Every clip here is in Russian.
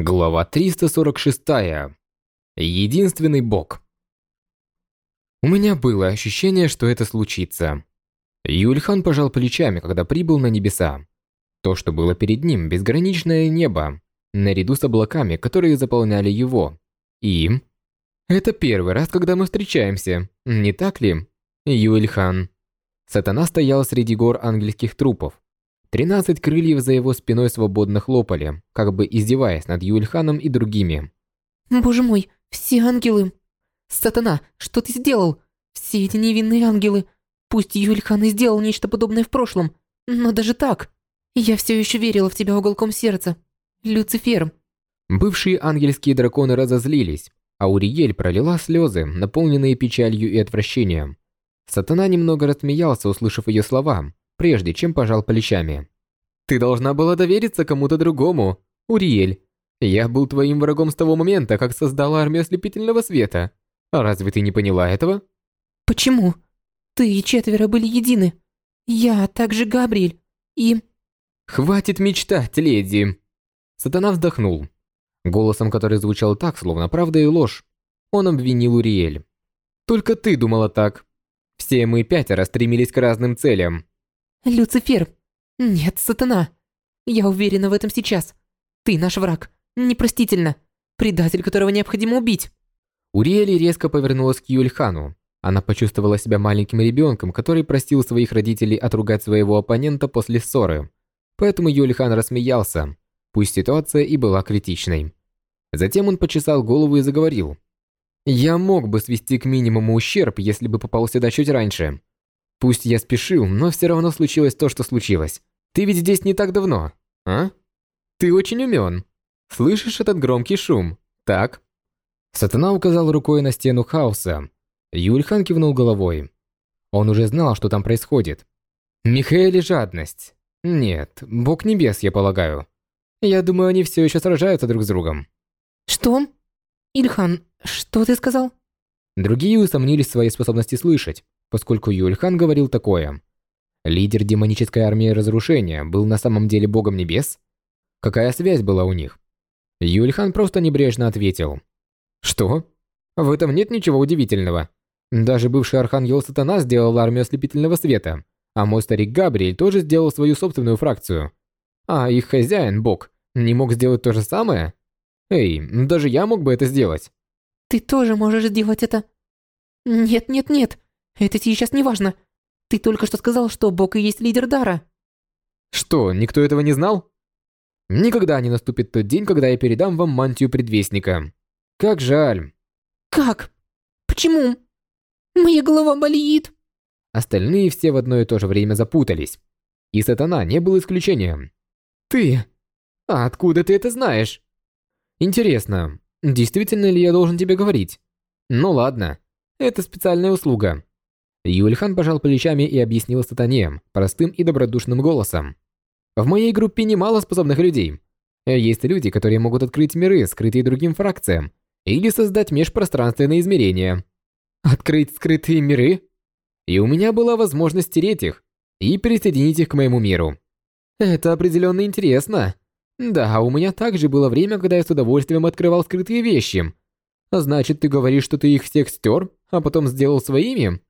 Глава 346. Единственный бог. У меня было ощущение, что это случится. Юльхан пожал плечами, когда прибыл на небеса. То, что было перед ним, безграничное небо, наряду с облаками, которые заполняли его. И... Это первый раз, когда мы встречаемся, не так ли, Юльхан? Сатана стоял среди гор ангельских трупов, Тринадцать крыльев за его спиной свободно хлопали, как бы издеваясь над Юльханом и другими. «Боже мой, все ангелы! Сатана, что ты сделал? Все эти невинные ангелы! Пусть Юльхан и сделал нечто подобное в прошлом, но даже так! Я все еще верила в тебя уголком сердца. Люцифер!» Бывшие ангельские драконы разозлились, а Уриель пролила слезы, наполненные печалью и отвращением. Сатана немного рассмеялся, услышав ее слова, прежде чем пожал плечами. «Ты должна была довериться кому-то другому, Уриэль. Я был твоим врагом с того момента, как создала армию ослепительного света. А разве ты не поняла этого?» «Почему? Ты и четверо были едины. Я, а также Габриэль. И...» «Хватит мечтать, леди!» Сатана вздохнул. Голосом, который звучал так, словно правда и ложь, он обвинил Уриэль. «Только ты думала так. Все мы пятеро стремились к разным целям. Люцифер! Нет, сатана! Я уверена в этом сейчас. Ты наш враг. Непростительно. Предатель, которого необходимо убить. Уриэли резко повернулась к Юльхану. Она почувствовала себя маленьким ребенком, который просил своих родителей отругать своего оппонента после ссоры. Поэтому Юльхан рассмеялся, пусть ситуация и была критичной. Затем он почесал голову и заговорил. «Я мог бы свести к минимуму ущерб, если бы попал сюда чуть раньше. Пусть я спешил, но все равно случилось то, что случилось. Ты ведь здесь не так давно, а? Ты очень умен. Слышишь этот громкий шум, так? Сатана указал рукой на стену хаоса. Юльхан кивнул головой. Он уже знал, что там происходит. Михаэль жадность. Нет, бог небес, я полагаю. Я думаю, они все еще сражаются друг с другом. Что? Ильхан, что ты сказал? Другие усомнились в своей способности слышать поскольку Юльхан говорил такое. Лидер демонической армии разрушения был на самом деле богом небес? Какая связь была у них? Юльхан просто небрежно ответил. Что? В этом нет ничего удивительного. Даже бывший архангел Сатана сделал армию ослепительного света, а мой старик Габриэль тоже сделал свою собственную фракцию. А их хозяин, бог, не мог сделать то же самое? Эй, даже я мог бы это сделать. Ты тоже можешь сделать это. Нет, нет, нет. Это сейчас не важно. Ты только что сказал, что Бог и есть лидер Дара. Что, никто этого не знал? Никогда не наступит тот день, когда я передам вам мантию предвестника. Как жаль. Как? Почему? Моя голова болит. Остальные все в одно и то же время запутались. И сатана не был исключением. Ты? А откуда ты это знаешь? Интересно, действительно ли я должен тебе говорить? Ну ладно, это специальная услуга. Юльхан пожал плечами и объяснил сатане простым и добродушным голосом. В моей группе немало способных людей. Есть люди, которые могут открыть миры, скрытые другим фракциям, или создать межпространственные измерения. Открыть скрытые миры? И у меня была возможность стереть их и присоединить их к моему миру. Это определенно интересно. Да, у меня также было время, когда я с удовольствием открывал скрытые вещи. Значит, ты говоришь, что ты их всех стер, а потом сделал своими?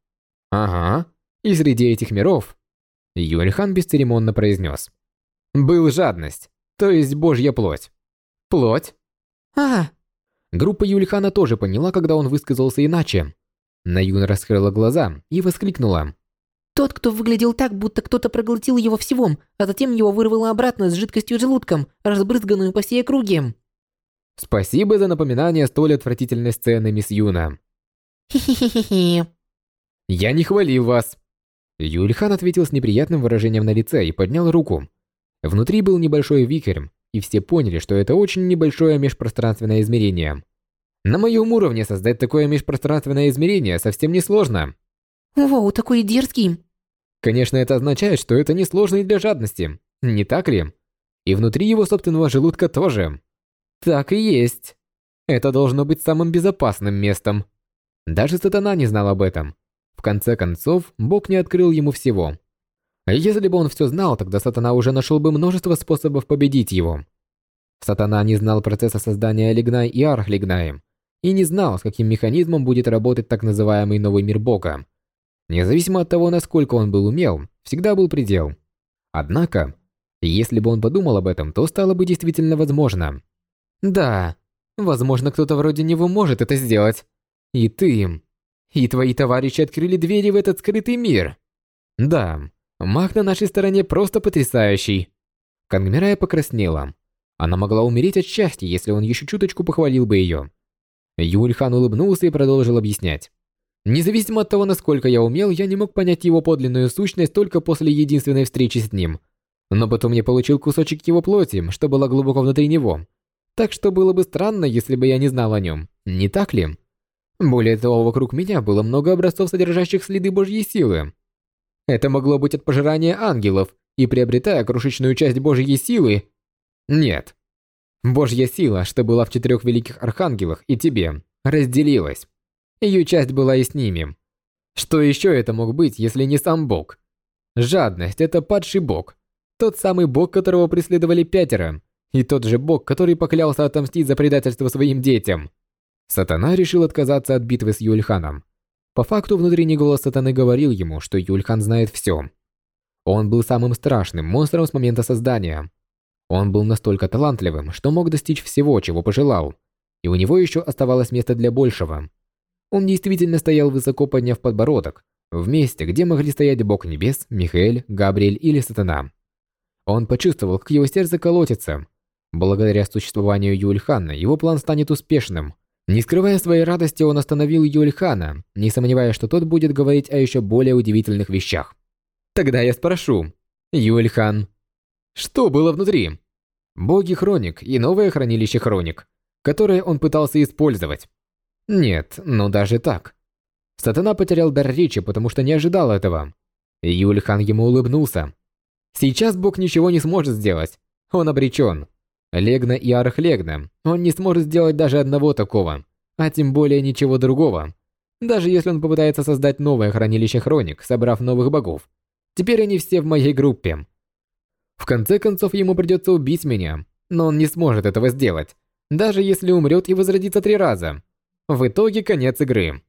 Ага. И среди этих миров Юльхан бесцеремонно произнес. Был жадность, то есть божья плоть. Плоть? А. Группа Юльхана тоже поняла, когда он высказался иначе. Наюн раскрыла глаза и воскликнула. Тот, кто выглядел так, будто кто-то проглотил его всего, а затем его вырвало обратно с жидкостью желудком, разбрызганную по всей округе. Спасибо за напоминание столь отвратительной сцены, мисс Юна. Хи-хи-хи-хи. «Я не хвалил вас!» Юльхан ответил с неприятным выражением на лице и поднял руку. Внутри был небольшой вихрь, и все поняли, что это очень небольшое межпространственное измерение. На моем уровне создать такое межпространственное измерение совсем не сложно. Вау, такой дерзкий. Конечно, это означает, что это несложно и для жадности, не так ли? И внутри его собственного желудка тоже. Так и есть. Это должно быть самым безопасным местом. Даже сатана не знал об этом. В конце концов, Бог не открыл ему всего. Если бы он все знал, тогда сатана уже нашел бы множество способов победить его. Сатана не знал процесса создания Лигнай и Архлигнай, и не знал, с каким механизмом будет работать так называемый новый мир Бога. Независимо от того, насколько он был умел, всегда был предел. Однако, если бы он подумал об этом, то стало бы действительно возможно. Да, возможно, кто-то вроде него может это сделать. И ты, и твои товарищи открыли двери в этот скрытый мир. Да, маг на нашей стороне просто потрясающий. Кангмирая покраснела. Она могла умереть от счастья, если он еще чуточку похвалил бы ее. Юльхан улыбнулся и продолжил объяснять. Независимо от того, насколько я умел, я не мог понять его подлинную сущность только после единственной встречи с ним. Но потом я получил кусочек его плоти, что было глубоко внутри него. Так что было бы странно, если бы я не знал о нем. Не так ли? Более того, вокруг меня было много образцов, содержащих следы Божьей силы. Это могло быть от пожирания ангелов, и приобретая крошечную часть Божьей силы... Нет. Божья сила, что была в четырех великих архангелах и тебе, разделилась. Ее часть была и с ними. Что еще это мог быть, если не сам Бог? Жадность – это падший Бог. Тот самый Бог, которого преследовали пятеро. И тот же Бог, который поклялся отомстить за предательство своим детям. Сатана решил отказаться от битвы с Юльханом. По факту, внутренний голос Сатаны говорил ему, что Юльхан знает все. Он был самым страшным монстром с момента создания. Он был настолько талантливым, что мог достичь всего, чего пожелал. И у него еще оставалось место для большего. Он действительно стоял высоко подняв подбородок, в месте, где могли стоять Бог Небес, Михаэль, Габриэль или Сатана. Он почувствовал, как его сердце колотится. Благодаря существованию Юльхана его план станет успешным. Не скрывая своей радости, он остановил Юльхана, не сомневаясь, что тот будет говорить о еще более удивительных вещах. Тогда я спрошу. Юльхан, что было внутри? Боги Хроник и новое хранилище Хроник, которое он пытался использовать. Нет, ну даже так. Сатана потерял дар речи, потому что не ожидал этого. Юльхан ему улыбнулся. Сейчас Бог ничего не сможет сделать. Он обречен. Легна и Архлегна, он не сможет сделать даже одного такого, а тем более ничего другого. Даже если он попытается создать новое хранилище хроник, собрав новых богов. Теперь они все в моей группе. В конце концов, ему придется убить меня, но он не сможет этого сделать, даже если умрет и возродится три раза. В итоге конец игры.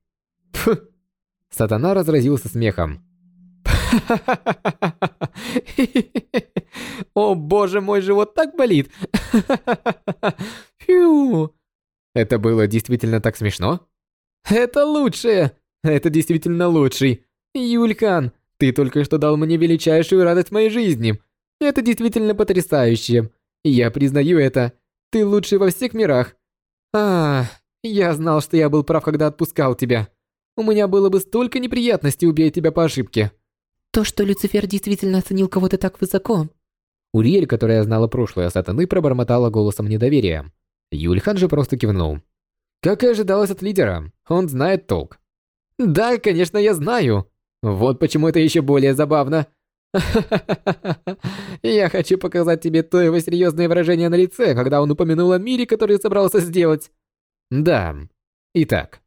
Пф. Сатана разразился смехом. О боже, мой живот так болит. Фью. Это было действительно так смешно? Это лучшее. Это действительно лучший. Юлькан, ты только что дал мне величайшую радость в моей жизни. Это действительно потрясающе. Я признаю это. Ты лучший во всех мирах. А, я знал, что я был прав, когда отпускал тебя. У меня было бы столько неприятностей убить тебя по ошибке. То, что Люцифер действительно оценил кого-то так высоко. Уриэль, которая знала прошлое сатаны, пробормотала голосом недоверия. Юльхан же просто кивнул. Как и ожидалось от лидера, он знает толк. Да, конечно, я знаю. Вот почему это еще более забавно. Я хочу показать тебе то его серьезное выражение на лице, когда он упомянул о мире, который собрался сделать. Да. Итак,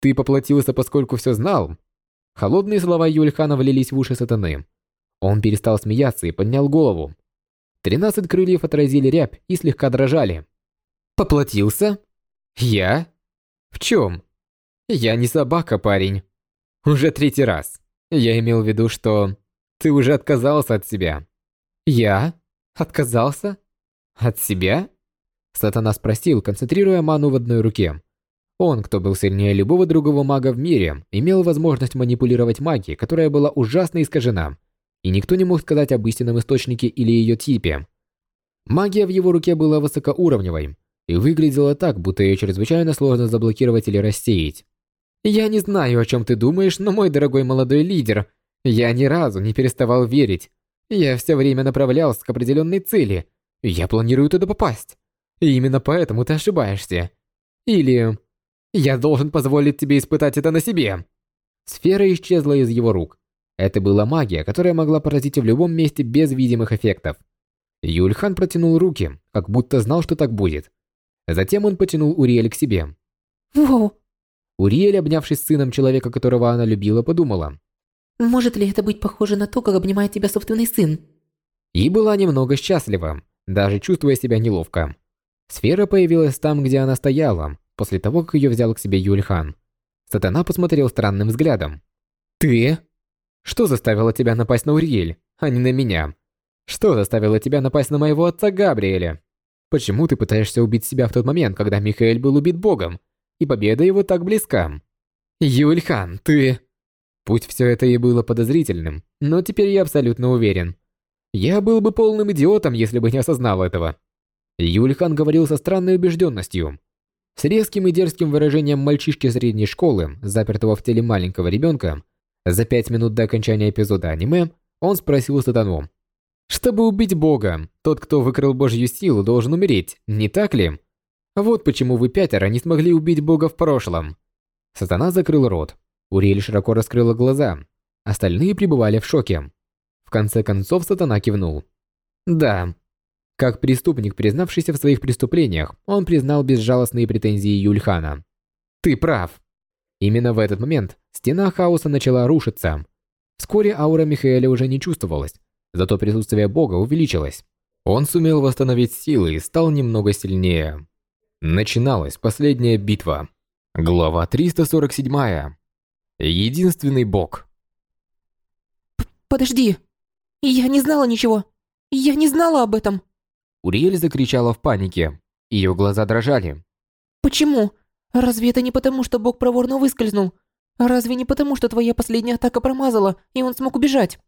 ты поплатился, поскольку все знал. Холодные слова Юльхана влились в уши сатаны. Он перестал смеяться и поднял голову. Тринадцать крыльев отразили рябь и слегка дрожали. Поплатился? Я? В чем? Я не собака, парень. Уже третий раз. Я имел в виду, что ты уже отказался от себя. Я? Отказался? От себя? Сатана спросил, концентрируя ману в одной руке. Он, кто был сильнее любого другого мага в мире, имел возможность манипулировать магией, которая была ужасно искажена, и никто не мог сказать об истинном источнике или ее типе. Магия в его руке была высокоуровневой и выглядела так, будто ее чрезвычайно сложно заблокировать или рассеять. «Я не знаю, о чем ты думаешь, но мой дорогой молодой лидер, я ни разу не переставал верить. Я все время направлялся к определенной цели. Я планирую туда попасть. И именно поэтому ты ошибаешься. Или... Я должен позволить тебе испытать это на себе. Сфера исчезла из его рук. Это была магия, которая могла поразить в любом месте без видимых эффектов. Юльхан протянул руки, как будто знал, что так будет. Затем он потянул Уриэль к себе. Воу. Уриэль, обнявшись с сыном человека, которого она любила, подумала. Может ли это быть похоже на то, как обнимает тебя собственный сын? И была немного счастлива, даже чувствуя себя неловко. Сфера появилась там, где она стояла, после того, как ее взял к себе Юльхан. Сатана посмотрел странным взглядом. «Ты? Что заставило тебя напасть на Уриэль, а не на меня? Что заставило тебя напасть на моего отца Габриэля? Почему ты пытаешься убить себя в тот момент, когда Михаэль был убит Богом, и победа его так близка? Юльхан, ты...» Пусть все это и было подозрительным, но теперь я абсолютно уверен. Я был бы полным идиотом, если бы не осознал этого. Юльхан говорил со странной убежденностью. С резким и дерзким выражением мальчишки средней школы, запертого в теле маленького ребенка, за пять минут до окончания эпизода аниме, он спросил Сатану. «Чтобы убить Бога, тот, кто выкрал Божью силу, должен умереть, не так ли? Вот почему вы пятеро не смогли убить Бога в прошлом». Сатана закрыл рот. Уриэль широко раскрыла глаза. Остальные пребывали в шоке. В конце концов Сатана кивнул. «Да, как преступник, признавшийся в своих преступлениях, он признал безжалостные претензии Юльхана. «Ты прав!» Именно в этот момент стена хаоса начала рушиться. Вскоре аура Михаэля уже не чувствовалась, зато присутствие бога увеличилось. Он сумел восстановить силы и стал немного сильнее. Начиналась последняя битва. Глава 347. Единственный бог. «Подожди! Я не знала ничего! Я не знала об этом!» Уриэль закричала в панике. Ее глаза дрожали. «Почему? Разве это не потому, что Бог проворно выскользнул? Разве не потому, что твоя последняя атака промазала, и он смог убежать?»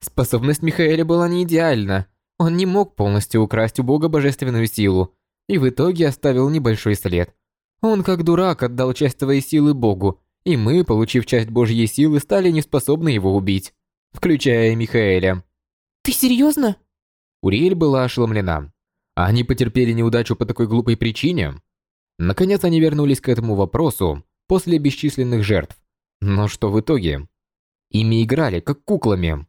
Способность Михаэля была не идеальна. Он не мог полностью украсть у Бога божественную силу, и в итоге оставил небольшой след. Он как дурак отдал часть твоей силы Богу, и мы, получив часть Божьей силы, стали неспособны его убить, включая Михаэля. «Ты серьезно?» Уриэль была ошеломлена. Они потерпели неудачу по такой глупой причине? Наконец они вернулись к этому вопросу после бесчисленных жертв. Но что в итоге? Ими играли, как куклами.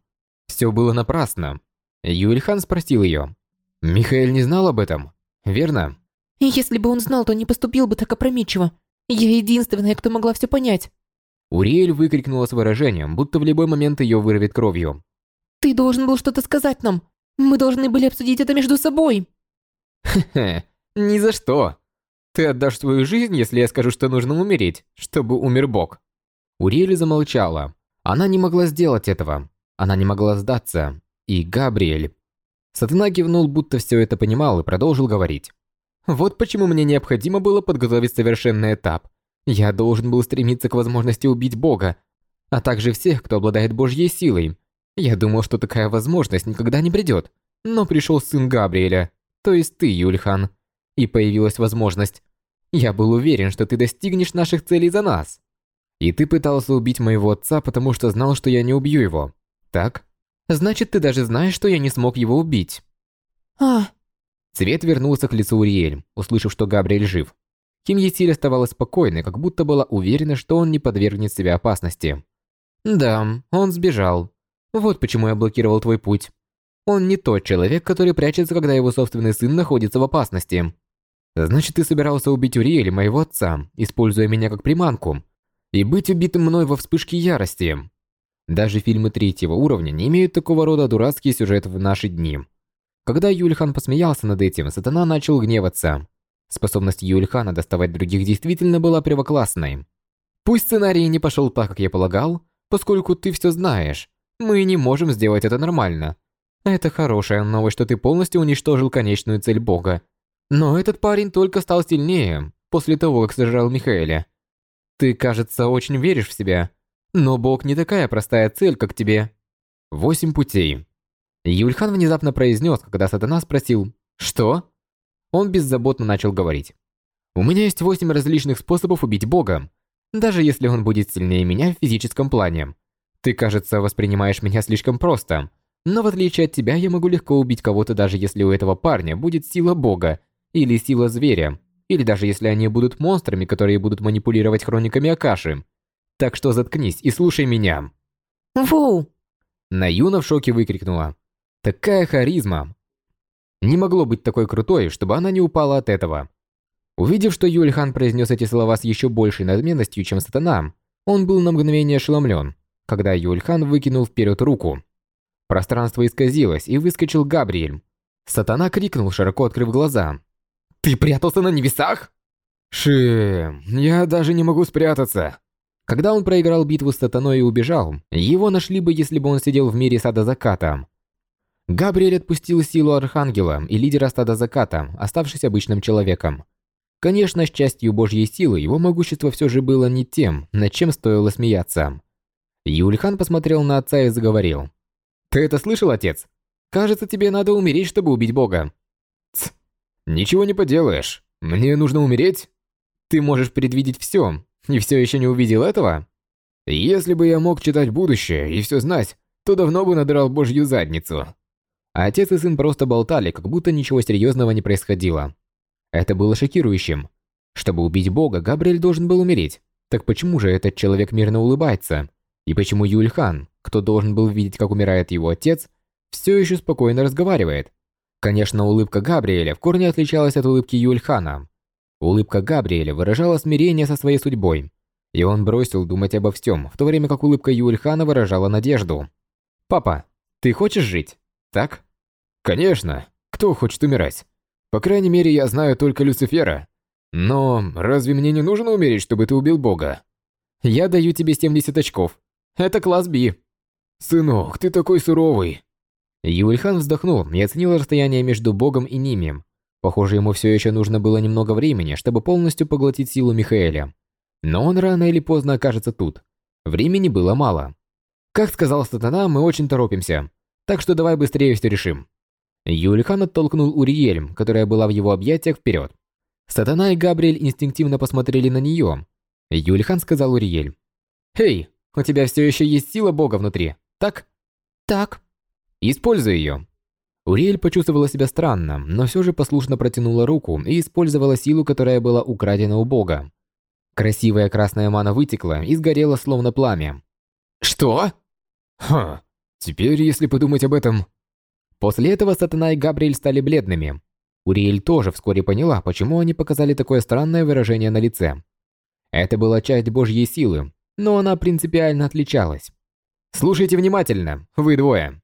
Все было напрасно. Юльхан спросил ее. «Михаил не знал об этом, верно?» «Если бы он знал, то не поступил бы так опрометчиво. Я единственная, кто могла все понять». Уриэль выкрикнула с выражением, будто в любой момент ее вырвет кровью. «Ты должен был что-то сказать нам. Мы должны были обсудить это между собой». Хе-хе, ни за что. Ты отдашь свою жизнь, если я скажу, что нужно умереть, чтобы умер Бог. Уриэль замолчала. Она не могла сделать этого. Она не могла сдаться. И Габриэль. Сатана кивнул, будто все это понимал, и продолжил говорить. Вот почему мне необходимо было подготовить совершенный этап. Я должен был стремиться к возможности убить Бога, а также всех, кто обладает Божьей силой. Я думал, что такая возможность никогда не придет. Но пришел сын Габриэля, то есть ты, Юльхан, и появилась возможность. Я был уверен, что ты достигнешь наших целей за нас. И ты пытался убить моего отца, потому что знал, что я не убью его. Так? Значит, ты даже знаешь, что я не смог его убить. А. Цвет вернулся к лицу Уриэль, услышав, что Габриэль жив. Ким Етиль оставалась спокойной, как будто была уверена, что он не подвергнет себя опасности. Да, он сбежал. Вот почему я блокировал твой путь. Он не тот человек, который прячется, когда его собственный сын находится в опасности. Значит, ты собирался убить Уриэля, моего отца, используя меня как приманку, и быть убитым мной во вспышке ярости. Даже фильмы третьего уровня не имеют такого рода дурацкий сюжет в наши дни. Когда Юльхан посмеялся над этим, Сатана начал гневаться. Способность Юльхана доставать других действительно была первоклассной. Пусть сценарий не пошел так, как я полагал, поскольку ты все знаешь, мы не можем сделать это нормально. Это хорошая новость, что ты полностью уничтожил конечную цель Бога. Но этот парень только стал сильнее после того, как сожрал Михаэля. Ты, кажется, очень веришь в себя. Но Бог не такая простая цель, как тебе. Восемь путей. Юльхан внезапно произнес, когда Сатана спросил «Что?». Он беззаботно начал говорить. «У меня есть восемь различных способов убить Бога, даже если он будет сильнее меня в физическом плане. Ты, кажется, воспринимаешь меня слишком просто, но в отличие от тебя, я могу легко убить кого-то, даже если у этого парня будет сила бога, или сила зверя, или даже если они будут монстрами, которые будут манипулировать хрониками Акаши. Так что заткнись и слушай меня. Воу! Наюна в шоке выкрикнула. Такая харизма. Не могло быть такой крутой, чтобы она не упала от этого. Увидев, что Юльхан произнес эти слова с еще большей надменностью, чем сатана, он был на мгновение ошеломлен, когда Юльхан выкинул вперед руку. Пространство исказилось, и выскочил Габриэль. Сатана крикнул, широко открыв глаза. Ты прятался на небесах? Ши, я даже не могу спрятаться. Когда он проиграл битву с сатаной и убежал, его нашли бы, если бы он сидел в мире сада заката. Габриэль отпустил силу Архангела и лидера стада заката, оставшись обычным человеком. Конечно, с частью Божьей силы его могущество все же было не тем, над чем стоило смеяться. Юльхан посмотрел на отца и заговорил. «Ты это слышал, отец? Кажется, тебе надо умереть, чтобы убить Бога». «Тсс, ничего не поделаешь. Мне нужно умереть?» «Ты можешь предвидеть все, и все еще не увидел этого?» «Если бы я мог читать будущее и все знать, то давно бы надрал Божью задницу». Отец и сын просто болтали, как будто ничего серьезного не происходило. Это было шокирующим. Чтобы убить Бога, Габриэль должен был умереть. Так почему же этот человек мирно улыбается? И почему Юльхан, кто должен был видеть, как умирает его отец, все еще спокойно разговаривает? Конечно, улыбка Габриэля в корне отличалась от улыбки Юльхана. Улыбка Габриэля выражала смирение со своей судьбой, и он бросил думать обо всем, в то время как улыбка Юльхана выражала надежду. «Папа, ты хочешь жить? Так?» «Конечно. Кто хочет умирать? По крайней мере, я знаю только Люцифера. Но разве мне не нужно умереть, чтобы ты убил Бога?» «Я даю тебе 70 очков. Это класс Би. Сынок, ты такой суровый. Юльхан вздохнул и оценил расстояние между Богом и ними. Похоже, ему все еще нужно было немного времени, чтобы полностью поглотить силу Михаэля. Но он рано или поздно окажется тут. Времени было мало. Как сказал Сатана, мы очень торопимся. Так что давай быстрее все решим. Юльхан оттолкнул Уриэль, которая была в его объятиях, вперед. Сатана и Габриэль инстинктивно посмотрели на нее. Юльхан сказал Уриэль. «Эй, у тебя все еще есть сила Бога внутри, так? Так. Используй ее. Уриэль почувствовала себя странно, но все же послушно протянула руку и использовала силу, которая была украдена у Бога. Красивая красная мана вытекла и сгорела словно пламя. Что? Ха, теперь, если подумать об этом... После этого Сатана и Габриэль стали бледными. Уриэль тоже вскоре поняла, почему они показали такое странное выражение на лице. Это была часть Божьей силы, но она принципиально отличалась. Слушайте внимательно, вы двое.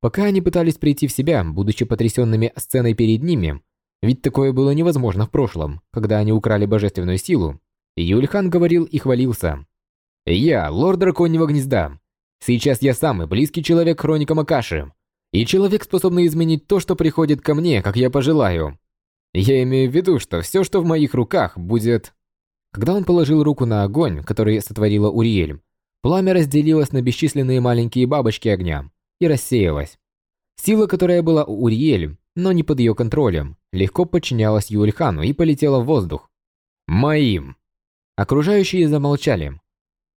Пока они пытались прийти в себя, будучи потрясенными сценой перед ними, ведь такое было невозможно в прошлом, когда они украли божественную силу, Юльхан говорил и хвалился. «Я, лорд Драконьего Гнезда. Сейчас я самый близкий человек Хроника Макаши. И человек, способный изменить то, что приходит ко мне, как я пожелаю. Я имею в виду, что все, что в моих руках, будет когда он положил руку на огонь, который сотворила Уриэль, пламя разделилось на бесчисленные маленькие бабочки огня и рассеялось. Сила, которая была у Уриэль, но не под ее контролем, легко подчинялась Юльхану и полетела в воздух. «Моим!» Окружающие замолчали.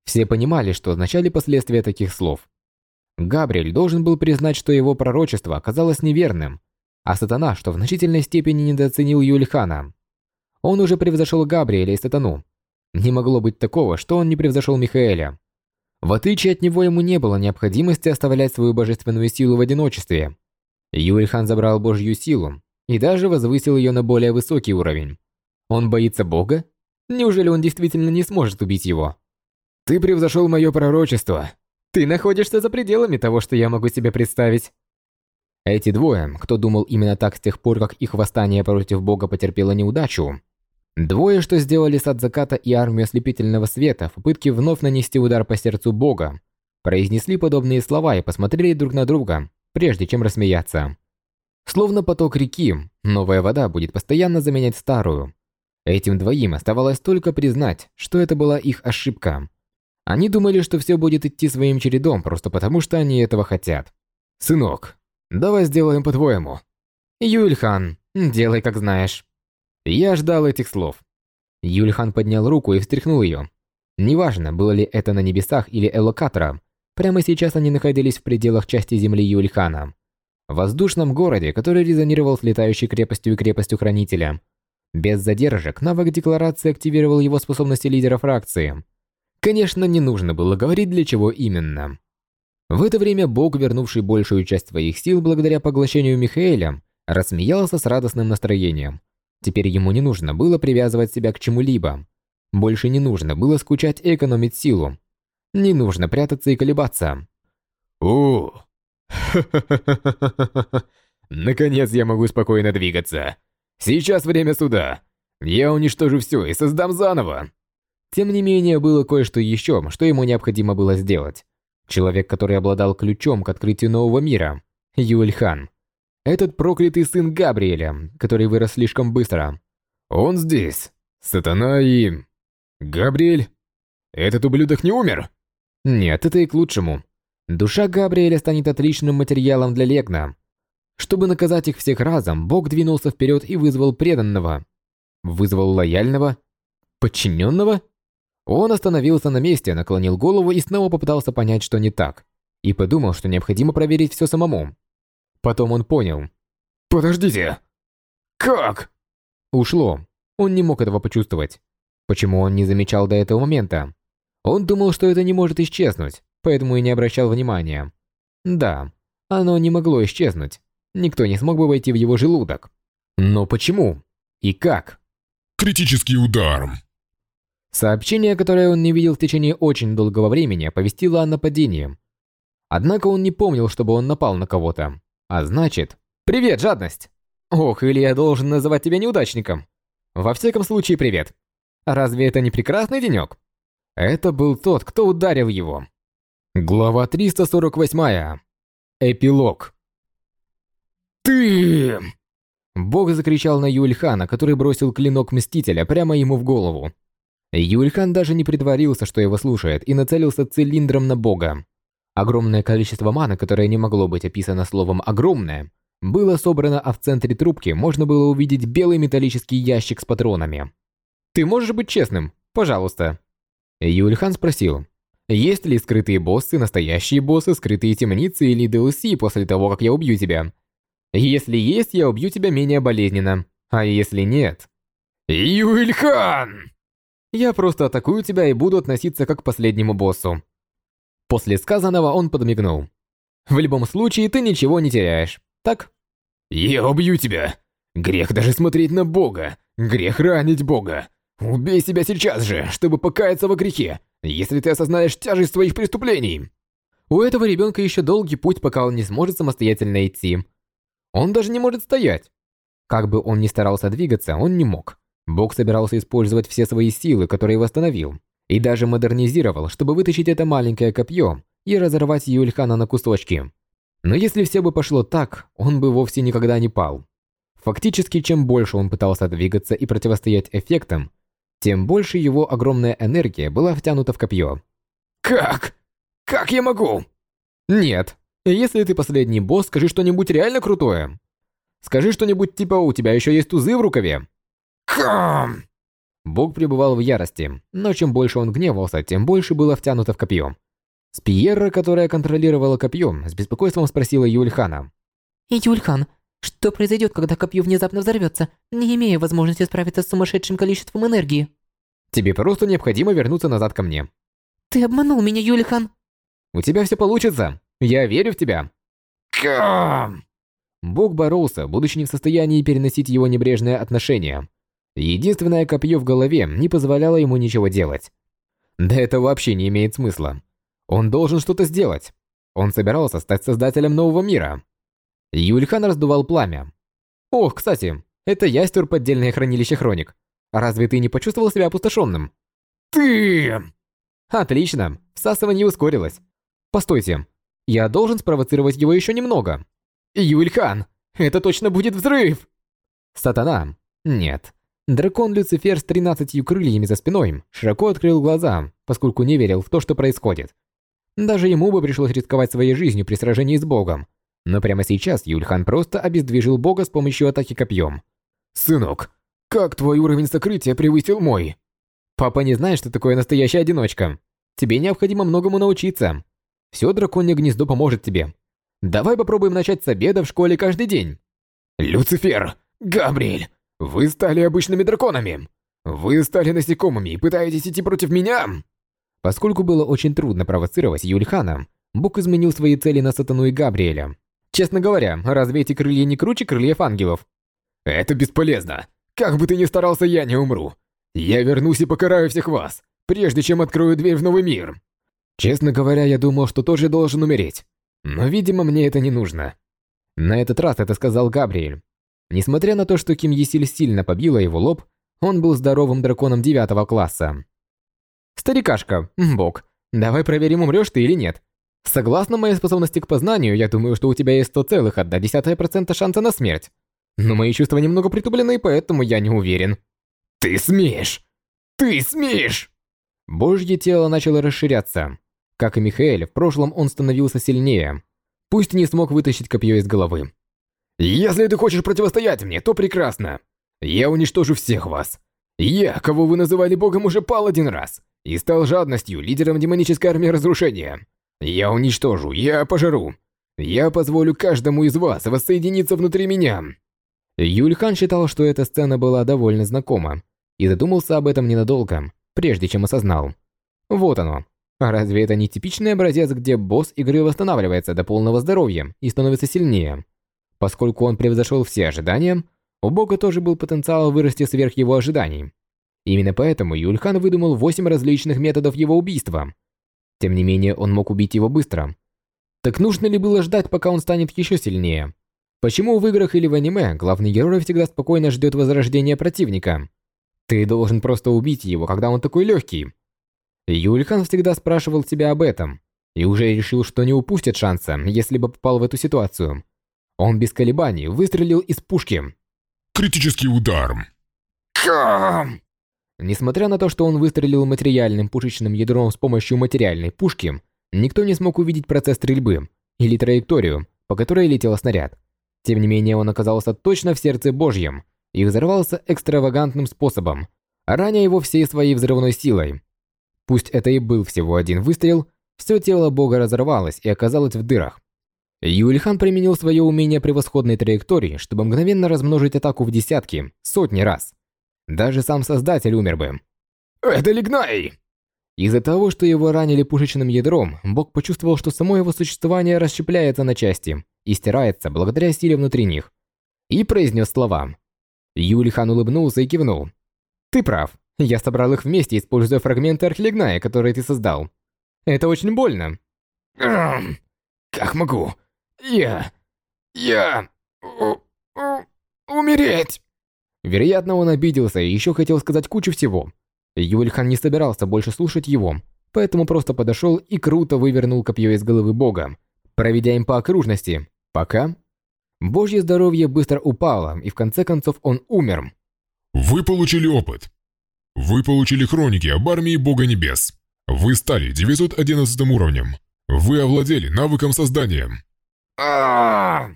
Все понимали, что означали последствия таких слов. Габриэль должен был признать, что его пророчество оказалось неверным, а Сатана, что в значительной степени недооценил Юльхана. Он уже превзошел Габриэля и Сатану. Не могло быть такого, что он не превзошел Михаэля. В отличие от него, ему не было необходимости оставлять свою божественную силу в одиночестве. Юльхан забрал божью силу и даже возвысил ее на более высокий уровень. Он боится Бога? Неужели он действительно не сможет убить его? Ты превзошел мое пророчество. Ты находишься за пределами того, что я могу себе представить. Эти двое, кто думал именно так с тех пор, как их восстание против Бога потерпело неудачу, Двое, что сделали сад заката и армию ослепительного света в попытке вновь нанести удар по сердцу Бога, произнесли подобные слова и посмотрели друг на друга, прежде чем рассмеяться. Словно поток реки, новая вода будет постоянно заменять старую. Этим двоим оставалось только признать, что это была их ошибка. Они думали, что все будет идти своим чередом, просто потому что они этого хотят. «Сынок, давай сделаем по-твоему». «Юльхан, делай как знаешь». Я ждал этих слов. Юльхан поднял руку и встряхнул ее. Неважно, было ли это на небесах или элокатора, прямо сейчас они находились в пределах части земли Юльхана. В воздушном городе, который резонировал с летающей крепостью и крепостью Хранителя. Без задержек навык декларации активировал его способности лидера фракции. Конечно, не нужно было говорить, для чего именно. В это время Бог, вернувший большую часть своих сил благодаря поглощению Михаэля, рассмеялся с радостным настроением – Теперь ему не нужно было привязывать себя к чему-либо. Больше не нужно было скучать и экономить силу. Не нужно прятаться и колебаться. О, Наконец я могу спокойно двигаться. Сейчас время суда. Я уничтожу все и создам заново. Тем не менее, было кое-что еще, что ему необходимо было сделать. Человек, который обладал ключом к открытию нового мира. Юльхан. Этот проклятый сын Габриэля, который вырос слишком быстро. Он здесь. Сатана и... Габриэль? Этот ублюдок не умер? Нет, это и к лучшему. Душа Габриэля станет отличным материалом для Легна. Чтобы наказать их всех разом, Бог двинулся вперед и вызвал преданного. Вызвал лояльного? Подчиненного? Он остановился на месте, наклонил голову и снова попытался понять, что не так. И подумал, что необходимо проверить все самому. Потом он понял. «Подождите! Как?» Ушло. Он не мог этого почувствовать. Почему он не замечал до этого момента? Он думал, что это не может исчезнуть, поэтому и не обращал внимания. Да, оно не могло исчезнуть. Никто не смог бы войти в его желудок. Но почему? И как? Критический удар. Сообщение, которое он не видел в течение очень долгого времени, оповестило о нападении. Однако он не помнил, чтобы он напал на кого-то. А значит... Привет, жадность! Ох, или я должен называть тебя неудачником? Во всяком случае, привет. Разве это не прекрасный денек? Это был тот, кто ударил его. Глава 348. Эпилог. «Ты...» Бог закричал на Юльхана, который бросил клинок Мстителя прямо ему в голову. Юльхан даже не притворился, что его слушает, и нацелился цилиндром на Бога. Огромное количество маны, которое не могло быть описано словом «огромное», было собрано, а в центре трубки можно было увидеть белый металлический ящик с патронами. «Ты можешь быть честным? Пожалуйста». Юльхан спросил, есть ли скрытые боссы, настоящие боссы, скрытые темницы или DLC после того, как я убью тебя? Если есть, я убью тебя менее болезненно. А если нет... Юльхан! Я просто атакую тебя и буду относиться как к последнему боссу. После сказанного он подмигнул. В любом случае, ты ничего не теряешь, так? Я убью тебя. Грех даже смотреть на Бога. Грех ранить Бога. Убей себя сейчас же, чтобы покаяться во грехе, если ты осознаешь тяжесть своих преступлений. У этого ребенка еще долгий путь, пока он не сможет самостоятельно идти. Он даже не может стоять. Как бы он ни старался двигаться, он не мог. Бог собирался использовать все свои силы, которые восстановил, и даже модернизировал, чтобы вытащить это маленькое копье и разорвать Юльхана на кусочки. Но если все бы пошло так, он бы вовсе никогда не пал. Фактически, чем больше он пытался двигаться и противостоять эффектам, тем больше его огромная энергия была втянута в копье. «Как? Как я могу?» «Нет. Если ты последний босс, скажи что-нибудь реально крутое. Скажи что-нибудь типа «У тебя еще есть тузы в рукаве». «Кам!» Бог пребывал в ярости, но чем больше он гневался, тем больше было втянуто в копье. Спиерра, которая контролировала копье, с беспокойством спросила Юльхана. Юльхан, что произойдет, когда копье внезапно взорвется, не имея возможности справиться с сумасшедшим количеством энергии? Тебе просто необходимо вернуться назад ко мне. Ты обманул меня, Юльхан. У тебя все получится. Я верю в тебя. Бог боролся, будучи не в состоянии переносить его небрежное отношение. Единственное копье в голове не позволяло ему ничего делать. Да это вообще не имеет смысла. Он должен что-то сделать. Он собирался стать создателем нового мира. Юльхан раздувал пламя. Ох, кстати, это я стер поддельное хранилище хроник. Разве ты не почувствовал себя опустошенным? Ты! Отлично, всасывание ускорилось. Постойте, я должен спровоцировать его еще немного. Юльхан, это точно будет взрыв! Сатана, нет. Дракон Люцифер с 13 крыльями за спиной широко открыл глаза, поскольку не верил в то, что происходит. Даже ему бы пришлось рисковать своей жизнью при сражении с Богом. Но прямо сейчас Юльхан просто обездвижил Бога с помощью атаки копьем. «Сынок, как твой уровень сокрытия превысил мой?» «Папа не знает, что такое настоящая одиночка. Тебе необходимо многому научиться. Все драконье гнездо поможет тебе. Давай попробуем начать с обеда в школе каждый день». «Люцифер! Габриэль! Вы стали обычными драконами! Вы стали насекомыми и пытаетесь идти против меня!» Поскольку было очень трудно провоцировать Юльхана, Бог изменил свои цели на Сатану и Габриэля. Честно говоря, разве эти крылья не круче крыльев ангелов? «Это бесполезно. Как бы ты ни старался, я не умру. Я вернусь и покараю всех вас, прежде чем открою дверь в новый мир». Честно говоря, я думал, что тоже должен умереть. Но, видимо, мне это не нужно. На этот раз это сказал Габриэль. Несмотря на то, что Ким Есиль сильно побила его лоб, он был здоровым драконом девятого класса. «Старикашка, бог, давай проверим, умрешь ты или нет. Согласно моей способности к познанию, я думаю, что у тебя есть 100,1% шанса на смерть. Но мои чувства немного притуплены, поэтому я не уверен». «Ты смеешь! Ты смеешь!» Божье тело начало расширяться. Как и Михаэль, в прошлом он становился сильнее. Пусть не смог вытащить копье из головы. «Если ты хочешь противостоять мне, то прекрасно. Я уничтожу всех вас. Я, кого вы называли богом, уже пал один раз и стал жадностью, лидером демонической армии разрушения. Я уничтожу, я пожару. Я позволю каждому из вас воссоединиться внутри меня. Юльхан считал, что эта сцена была довольно знакома, и задумался об этом ненадолго, прежде чем осознал. Вот оно. А разве это не типичный образец, где босс игры восстанавливается до полного здоровья и становится сильнее? Поскольку он превзошел все ожидания, у бога тоже был потенциал вырасти сверх его ожиданий. Именно поэтому Юльхан выдумал 8 различных методов его убийства. Тем не менее, он мог убить его быстро. Так нужно ли было ждать, пока он станет еще сильнее? Почему в играх или в аниме главный герой всегда спокойно ждет возрождения противника? Ты должен просто убить его, когда он такой легкий. Юльхан всегда спрашивал себя об этом, и уже решил, что не упустит шанса, если бы попал в эту ситуацию. Он без колебаний выстрелил из пушки. Критический удар. Кам! Несмотря на то, что он выстрелил материальным пушечным ядром с помощью материальной пушки, никто не смог увидеть процесс стрельбы или траекторию, по которой летел снаряд. Тем не менее, он оказался точно в сердце Божьем и взорвался экстравагантным способом, раня его всей своей взрывной силой. Пусть это и был всего один выстрел, все тело Бога разорвалось и оказалось в дырах. Юльхан применил свое умение превосходной траектории, чтобы мгновенно размножить атаку в десятки, сотни раз. Даже сам Создатель умер бы. Это Лигнай! Из-за того, что его ранили пушечным ядром, Бог почувствовал, что само его существование расщепляется на части и стирается благодаря силе внутри них. И произнес слова. Юлихан улыбнулся и кивнул. «Ты прав. Я собрал их вместе, используя фрагменты Архилигная, которые ты создал. Это очень больно». «Как могу? Я... я... У, у, умереть!» Вероятно, он обиделся и еще хотел сказать кучу всего. Юльхан не собирался больше слушать его, поэтому просто подошел и круто вывернул копье из головы бога, проведя им по окружности, пока... Божье здоровье быстро упало, и в конце концов он умер. Вы получили опыт. Вы получили хроники об армии Бога Небес. Вы стали 911 уровнем. Вы овладели навыком создания. А!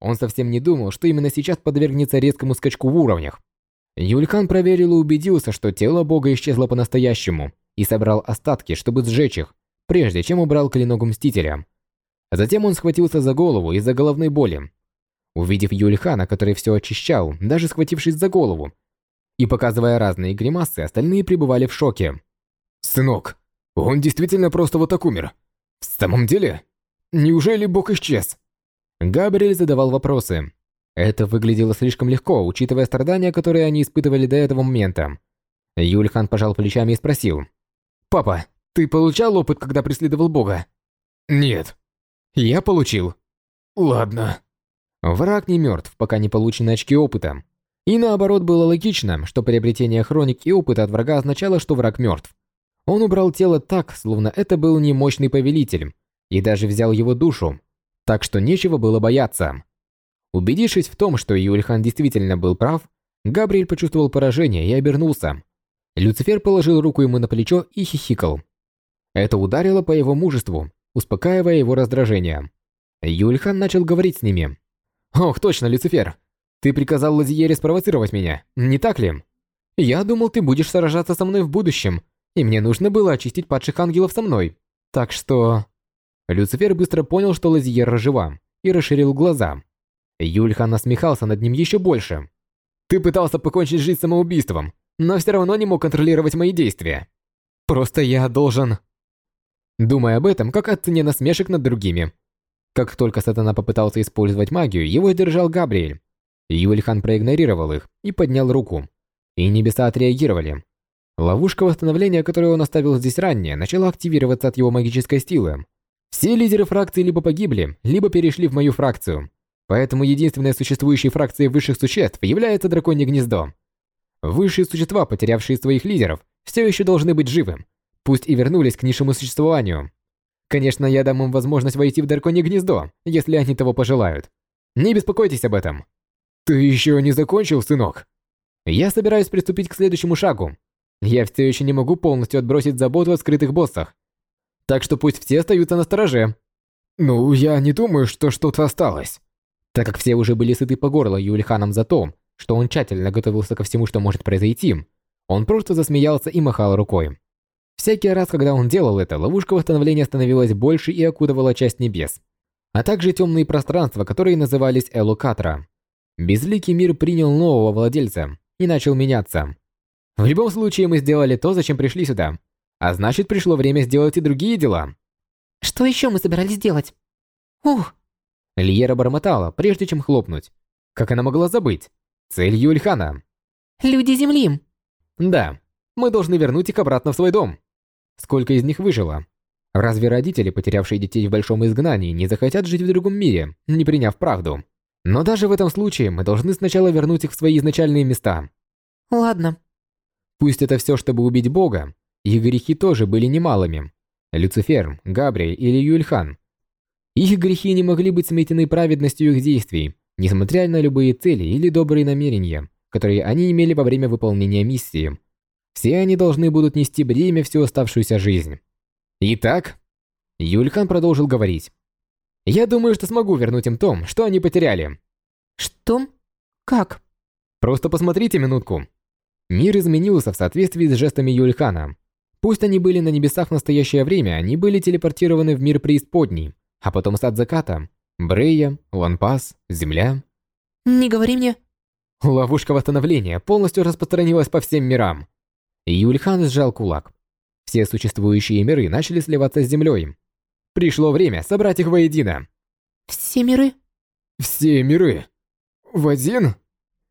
Он совсем не думал, что именно сейчас подвергнется резкому скачку в уровнях. Юльхан проверил и убедился, что тело бога исчезло по-настоящему, и собрал остатки, чтобы сжечь их, прежде чем убрал клинок Мстителя. Затем он схватился за голову из-за головной боли. Увидев Юльхана, который все очищал, даже схватившись за голову, и показывая разные гримасы, остальные пребывали в шоке. «Сынок, он действительно просто вот так умер? В самом деле? Неужели бог исчез?» Габриэль задавал вопросы. Это выглядело слишком легко, учитывая страдания, которые они испытывали до этого момента. Юльхан пожал плечами и спросил. «Папа, ты получал опыт, когда преследовал Бога?» «Нет». «Я получил». «Ладно». Враг не мертв, пока не получены очки опыта. И наоборот было логично, что приобретение хроник и опыта от врага означало, что враг мертв. Он убрал тело так, словно это был не мощный повелитель, и даже взял его душу, так что нечего было бояться. Убедившись в том, что Юльхан действительно был прав, Габриэль почувствовал поражение и обернулся. Люцифер положил руку ему на плечо и хихикал. Это ударило по его мужеству, успокаивая его раздражение. Юльхан начал говорить с ними. «Ох, точно, Люцифер! Ты приказал Лазиере спровоцировать меня, не так ли? Я думал, ты будешь сражаться со мной в будущем, и мне нужно было очистить падших ангелов со мной. Так что...» Люцифер быстро понял, что Лазиера жива, и расширил глаза. Юльхан насмехался над ним еще больше. «Ты пытался покончить жизнь самоубийством, но все равно не мог контролировать мои действия. Просто я должен...» Думая об этом, как о цене насмешек над другими. Как только сатана попытался использовать магию, его держал Габриэль. Юльхан проигнорировал их и поднял руку. И небеса отреагировали. Ловушка восстановления, которую он оставил здесь ранее, начала активироваться от его магической силы. Все лидеры фракции либо погибли, либо перешли в мою фракцию. Поэтому единственной существующей фракцией высших существ является драконье гнездо. Высшие существа, потерявшие своих лидеров, все еще должны быть живы, пусть и вернулись к низшему существованию. Конечно, я дам им возможность войти в драконье гнездо, если они того пожелают. Не беспокойтесь об этом. Ты еще не закончил, сынок? Я собираюсь приступить к следующему шагу. Я все еще не могу полностью отбросить заботу о скрытых боссах. Так что пусть все остаются на стороже. Ну, я не думаю, что что-то осталось. Так как все уже были сыты по горло Юльханом за то, что он тщательно готовился ко всему, что может произойти, он просто засмеялся и махал рукой. Всякий раз, когда он делал это, ловушка восстановления становилась больше и окутывала часть небес, а также темные пространства, которые назывались Элокатра. Безликий мир принял нового владельца и начал меняться. В любом случае, мы сделали то, зачем пришли сюда, а значит, пришло время сделать и другие дела. Что еще мы собирались делать? Ух, Лиера бормотала, прежде чем хлопнуть. Как она могла забыть? Цель Юльхана. люди Земли. Да, мы должны вернуть их обратно в свой дом. Сколько из них выжило? Разве родители, потерявшие детей в большом изгнании, не захотят жить в другом мире, не приняв правду? Но даже в этом случае мы должны сначала вернуть их в свои изначальные места. Ладно. Пусть это все, чтобы убить Бога, их грехи тоже были немалыми. Люцифер, Габриэль или Юльхан их грехи не могли быть сметены праведностью их действий, несмотря на любые цели или добрые намерения, которые они имели во время выполнения миссии. Все они должны будут нести бремя всю оставшуюся жизнь. Итак, Юлькан продолжил говорить. Я думаю, что смогу вернуть им то, что они потеряли. Что? Как? Просто посмотрите минутку. Мир изменился в соответствии с жестами Юльхана. Пусть они были на небесах в настоящее время, они были телепортированы в мир преисподней, а потом сад заката, Брея, Ланпас, Земля. Не говори мне. Ловушка восстановления полностью распространилась по всем мирам. Юльхан сжал кулак. Все существующие миры начали сливаться с землей. Пришло время собрать их воедино. Все миры? Все миры? В один?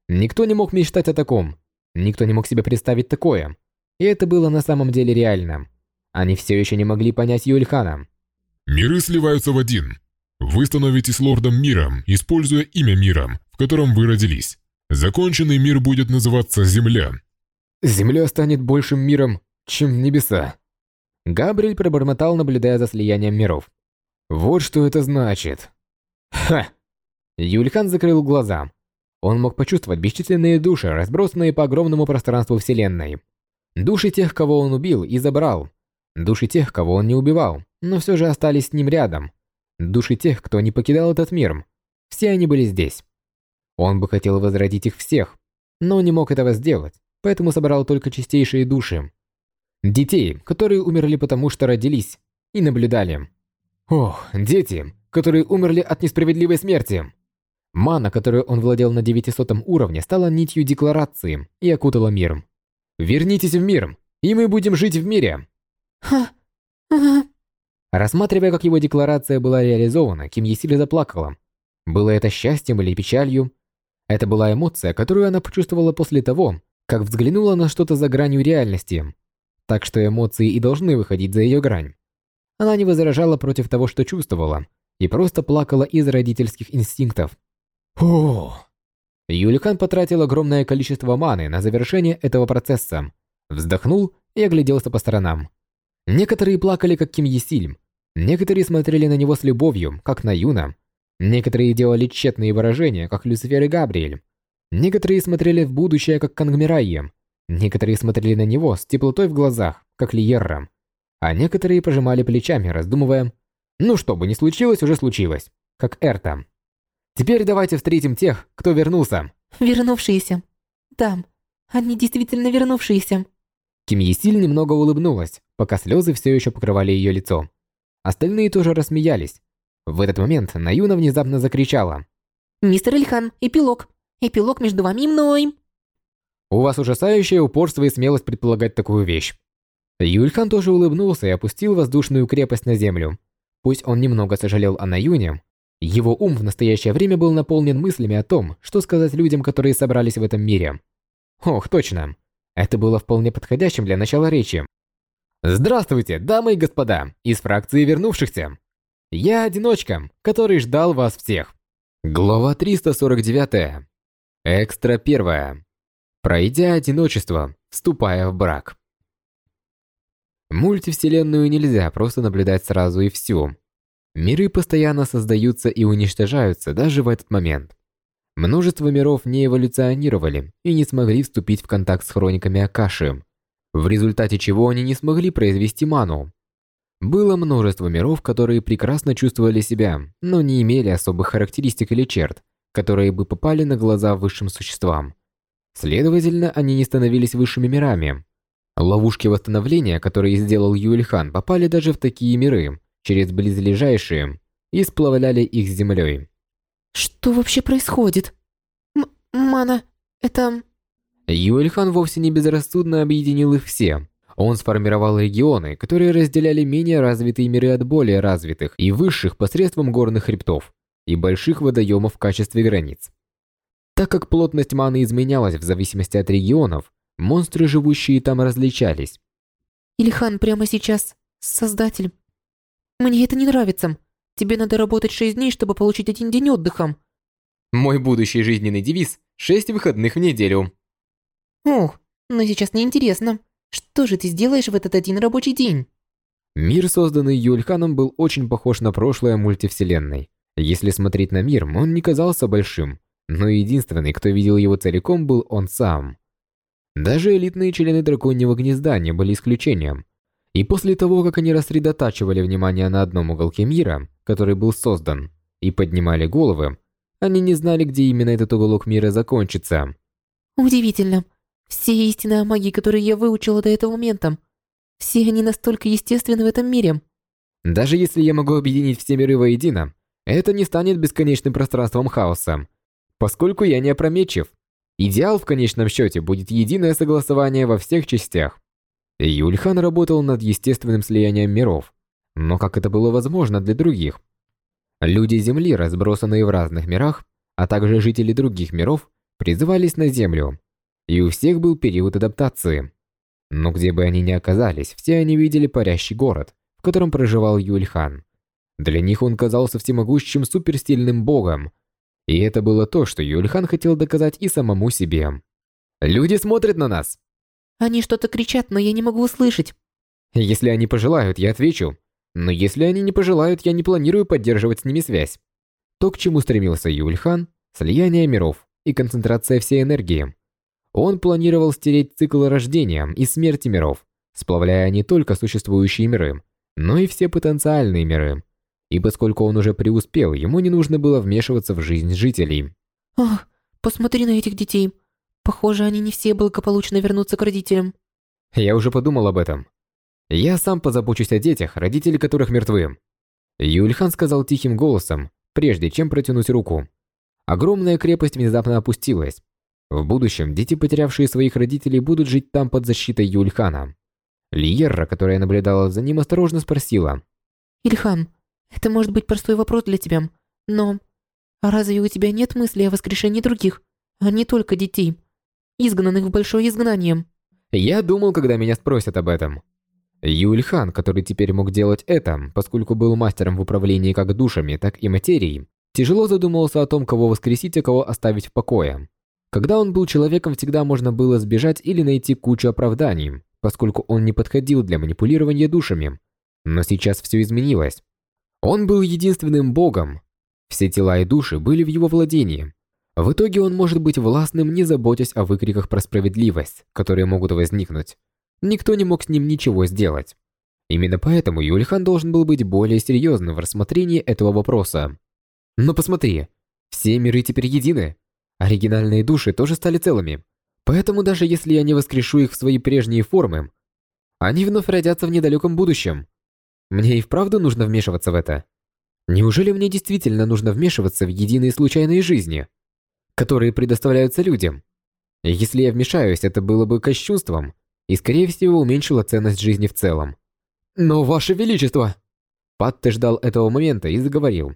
Никто не мог мечтать о таком. Никто не мог себе представить такое. И это было на самом деле реально. Они все еще не могли понять Юльхана. Миры сливаются в один. Вы становитесь лордом мира, используя имя мира, в котором вы родились. Законченный мир будет называться Земля. Земля станет большим миром, чем небеса. Габриэль пробормотал, наблюдая за слиянием миров. Вот что это значит. Ха! Юльхан закрыл глаза. Он мог почувствовать бесчисленные души, разбросанные по огромному пространству Вселенной. Души тех, кого он убил и забрал. Души тех, кого он не убивал но все же остались с ним рядом. Души тех, кто не покидал этот мир. Все они были здесь. Он бы хотел возродить их всех, но не мог этого сделать, поэтому собрал только чистейшие души. Детей, которые умерли потому, что родились, и наблюдали. Ох, дети, которые умерли от несправедливой смерти. Мана, которую он владел на 900 уровне, стала нитью декларации и окутала мир. «Вернитесь в мир, и мы будем жить в мире!» Ха, ага. Рассматривая, как его декларация была реализована, Ким Есиль заплакала. Было это счастьем или печалью? Это была эмоция, которую она почувствовала после того, как взглянула на что-то за гранью реальности. Так что эмоции и должны выходить за ее грань. Она не возражала против того, что чувствовала, и просто плакала из родительских инстинктов. О! Юликан потратил огромное количество маны на завершение этого процесса, вздохнул и огляделся по сторонам. Некоторые плакали, как Ким Есиль, Некоторые смотрели на него с любовью, как на Юна. Некоторые делали тщетные выражения, как Люцифер и Габриэль. Некоторые смотрели в будущее, как Кангмирайя. Некоторые смотрели на него с теплотой в глазах, как Лиерра. А некоторые пожимали плечами, раздумывая, «Ну что бы ни случилось, уже случилось», как Эрта. Теперь давайте встретим тех, кто вернулся. Вернувшиеся. Да, они действительно вернувшиеся. Ким Есиль немного улыбнулась, пока слезы все еще покрывали ее лицо. Остальные тоже рассмеялись. В этот момент Наюна внезапно закричала. «Мистер Ильхан, эпилог! Эпилог между вами и мной!» «У вас ужасающее упорство и смелость предполагать такую вещь». Юльхан тоже улыбнулся и опустил воздушную крепость на землю. Пусть он немного сожалел о Наюне, его ум в настоящее время был наполнен мыслями о том, что сказать людям, которые собрались в этом мире. Ох, точно. Это было вполне подходящим для начала речи. Здравствуйте, дамы и господа, из фракции вернувшихся. Я одиночка, который ждал вас всех. Глава 349. Экстра первая. Пройдя одиночество, вступая в брак. Мультивселенную нельзя просто наблюдать сразу и всю. Миры постоянно создаются и уничтожаются даже в этот момент. Множество миров не эволюционировали и не смогли вступить в контакт с хрониками Акаши, в результате чего они не смогли произвести ману. Было множество миров, которые прекрасно чувствовали себя, но не имели особых характеристик или черт, которые бы попали на глаза высшим существам. Следовательно, они не становились высшими мирами. Ловушки восстановления, которые сделал Юэльхан, попали даже в такие миры, через близлежащие, и сплавляли их с землей. Что вообще происходит? М мана, это... Юэльхан вовсе не безрассудно объединил их все, он сформировал регионы, которые разделяли менее развитые миры от более развитых и высших посредством горных хребтов и больших водоемов в качестве границ. Так как плотность маны изменялась в зависимости от регионов, монстры, живущие там, различались. Ильхан прямо сейчас создатель. Мне это не нравится. Тебе надо работать шесть дней, чтобы получить один день отдыха. Мой будущий жизненный девиз – шесть выходных в неделю. Ох, но сейчас неинтересно. Что же ты сделаешь в этот один рабочий день? Мир, созданный Юльханом, был очень похож на прошлое мультивселенной. Если смотреть на мир, он не казался большим, но единственный, кто видел его целиком, был он сам. Даже элитные члены драконьего гнезда не были исключением. И после того, как они рассредотачивали внимание на одном уголке мира, который был создан, и поднимали головы, они не знали, где именно этот уголок мира закончится. Удивительно. Все истины о магии, которые я выучила до этого момента, все они настолько естественны в этом мире. Даже если я могу объединить все миры воедино, это не станет бесконечным пространством хаоса, поскольку я не опрометчив. Идеал в конечном счете будет единое согласование во всех частях. Юльхан работал над естественным слиянием миров, но как это было возможно для других? Люди Земли, разбросанные в разных мирах, а также жители других миров, призывались на Землю, и у всех был период адаптации. Но где бы они ни оказались, все они видели парящий город, в котором проживал Юльхан. Для них он казался всемогущим суперстильным богом. И это было то, что Юльхан хотел доказать и самому себе. «Люди смотрят на нас!» Они что-то кричат, но я не могу услышать. Если они пожелают, я отвечу. Но если они не пожелают, я не планирую поддерживать с ними связь. То, к чему стремился Юльхан – слияние миров и концентрация всей энергии. Он планировал стереть цикл рождения и смерти миров, сплавляя не только существующие миры, но и все потенциальные миры. И поскольку он уже преуспел, ему не нужно было вмешиваться в жизнь жителей. Ах, посмотри на этих детей. Похоже, они не все благополучно вернутся к родителям. Я уже подумал об этом. Я сам позабочусь о детях, родители которых мертвы. Юльхан сказал тихим голосом, прежде чем протянуть руку. Огромная крепость внезапно опустилась, в будущем дети, потерявшие своих родителей, будут жить там под защитой Юльхана. Лиерра, которая наблюдала за ним, осторожно спросила. «Ильхан, это может быть простой вопрос для тебя, но... А разве у тебя нет мысли о воскрешении других, а не только детей, изгнанных в большое изгнание?» Я думал, когда меня спросят об этом. Юльхан, который теперь мог делать это, поскольку был мастером в управлении как душами, так и материей, тяжело задумывался о том, кого воскресить, а кого оставить в покое. Когда он был человеком, всегда можно было сбежать или найти кучу оправданий, поскольку он не подходил для манипулирования душами. Но сейчас все изменилось. Он был единственным богом. Все тела и души были в его владении. В итоге он может быть властным, не заботясь о выкриках про справедливость, которые могут возникнуть. Никто не мог с ним ничего сделать. Именно поэтому Юльхан должен был быть более серьезным в рассмотрении этого вопроса. Но посмотри, все миры теперь едины. Оригинальные души тоже стали целыми. Поэтому даже если я не воскрешу их в свои прежние формы, они вновь родятся в недалеком будущем. Мне и вправду нужно вмешиваться в это. Неужели мне действительно нужно вмешиваться в единые случайные жизни, которые предоставляются людям? Если я вмешаюсь, это было бы кощунством и, скорее всего, уменьшило ценность жизни в целом. Но, Ваше Величество! Патте ждал этого момента и заговорил.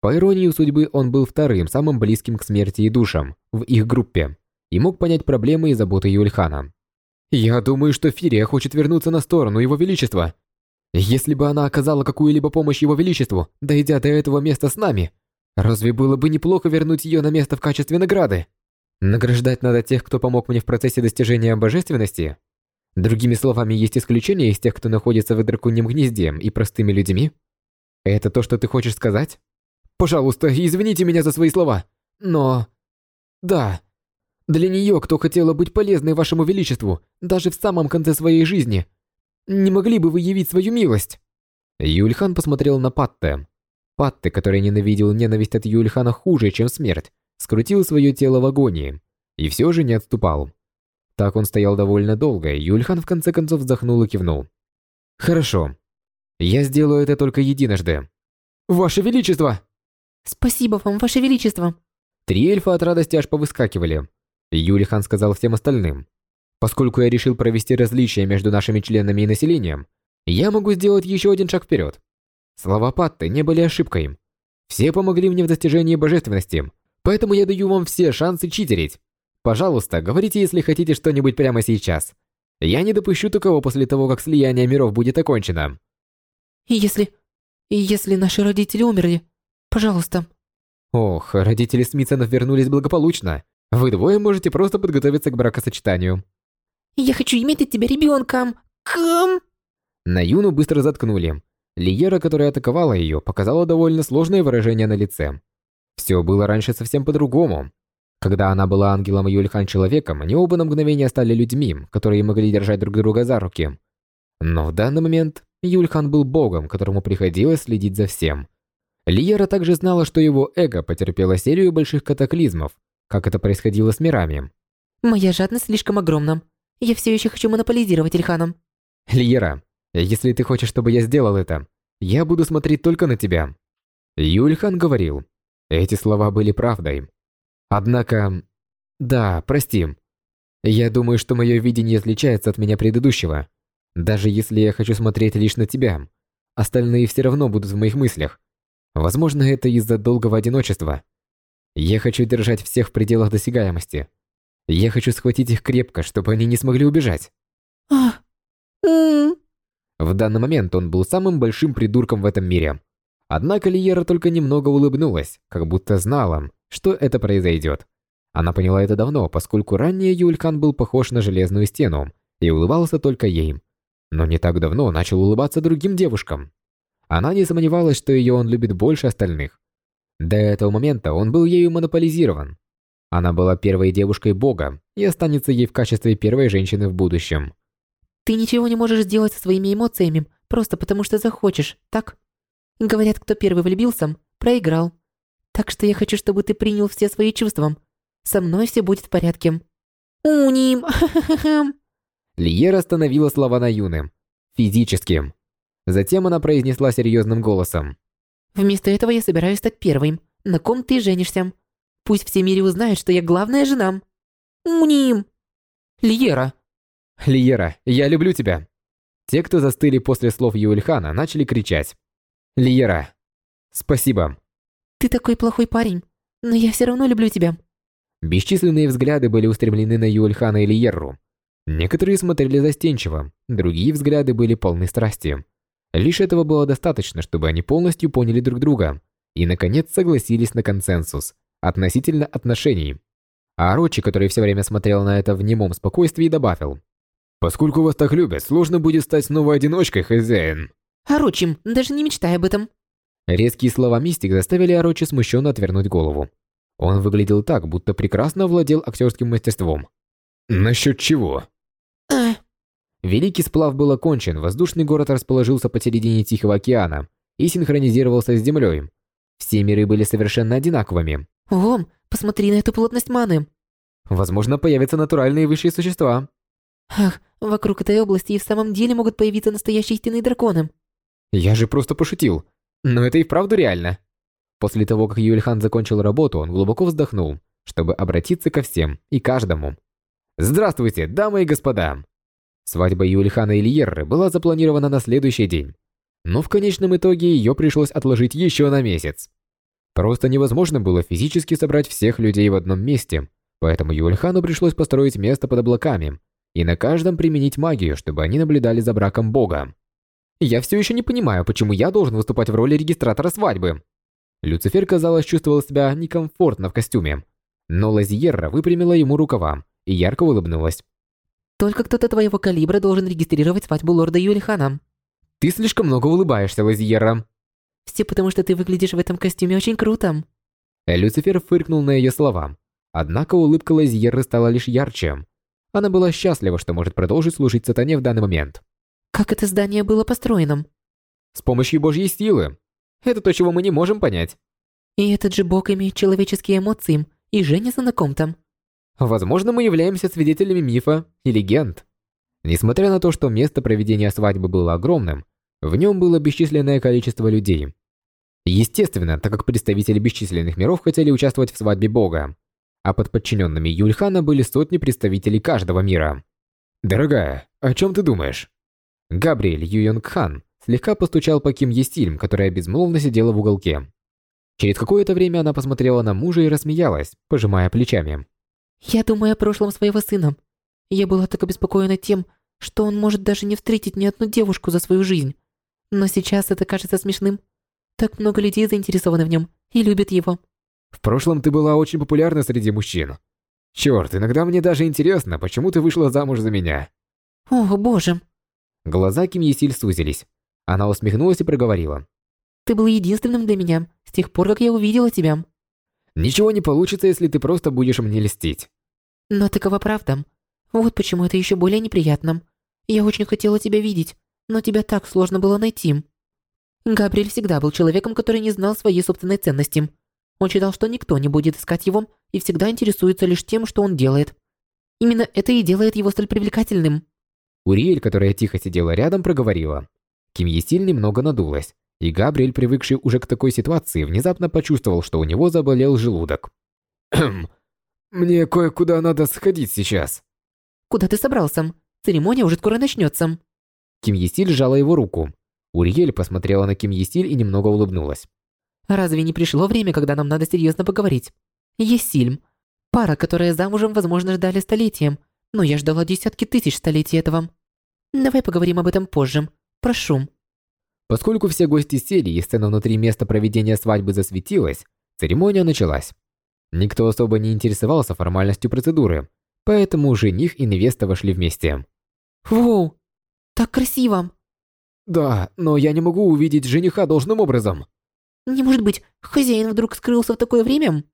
По иронии судьбы, он был вторым, самым близким к смерти и душам в их группе и мог понять проблемы и заботы Юльхана. «Я думаю, что Фирия хочет вернуться на сторону Его Величества. Если бы она оказала какую-либо помощь Его Величеству, дойдя до этого места с нами, Разве было бы неплохо вернуть ее на место в качестве награды? Награждать надо тех, кто помог мне в процессе достижения божественности? Другими словами, есть исключения из тех, кто находится в драконьем гнезде и простыми людьми? Это то, что ты хочешь сказать? Пожалуйста, извините меня за свои слова, но... Да, для нее, кто хотела быть полезной вашему величеству, даже в самом конце своей жизни, не могли бы вы явить свою милость? Юльхан посмотрел на Патте. Патте, который ненавидел ненависть от Юльхана хуже, чем смерть, скрутил свое тело в агонии и все же не отступал. Так он стоял довольно долго, и Юльхан в конце концов вздохнул и кивнул. «Хорошо. Я сделаю это только единожды. Ваше Величество!» Спасибо вам, Ваше Величество. Три эльфа от радости аж повыскакивали. Юлихан сказал всем остальным. Поскольку я решил провести различия между нашими членами и населением, я могу сделать еще один шаг вперед. Слова Патты не были ошибкой. Все помогли мне в достижении божественности, поэтому я даю вам все шансы читерить. Пожалуйста, говорите, если хотите что-нибудь прямо сейчас. Я не допущу такого после того, как слияние миров будет окончено. И если... И если наши родители умерли, пожалуйста. Ох, родители Смитсонов вернулись благополучно. Вы двое можете просто подготовиться к бракосочетанию. Я хочу иметь от тебя ребенка. Кам. На Юну быстро заткнули. Лиера, которая атаковала ее, показала довольно сложное выражение на лице. Все было раньше совсем по-другому. Когда она была ангелом и Юльхан человеком, они оба на мгновение стали людьми, которые могли держать друг друга за руки. Но в данный момент Юльхан был богом, которому приходилось следить за всем. Лиера также знала, что его эго потерпело серию больших катаклизмов, как это происходило с мирами. Моя жадность слишком огромна. Я все еще хочу монополизировать Ильханом. Лиера, если ты хочешь, чтобы я сделал это, я буду смотреть только на тебя. Юльхан говорил. Эти слова были правдой. Однако... Да, прости. Я думаю, что мое видение отличается от меня предыдущего. Даже если я хочу смотреть лишь на тебя, остальные все равно будут в моих мыслях. Возможно, это из-за долгого одиночества. Я хочу держать всех в пределах досягаемости. Я хочу схватить их крепко, чтобы они не смогли убежать. А, м В данный момент он был самым большим придурком в этом мире. Однако Лиера только немного улыбнулась, как будто знала, что это произойдет. Она поняла это давно, поскольку ранее Юлькан был похож на железную стену и улыбался только ей. Но не так давно начал улыбаться другим девушкам. Она не сомневалась, что ее он любит больше остальных. До этого момента он был ею монополизирован. Она была первой девушкой бога и останется ей в качестве первой женщины в будущем. Ты ничего не можешь сделать со своими эмоциями, просто потому что захочешь, так? Говорят, кто первый влюбился, проиграл. Так что я хочу, чтобы ты принял все свои чувства. Со мной все будет в порядке. Уним. Лиера остановила слова на Юны. Физически. Затем она произнесла серьезным голосом. Вместо этого я собираюсь стать первым. На ком ты женишься? Пусть все мире узнают, что я главная жена. Уним. Лиера. Лиера, я люблю тебя. Те, кто застыли после слов Юльхана, начали кричать. Лиера. Спасибо. Ты такой плохой парень, но я все равно люблю тебя. Бесчисленные взгляды были устремлены на Юльхана и Лиерру. Некоторые смотрели застенчиво, другие взгляды были полны страсти. Лишь этого было достаточно, чтобы они полностью поняли друг друга и, наконец, согласились на консенсус относительно отношений. А Рочи, который все время смотрел на это в немом спокойствии, добавил. «Поскольку вас так любят, сложно будет стать новой одиночкой, хозяин». Орочим, даже не мечтай об этом. Резкие слова Мистик заставили Орочи смущенно отвернуть голову. Он выглядел так, будто прекрасно владел актерским мастерством. «Насчет чего?» А, Великий сплав был окончен, воздушный город расположился посередине Тихого океана и синхронизировался с Землей. Все миры были совершенно одинаковыми. Вон, посмотри на эту плотность маны. Возможно, появятся натуральные высшие существа. Ах, вокруг этой области и в самом деле могут появиться настоящие истинные драконы. Я же просто пошутил. Но это и вправду реально. После того, как Юльхан закончил работу, он глубоко вздохнул, чтобы обратиться ко всем и каждому. Здравствуйте, дамы и господа. Свадьба Юльхана и Льерры была запланирована на следующий день. Но в конечном итоге ее пришлось отложить еще на месяц. Просто невозможно было физически собрать всех людей в одном месте, поэтому Юльхану пришлось построить место под облаками и на каждом применить магию, чтобы они наблюдали за браком бога. Я все еще не понимаю, почему я должен выступать в роли регистратора свадьбы. Люцифер, казалось, чувствовал себя некомфортно в костюме. Но Лазиерра выпрямила ему рукава и ярко улыбнулась. Только кто-то твоего калибра должен регистрировать свадьбу лорда Юлихана. «Ты слишком много улыбаешься, Лазиерра». Все потому, что ты выглядишь в этом костюме очень круто. Люцифер фыркнул на ее слова. Однако улыбка Лазиерры стала лишь ярче. Она была счастлива, что может продолжить служить сатане в данный момент. Как это здание было построено? С помощью божьей силы. Это то, чего мы не можем понять. И этот же бог имеет человеческие эмоции и женится на ком-то. Возможно, мы являемся свидетелями мифа и легенд. Несмотря на то, что место проведения свадьбы было огромным, в нем было бесчисленное количество людей. Естественно, так как представители бесчисленных миров хотели участвовать в свадьбе бога, а под подчиненными Юльхана были сотни представителей каждого мира. «Дорогая, о чем ты думаешь?» Габриэль Юйонг Хан слегка постучал по Ким Есильм, которая безмолвно сидела в уголке. Через какое-то время она посмотрела на мужа и рассмеялась, пожимая плечами. Я думаю о прошлом своего сына. Я была так обеспокоена тем, что он может даже не встретить ни одну девушку за свою жизнь. Но сейчас это кажется смешным. Так много людей заинтересованы в нем и любят его. В прошлом ты была очень популярна среди мужчин. Черт, иногда мне даже интересно, почему ты вышла замуж за меня. О, боже. Глаза Ким Есиль сузились. Она усмехнулась и проговорила. Ты был единственным для меня с тех пор, как я увидела тебя. Ничего не получится, если ты просто будешь мне льстить. Но такова правда. Вот почему это еще более неприятно. Я очень хотела тебя видеть, но тебя так сложно было найти. Габриэль всегда был человеком, который не знал своей собственной ценности. Он считал, что никто не будет искать его и всегда интересуется лишь тем, что он делает. Именно это и делает его столь привлекательным. Уриэль, которая тихо сидела рядом, проговорила. Ким Есиль немного надулась, и Габриэль, привыкший уже к такой ситуации, внезапно почувствовал, что у него заболел желудок. «Хм, мне кое-куда надо сходить сейчас». «Куда ты собрался? Церемония уже скоро начнется». Ким Есиль сжала его руку. Уриэль посмотрела на Ким Есиль и немного улыбнулась. «Разве не пришло время, когда нам надо серьезно поговорить? Есильм. Пара, которая замужем, возможно, ждали столетием, но я ждала десятки тысяч столетий этого. Давай поговорим об этом позже. Прошу». Поскольку все гости сели и сцена внутри места проведения свадьбы засветилась, церемония началась. Никто особо не интересовался формальностью процедуры, поэтому жених и невеста вошли вместе. «Воу, так красиво!» «Да, но я не могу увидеть жениха должным образом». «Не может быть, хозяин вдруг скрылся в такое время?»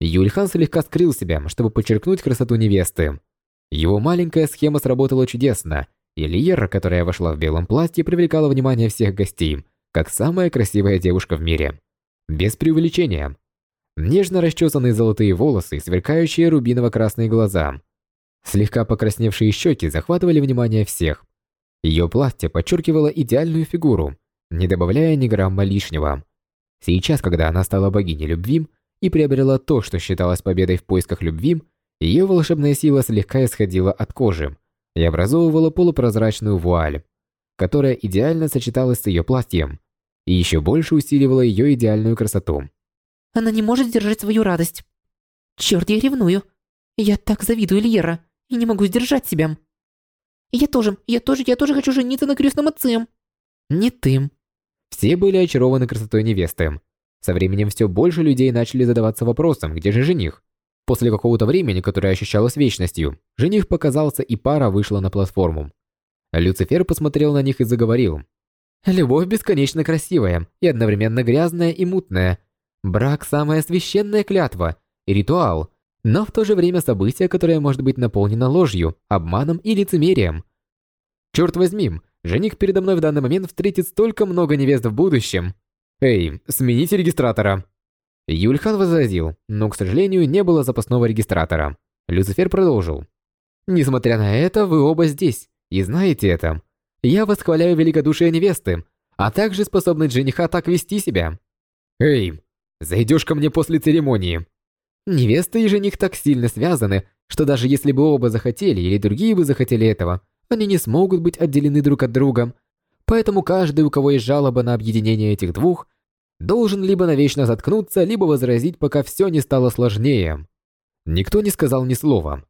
Юльхан слегка скрыл себя, чтобы подчеркнуть красоту невесты. Его маленькая схема сработала чудесно, и Лиера, которая вошла в белом платье, привлекала внимание всех гостей, как самая красивая девушка в мире. Без преувеличения. Нежно расчесанные золотые волосы, сверкающие рубиново-красные глаза. Слегка покрасневшие щеки захватывали внимание всех. Ее платье подчеркивало идеальную фигуру, не добавляя ни грамма лишнего. Сейчас, когда она стала богиней любви и приобрела то, что считалось победой в поисках любви, ее волшебная сила слегка исходила от кожи, и образовывала полупрозрачную вуаль, которая идеально сочеталась с ее платьем и еще больше усиливала ее идеальную красоту. Она не может сдержать свою радость. Черт, я ревную. Я так завидую Льера и не могу сдержать себя. Я тоже, я тоже, я тоже хочу жениться на крестном отце. Не ты. Все были очарованы красотой невесты. Со временем все больше людей начали задаваться вопросом, где же жених. После какого-то времени, которое ощущалось вечностью, жених показался и пара вышла на платформу. Люцифер посмотрел на них и заговорил. «Любовь бесконечно красивая и одновременно грязная и мутная. Брак – самая священная клятва и ритуал, но в то же время событие, которое может быть наполнено ложью, обманом и лицемерием. Черт возьми, жених передо мной в данный момент встретит столько много невест в будущем. Эй, смените регистратора!» Юльхан возразил, но, к сожалению, не было запасного регистратора. Люцифер продолжил. «Несмотря на это, вы оба здесь, и знаете это. Я восхваляю великодушие невесты, а также способность жениха так вести себя. Эй, зайдешь ко мне после церемонии». Невеста и жених так сильно связаны, что даже если бы оба захотели или другие бы захотели этого, они не смогут быть отделены друг от друга. Поэтому каждый, у кого есть жалоба на объединение этих двух, должен либо навечно заткнуться, либо возразить, пока все не стало сложнее. Никто не сказал ни слова.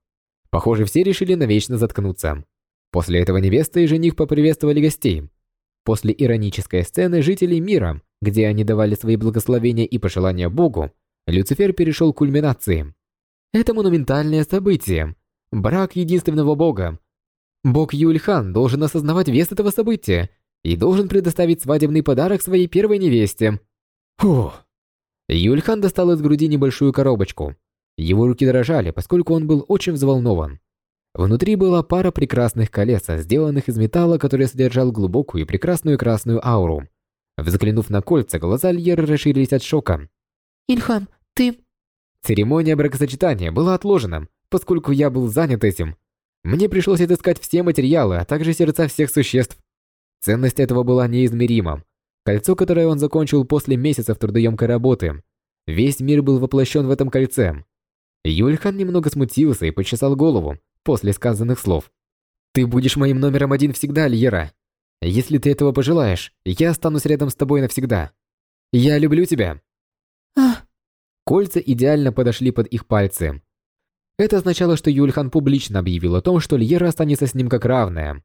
Похоже, все решили навечно заткнуться. После этого невеста и жених поприветствовали гостей. После иронической сцены жителей мира где они давали свои благословения и пожелания Богу, Люцифер перешел к кульминации. Это монументальное событие. Брак единственного Бога. Бог Юльхан должен осознавать вес этого события и должен предоставить свадебный подарок своей первой невесте. Фух. Юльхан достал из груди небольшую коробочку. Его руки дрожали, поскольку он был очень взволнован. Внутри была пара прекрасных колец, сделанных из металла, который содержал глубокую и прекрасную красную ауру. Взглянув на кольца, глаза Льеры расширились от шока. Ильхам, ты... Церемония бракосочетания была отложена, поскольку я был занят этим. Мне пришлось отыскать все материалы, а также сердца всех существ. Ценность этого была неизмерима. Кольцо, которое он закончил после месяцев трудоемкой работы. Весь мир был воплощен в этом кольце. Юльхан немного смутился и почесал голову после сказанных слов. «Ты будешь моим номером один всегда, Льера. Если ты этого пожелаешь, я останусь рядом с тобой навсегда. Я люблю тебя». Кольца идеально подошли под их пальцы. Это означало, что Юльхан публично объявил о том, что Льера останется с ним как равная.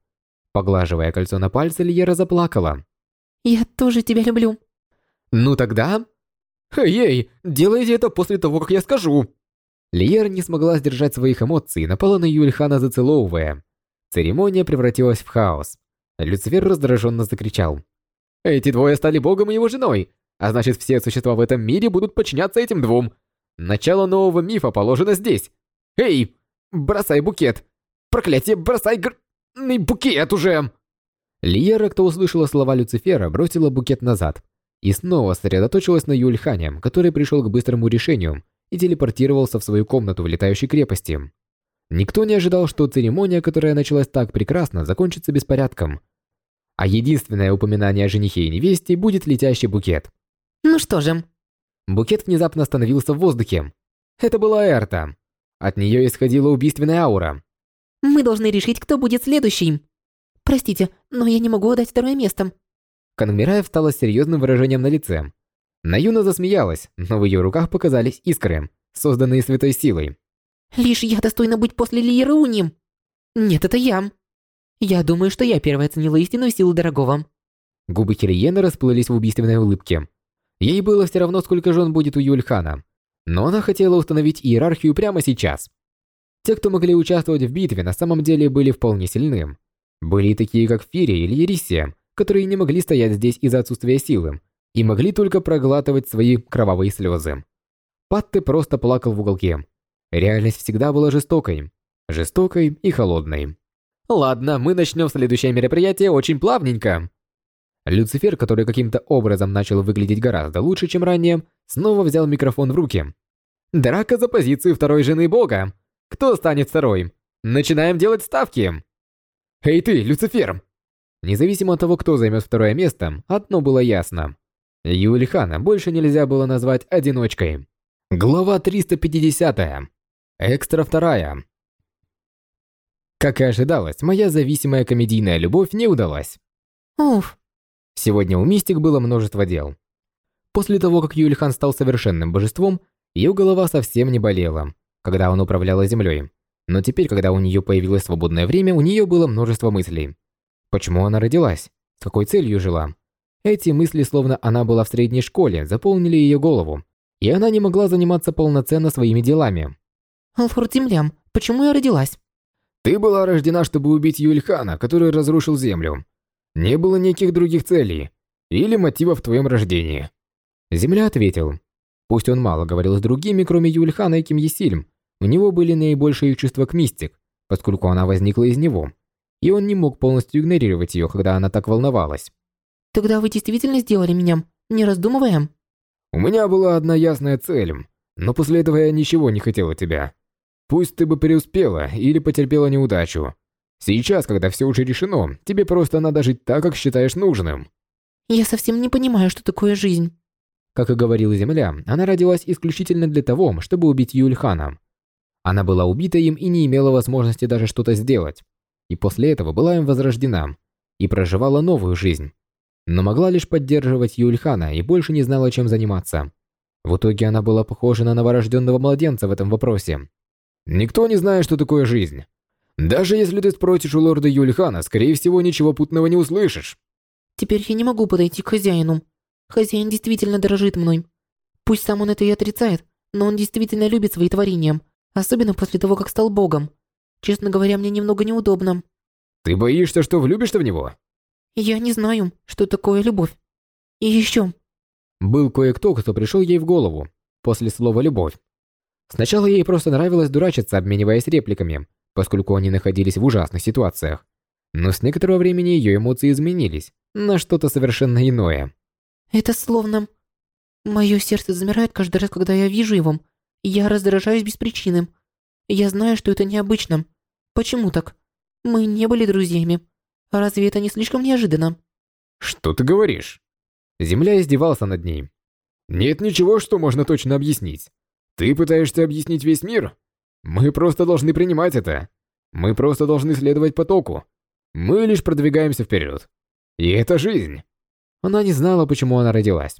Поглаживая кольцо на пальце, Льера заплакала. я тоже тебя люблю. «Ну тогда...» «Эй, делайте это после того, как я скажу!» Лиер не смогла сдержать своих эмоций и напала на Юльхана, зацеловывая. Церемония превратилась в хаос. Люцифер раздраженно закричал. «Эти двое стали богом и его женой, а значит все существа в этом мире будут подчиняться этим двум. Начало нового мифа положено здесь. Эй, бросай букет! Проклятие, бросай грный букет уже!» Лиера, кто услышала слова Люцифера, бросила букет назад и снова сосредоточилась на Юльхане, который пришел к быстрому решению и телепортировался в свою комнату в летающей крепости. Никто не ожидал, что церемония, которая началась так прекрасно, закончится беспорядком. А единственное упоминание о женихе и невесте будет летящий букет. Ну что же, Букет внезапно остановился в воздухе. Это была Эрта. От нее исходила убийственная аура. мы должны решить, кто будет следующим. Простите, но я не могу отдать второе место. Кангмирая встала с серьезным выражением на лице. Наюна засмеялась, но в ее руках показались искры, созданные святой силой. Лишь я достойна быть после Лиеруни. Нет, это я. Я думаю, что я первая оценила истинную силу дорогого. Губы Кириены расплылись в убийственной улыбке. Ей было все равно, сколько жен будет у Юльхана, но она хотела установить иерархию прямо сейчас. Те, кто могли участвовать в битве, на самом деле были вполне сильны. Были такие, как Фири или Ерисия, которые не могли стоять здесь из-за отсутствия силы и могли только проглатывать свои кровавые слезы. Патте просто плакал в уголке. Реальность всегда была жестокой. Жестокой и холодной. Ладно, мы начнем следующее мероприятие очень плавненько. Люцифер, который каким-то образом начал выглядеть гораздо лучше, чем ранее, снова взял микрофон в руки. Драка за позицию второй жены бога. Кто станет второй? Начинаем делать ставки. Эй ты, Люцифер! Независимо от того, кто займет второе место, одно было ясно. Юлихана больше нельзя было назвать одиночкой. Глава 350. Экстра вторая. Как и ожидалось, моя зависимая комедийная любовь не удалась. Уф, Сегодня у Мистик было множество дел. После того, как Юльхан стал совершенным божеством, ее голова совсем не болела, когда он управляла землей. Но теперь, когда у нее появилось свободное время, у нее было множество мыслей. Почему она родилась? С какой целью жила? Эти мысли, словно она была в средней школе, заполнили ее голову, и она не могла заниматься полноценно своими делами. Алфорд Землям, почему я родилась? Ты была рождена, чтобы убить Юльхана, который разрушил землю. Не было никаких других целей или мотивов в твоем рождении. Земля ответил. Пусть он мало говорил с другими, кроме Юльхана и Ким Есильм, у него были наибольшие чувства к Мистик, поскольку она возникла из него, и он не мог полностью игнорировать ее, когда она так волновалась. Тогда вы действительно сделали меня, не раздумывая? У меня была одна ясная цель, но после этого я ничего не хотел от тебя. Пусть ты бы преуспела или потерпела неудачу. Сейчас, когда все уже решено, тебе просто надо жить так, как считаешь нужным. Я совсем не понимаю, что такое жизнь. Как и говорила Земля, она родилась исключительно для того, чтобы убить Юльхана. Она была убита им и не имела возможности даже что-то сделать. И после этого была им возрождена и проживала новую жизнь. Но могла лишь поддерживать Юльхана и больше не знала, чем заниматься. В итоге она была похожа на новорожденного младенца в этом вопросе. Никто не знает, что такое жизнь. Даже если ты спросишь у лорда Юльхана, скорее всего, ничего путного не услышишь. Теперь я не могу подойти к хозяину. Хозяин действительно дорожит мной. Пусть сам он это и отрицает, но он действительно любит свои творения, особенно после того, как стал богом. Честно говоря, мне немного неудобно. Ты боишься, что влюбишься в него? Я не знаю, что такое любовь. И еще. Был кое-кто, кто пришел ей в голову после слова «любовь». Сначала ей просто нравилось дурачиться, обмениваясь репликами, поскольку они находились в ужасных ситуациях. Но с некоторого времени ее эмоции изменились на что-то совершенно иное. Это словно... Мое сердце замирает каждый раз, когда я вижу его. Я раздражаюсь без причины. Я знаю, что это необычно. Почему так? Мы не были друзьями. Разве это не слишком неожиданно? Что ты говоришь? Земля издевался над ней. Нет ничего, что можно точно объяснить. Ты пытаешься объяснить весь мир? Мы просто должны принимать это. Мы просто должны следовать потоку. Мы лишь продвигаемся вперед. И это жизнь. Она не знала, почему она родилась.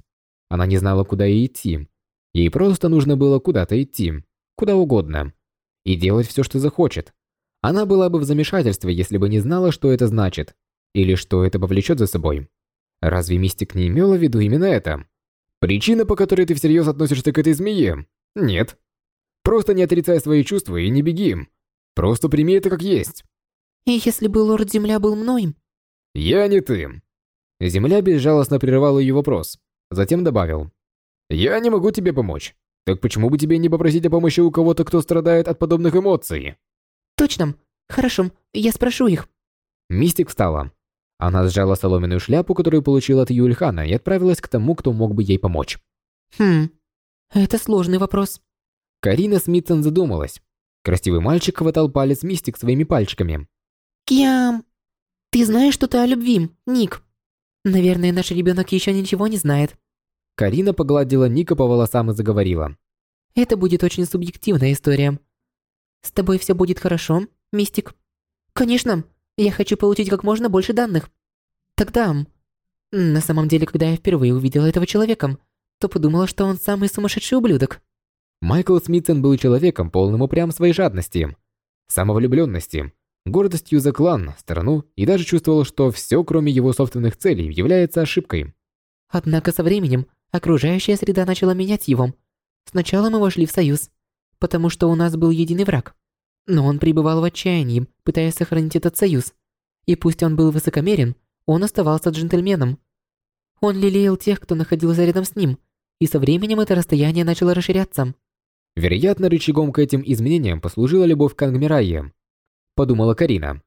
Она не знала, куда ей идти. Ей просто нужно было куда-то идти, куда угодно, и делать все, что захочет. Она была бы в замешательстве, если бы не знала, что это значит, или что это повлечет за собой. Разве мистик не имела в виду именно это? Причина, по которой ты всерьез относишься к этой змее? Нет. Просто не отрицай свои чувства и не беги. Просто прими это как есть. И если бы лорд Земля был мной? Я не ты. Земля безжалостно прервала ее вопрос, затем добавил. Я не могу тебе помочь. Так почему бы тебе не попросить о помощи у кого-то, кто страдает от подобных эмоций? Точно. Хорошо, я спрошу их. Мистик встала. Она сжала соломенную шляпу, которую получила от Юльхана, и отправилась к тому, кто мог бы ей помочь. Хм, это сложный вопрос. Карина Смитсон задумалась. Красивый мальчик хватал палец Мистик своими пальчиками. Кьям, ты знаешь что-то о любви, Ник? Наверное, наш ребенок еще ничего не знает. Карина погладила Ника по волосам и заговорила. Это будет очень субъективная история. С тобой все будет хорошо, Мистик? Конечно, я хочу получить как можно больше данных. Тогда... На самом деле, когда я впервые увидела этого человека, то подумала, что он самый сумасшедший ублюдок. Майкл Смитсон был человеком, полным упрям своей жадности, самовлюбленности, гордостью за клан, страну и даже чувствовал, что все, кроме его собственных целей, является ошибкой. Однако со временем окружающая среда начала менять его. Сначала мы вошли в союз, потому что у нас был единый враг. Но он пребывал в отчаянии, пытаясь сохранить этот союз. И пусть он был высокомерен, он оставался джентльменом. Он лелеял тех, кто находился рядом с ним, и со временем это расстояние начало расширяться. Вероятно, рычагом к этим изменениям послужила любовь к Ангмирайе, подумала Карина.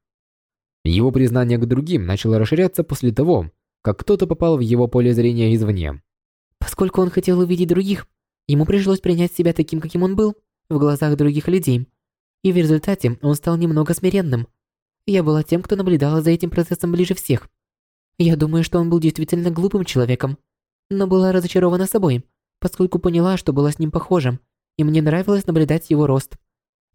Его признание к другим начало расширяться после того, как кто-то попал в его поле зрения извне. Поскольку он хотел увидеть других, ему пришлось принять себя таким, каким он был, в глазах других людей, и в результате он стал немного смиренным. Я была тем, кто наблюдала за этим процессом ближе всех. Я думаю, что он был действительно глупым человеком, но была разочарована собой, поскольку поняла, что была с ним похожа, и мне нравилось наблюдать его рост.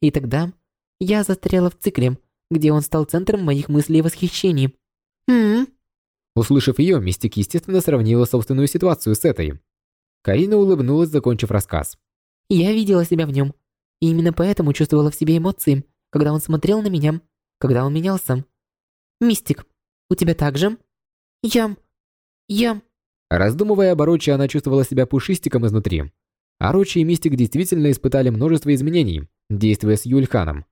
И тогда я застряла в цикле, где он стал центром моих мыслей и восхищений. Хм. Услышав ее, Мистик естественно сравнила собственную ситуацию с этой. Карина улыбнулась, закончив рассказ. Я видела себя в нем, и именно поэтому чувствовала в себе эмоции, когда он смотрел на меня, когда он менялся. Мистик, у тебя так же? Я... Я... Раздумывая Орочи, она чувствовала себя пушистиком изнутри. Орочи и Мистик действительно испытали множество изменений, действуя с Юльханом.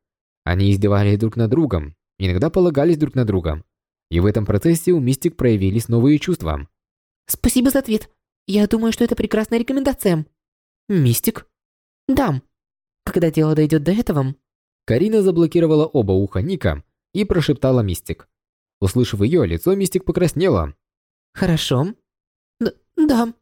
Они издевались друг над другом, иногда полагались друг на друга. И в этом процессе у Мистик проявились новые чувства. Спасибо за ответ. Я думаю, что это прекрасная рекомендация. Мистик? Да. Когда дело дойдет до этого... Карина заблокировала оба уха Ника и прошептала Мистик. Услышав ее, лицо Мистик покраснело. Хорошо. Д да.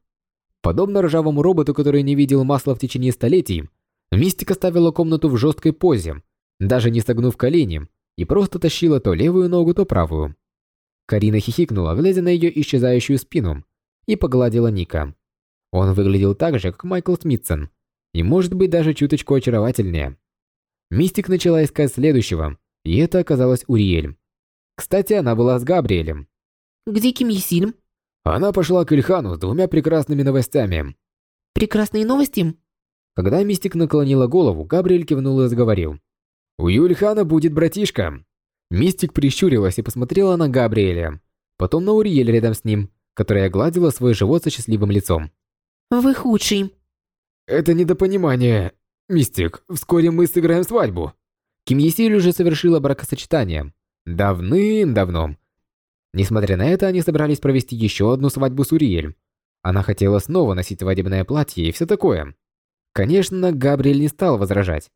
Подобно ржавому роботу, который не видел масла в течение столетий, Мистик оставила комнату в жесткой позе, даже не согнув колени, и просто тащила то левую ногу, то правую. Карина хихикнула, глядя на ее исчезающую спину, и погладила Ника. Он выглядел так же, как Майкл Смитсон, и может быть даже чуточку очаровательнее. Мистик начала искать следующего, и это оказалось Уриэль. Кстати, она была с Габриэлем. Где Ким Есиль? Она пошла к Ильхану с двумя прекрасными новостями. Прекрасные новости? Когда Мистик наклонила голову, Габриэль кивнул и заговорил. «У Юльхана будет братишка». Мистик прищурилась и посмотрела на Габриэля, потом на Уриэль рядом с ним, которая гладила свой живот со счастливым лицом. Вы худший. Это недопонимание. Мистик, вскоре мы сыграем свадьбу. Ким Есиль уже совершила бракосочетание. Давным-давно. Несмотря на это, они собрались провести еще одну свадьбу с Уриэль. Она хотела снова носить свадебное платье и все такое. Конечно, Габриэль не стал возражать.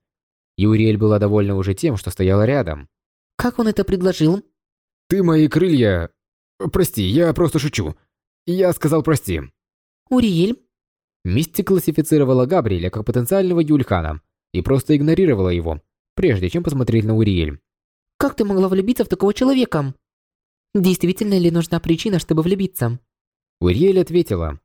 И Уриэль была довольна уже тем, что стояла рядом. Как он это предложил? Ты мои крылья... Прости, я просто шучу. Я сказал прости. Уриэль? Мистик классифицировала Габриэля как потенциального Юльхана и просто игнорировала его, прежде чем посмотреть на Уриэль. Как ты могла влюбиться в такого человека? Действительно ли нужна причина, чтобы влюбиться? Уриэль ответила.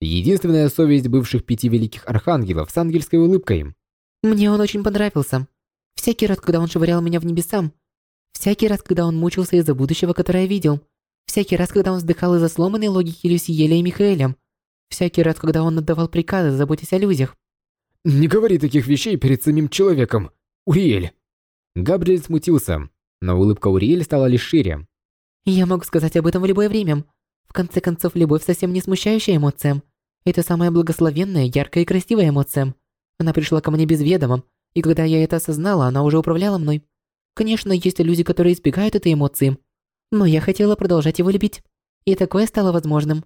Единственная совесть бывших пяти великих архангелов с ангельской улыбкой. Мне он очень понравился. Всякий раз, когда он швырял меня в небеса. Всякий раз, когда он мучился из-за будущего, которое видел. Всякий раз, когда он вздыхал из-за сломанной логики Люсиеля и Михаэля. Всякий раз, когда он отдавал приказы, заботясь о людях. Не говори таких вещей перед самим человеком. Уриэль. Габриэль смутился, но улыбка Уриэль стала лишь шире. Я могу сказать об этом в любое время. В конце концов, любовь совсем не смущающая эмоция. Это самая благословенная, яркая и красивая эмоция. Она пришла ко мне без ведома, и когда я это осознала, она уже управляла мной. Конечно, есть люди, которые избегают этой эмоции. Но я хотела продолжать его любить. И такое стало возможным.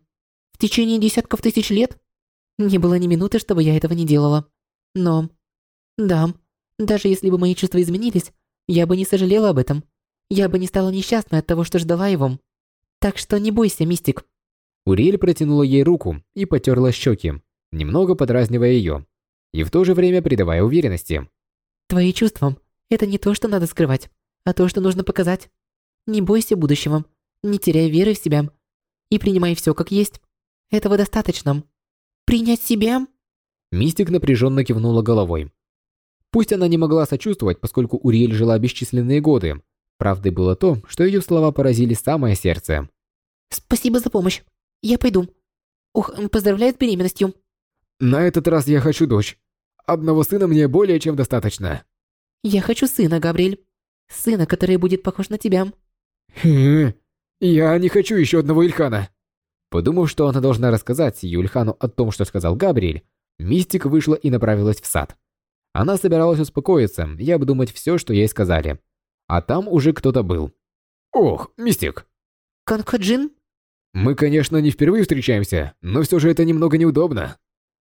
В течение десятков тысяч лет не было ни минуты, чтобы я этого не делала. Но... Да, даже если бы мои чувства изменились, я бы не сожалела об этом. Я бы не стала несчастной от того, что ждала его. Так что не бойся, Мистик. Уриэль протянула ей руку и потерла щеки, немного подразнивая ее, и в то же время придавая уверенности. Твои чувства – это не то, что надо скрывать, а то, что нужно показать. Не бойся будущего, не теряй веры в себя и принимай все как есть. Этого достаточно. Принять себя? Мистик напряженно кивнула головой. Пусть она не могла сочувствовать, поскольку Уриэль жила бесчисленные годы, правдой было то, что ее слова поразили самое сердце. Спасибо за помощь. Я пойду. Ух, поздравляю с беременностью. На этот раз я хочу дочь. Одного сына мне более чем достаточно. Я хочу сына, Габриэль. Сына, который будет похож на тебя. Хм, я не хочу еще одного Ильхана. Подумав, что она должна рассказать Юльхану о том, что сказал Габриэль, Мистик вышла и направилась в сад. Она собиралась успокоиться и обдумать все, что ей сказали. А там уже кто-то был. Ох, Мистик. Канкаджин? Мы, конечно, не впервые встречаемся, но все же это немного неудобно.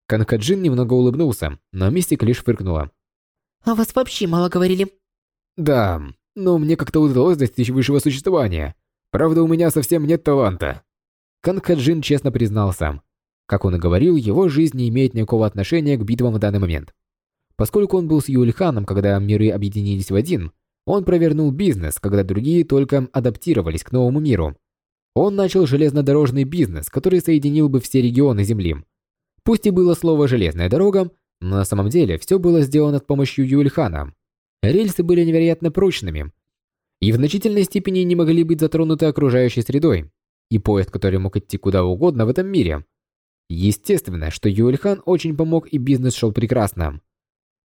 Канкаджин немного улыбнулся, но Мистик лишь фыркнула. О вас вообще мало говорили. Да, но мне как-то удалось достичь высшего существования. Правда, у меня совсем нет таланта. Канкаджин честно признался. Как он и говорил, его жизнь не имеет никакого отношения к битвам в данный момент. Поскольку он был с Юльханом, когда миры объединились в один, он провернул бизнес, когда другие только адаптировались к новому миру. Он начал железнодорожный бизнес, который соединил бы все регионы Земли. Пусть и было слово «железная дорога», но на самом деле все было сделано с помощью Юльхана. Рельсы были невероятно прочными и в значительной степени не могли быть затронуты окружающей средой, и поезд, который мог идти куда угодно в этом мире. Естественно, что Юльхан очень помог и бизнес шел прекрасно.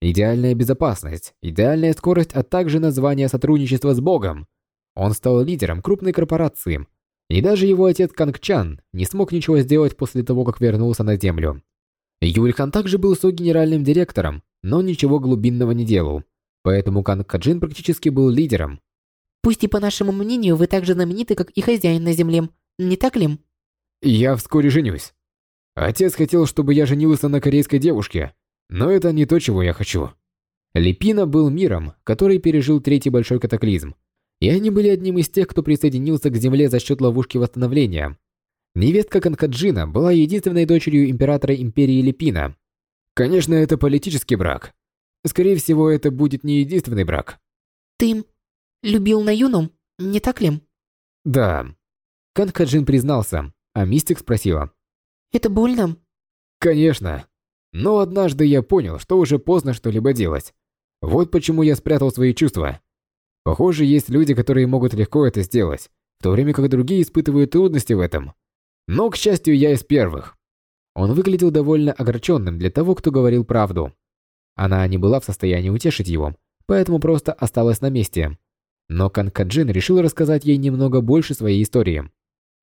Идеальная безопасность, идеальная скорость, а также название сотрудничества с Богом. Он стал лидером крупной корпорации, и даже его отец Канг Чан не смог ничего сделать после того, как вернулся на Землю. Юльхан также был со-генеральным директором, но ничего глубинного не делал, поэтому Канг Каджин практически был лидером. Пусть и по нашему мнению вы так же знамениты, как и хозяин на Земле, не так ли? Я вскоре женюсь. Отец хотел, чтобы я женился на корейской девушке, но это не то, чего я хочу. Липина был миром, который пережил третий большой катаклизм, и они были одним из тех, кто присоединился к Земле за счет ловушки восстановления. Невестка Канкаджина была единственной дочерью императора Империи Липина. Конечно, это политический брак. Скорее всего, это будет не единственный брак. Ты любил Наюну, не так ли? Да. Канкаджин признался, а Мистик спросила. Это больно? Конечно. Но однажды я понял, что уже поздно что-либо делать. Вот почему я спрятал свои чувства. Похоже, есть люди, которые могут легко это сделать, в то время как другие испытывают трудности в этом. Но, к счастью, я из первых. Он выглядел довольно огорченным для того, кто говорил правду. Она не была в состоянии утешить его, поэтому просто осталась на месте. Но Канкаджин решил рассказать ей немного больше своей истории.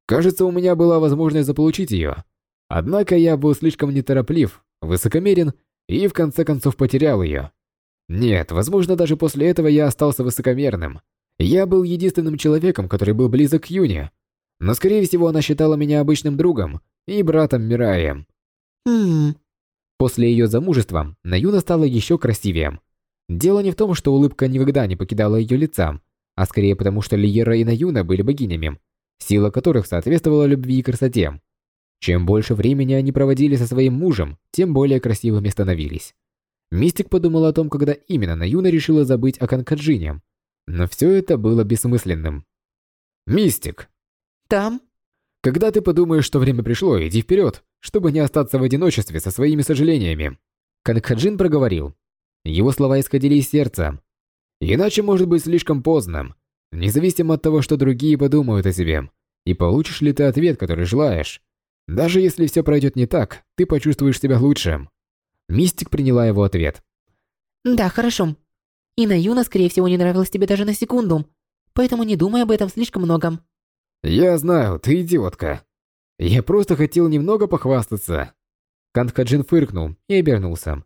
Кажется, у меня была возможность заполучить ее. Однако я был слишком нетороплив, высокомерен и в конце концов потерял ее. Нет, возможно, даже после этого я остался высокомерным. Я был единственным человеком, который был близок к Юне. Но, скорее всего, она считала меня обычным другом и братом Мираем. Хм. После ее замужества Наюна стала еще красивее. Дело не в том, что улыбка никогда не покидала ее лица, а скорее потому, что Лиера и Наюна были богинями, сила которых соответствовала любви и красоте. Чем больше времени они проводили со своим мужем, тем более красивыми становились. Мистик подумал о том, когда именно Наюна решила забыть о Канкаджине, но все это было бессмысленным. Мистик, Там? когда ты подумаешь, что время пришло, иди вперед, чтобы не остаться в одиночестве со своими сожалениями. Канкаджин проговорил. Его слова исходили из сердца. Иначе может быть слишком поздно, независимо от того, что другие подумают о тебе, и получишь ли ты ответ, который желаешь. Даже если все пройдет не так, ты почувствуешь себя лучше. Мистик приняла его ответ. Да, хорошо. И Наюна, скорее всего, не нравилась тебе даже на секунду. Поэтому не думай об этом слишком много. Я знаю, ты идиотка. Я просто хотел немного похвастаться. Канкаджин фыркнул и обернулся.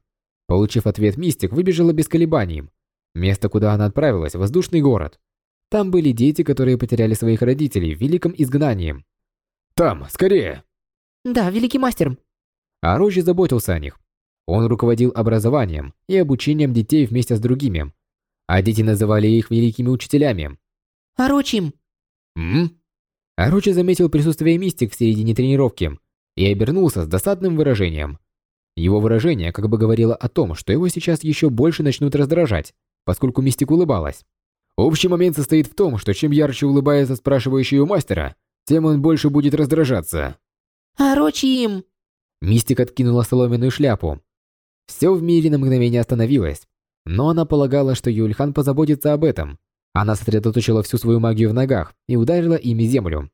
Получив ответ, Мистик выбежала без колебаний. Место, куда она отправилась, воздушный город. Там были дети, которые потеряли своих родителей в великом изгнании. Там, скорее. Да, великий мастер. А Рожи заботился о них. Он руководил образованием и обучением детей вместе с другими. А дети называли их великими учителями. Орочим. М? Аручи заметил присутствие Мистик в середине тренировки и обернулся с досадным выражением. Его выражение как бы говорило о том, что его сейчас еще больше начнут раздражать, поскольку Мистик улыбалась. Общий момент состоит в том, что чем ярче улыбается спрашивающий у мастера, тем он больше будет раздражаться. Орочим. Мистик откинула соломенную шляпу. Все в мире на мгновение остановилось, но она полагала, что Юльхан позаботится об этом. Она сосредоточила всю свою магию в ногах и ударила ими землю.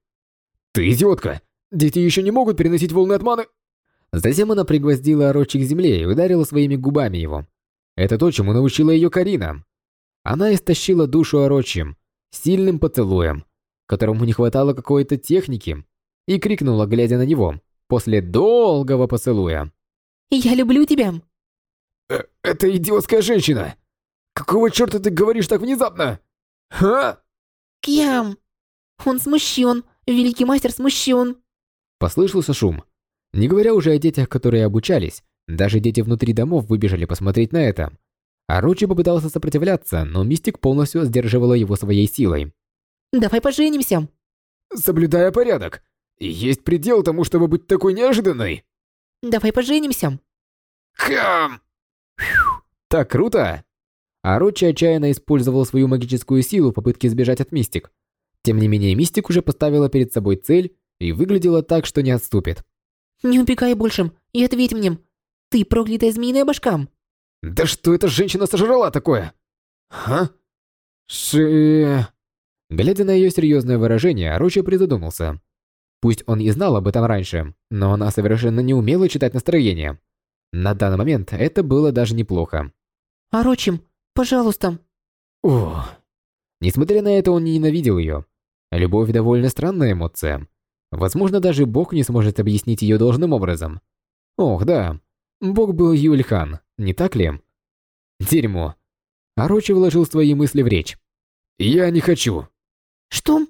Ты идиотка! Дети еще не могут переносить волны от маны. Затем она пригвоздила Орочи к земле и ударила своими губами его. Это то, чему научила ее Карина. Она истощила душу Орочи сильным поцелуем, которому не хватало какой-то техники, и крикнула, глядя на него, после долгого поцелуя. Я люблю тебя. Э, это идиотская женщина. Какого черта ты говоришь так внезапно? Ха? Кьям. Он смущен. Великий мастер смущен. Послышался шум. Не говоря уже о детях, которые обучались, даже дети внутри домов выбежали посмотреть на это. Орочи попытался сопротивляться, но Мистик полностью сдерживала его своей силой. Давай поженимся. Соблюдая порядок. Есть предел тому, чтобы быть такой неожиданной. Давай поженимся. Хам! Так круто! Орочи отчаянно использовал свою магическую силу в попытке сбежать от Мистик. Тем не менее, Мистик уже поставила перед собой цель и выглядела так, что не отступит. Не убегай больше и ответь мне. Ты проклятая змеиная башка. Да что эта женщина сожрала такое? Ха? Ши... Глядя на ее серьезное выражение, Орочи призадумался. Пусть он и знал об этом раньше, но она совершенно не умела читать настроение. На данный момент это было даже неплохо. Орочим, пожалуйста. О, Несмотря на это, он не ненавидел ее. Любовь довольно странная эмоция. Возможно, даже Бог не сможет объяснить ее должным образом. Ох, да. Бог был Юльхан, не так ли? Дерьмо. Орочи вложил свои мысли в речь. я не хочу. Что?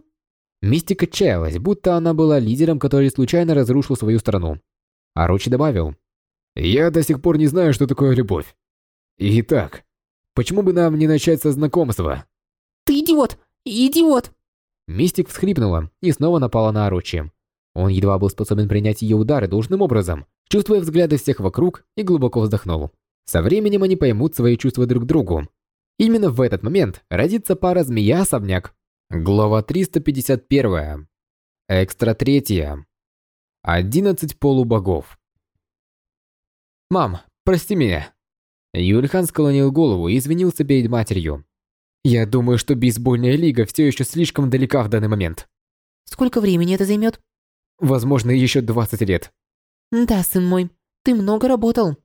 Мистик отчаялась, будто она была лидером, который случайно разрушил свою страну. Орочи добавил. Я до сих пор не знаю, что такое любовь. Итак, почему бы нам не начать со знакомства? Ты идиот! Идиот! Мистик всхлипнула и снова напала на Орочи. Он едва был способен принять ее удары должным образом, чувствуя взгляды всех вокруг и глубоко вздохнул. Со временем они поймут свои чувства друг к другу. Именно в этот момент родится пара змея-особняк. Глава 351. Экстра третья. 11 полубогов. Мам, прости меня. Юльхан склонил голову и извинился перед матерью. Я думаю, что бейсбольная лига все еще слишком далека в данный момент. Сколько времени это займет? Возможно, еще 20 лет. Да, сын мой, ты много работал.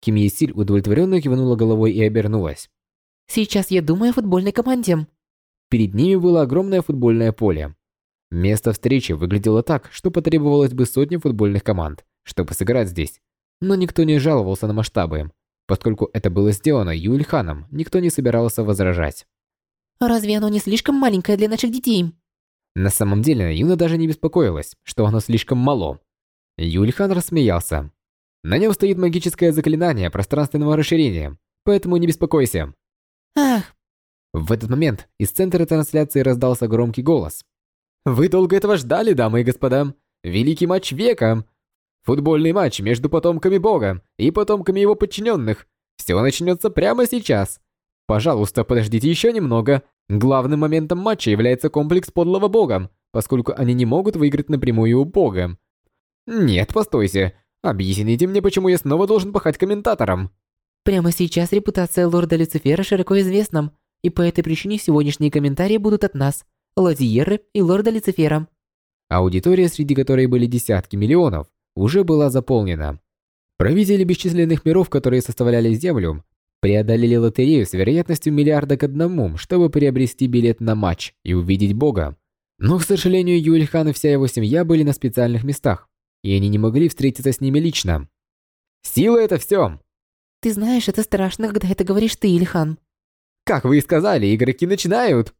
Ким Есиль удовлетворенно кивнула головой и обернулась. Сейчас я думаю о футбольной команде. Перед ними было огромное футбольное поле. Место встречи выглядело так, что потребовалось бы сотни футбольных команд, чтобы сыграть здесь. Но никто не жаловался на масштабы. Поскольку это было сделано Юльханом, никто не собирался возражать. Разве оно не слишком маленькое для наших детей? На самом деле, Юна даже не беспокоилась, что оно слишком мало. Юльхан рассмеялся. На нем стоит магическое заклинание пространственного расширения, поэтому не беспокойся. Ах, В этот момент из центра трансляции раздался громкий голос. Вы долго этого ждали, дамы и господа. Великий матч века. Футбольный матч между потомками Бога и потомками его подчиненных. Все начнется прямо сейчас. Пожалуйста, подождите еще немного. Главным моментом матча является комплекс подлого Бога, поскольку они не могут выиграть напрямую у Бога. Нет, постойте. Объясните мне, почему я снова должен пахать комментатором. прямо сейчас репутация лорда Люцифера широко известна, и по этой причине сегодняшние комментарии будут от нас, Ладиеры и лорда Люцифера. Аудитория, среди которой были десятки миллионов, уже была заполнена. Правители бесчисленных миров, которые составляли Землю, преодолели лотерею с вероятностью миллиарда к одному, чтобы приобрести билет на матч и увидеть Бога. Но, к сожалению, Юльхан и вся его семья были на специальных местах, и они не могли встретиться с ними лично. Сила – это все. Ты знаешь, это страшно, когда это говоришь ты, Ильхан. Как вы и сказали, игроки начинают.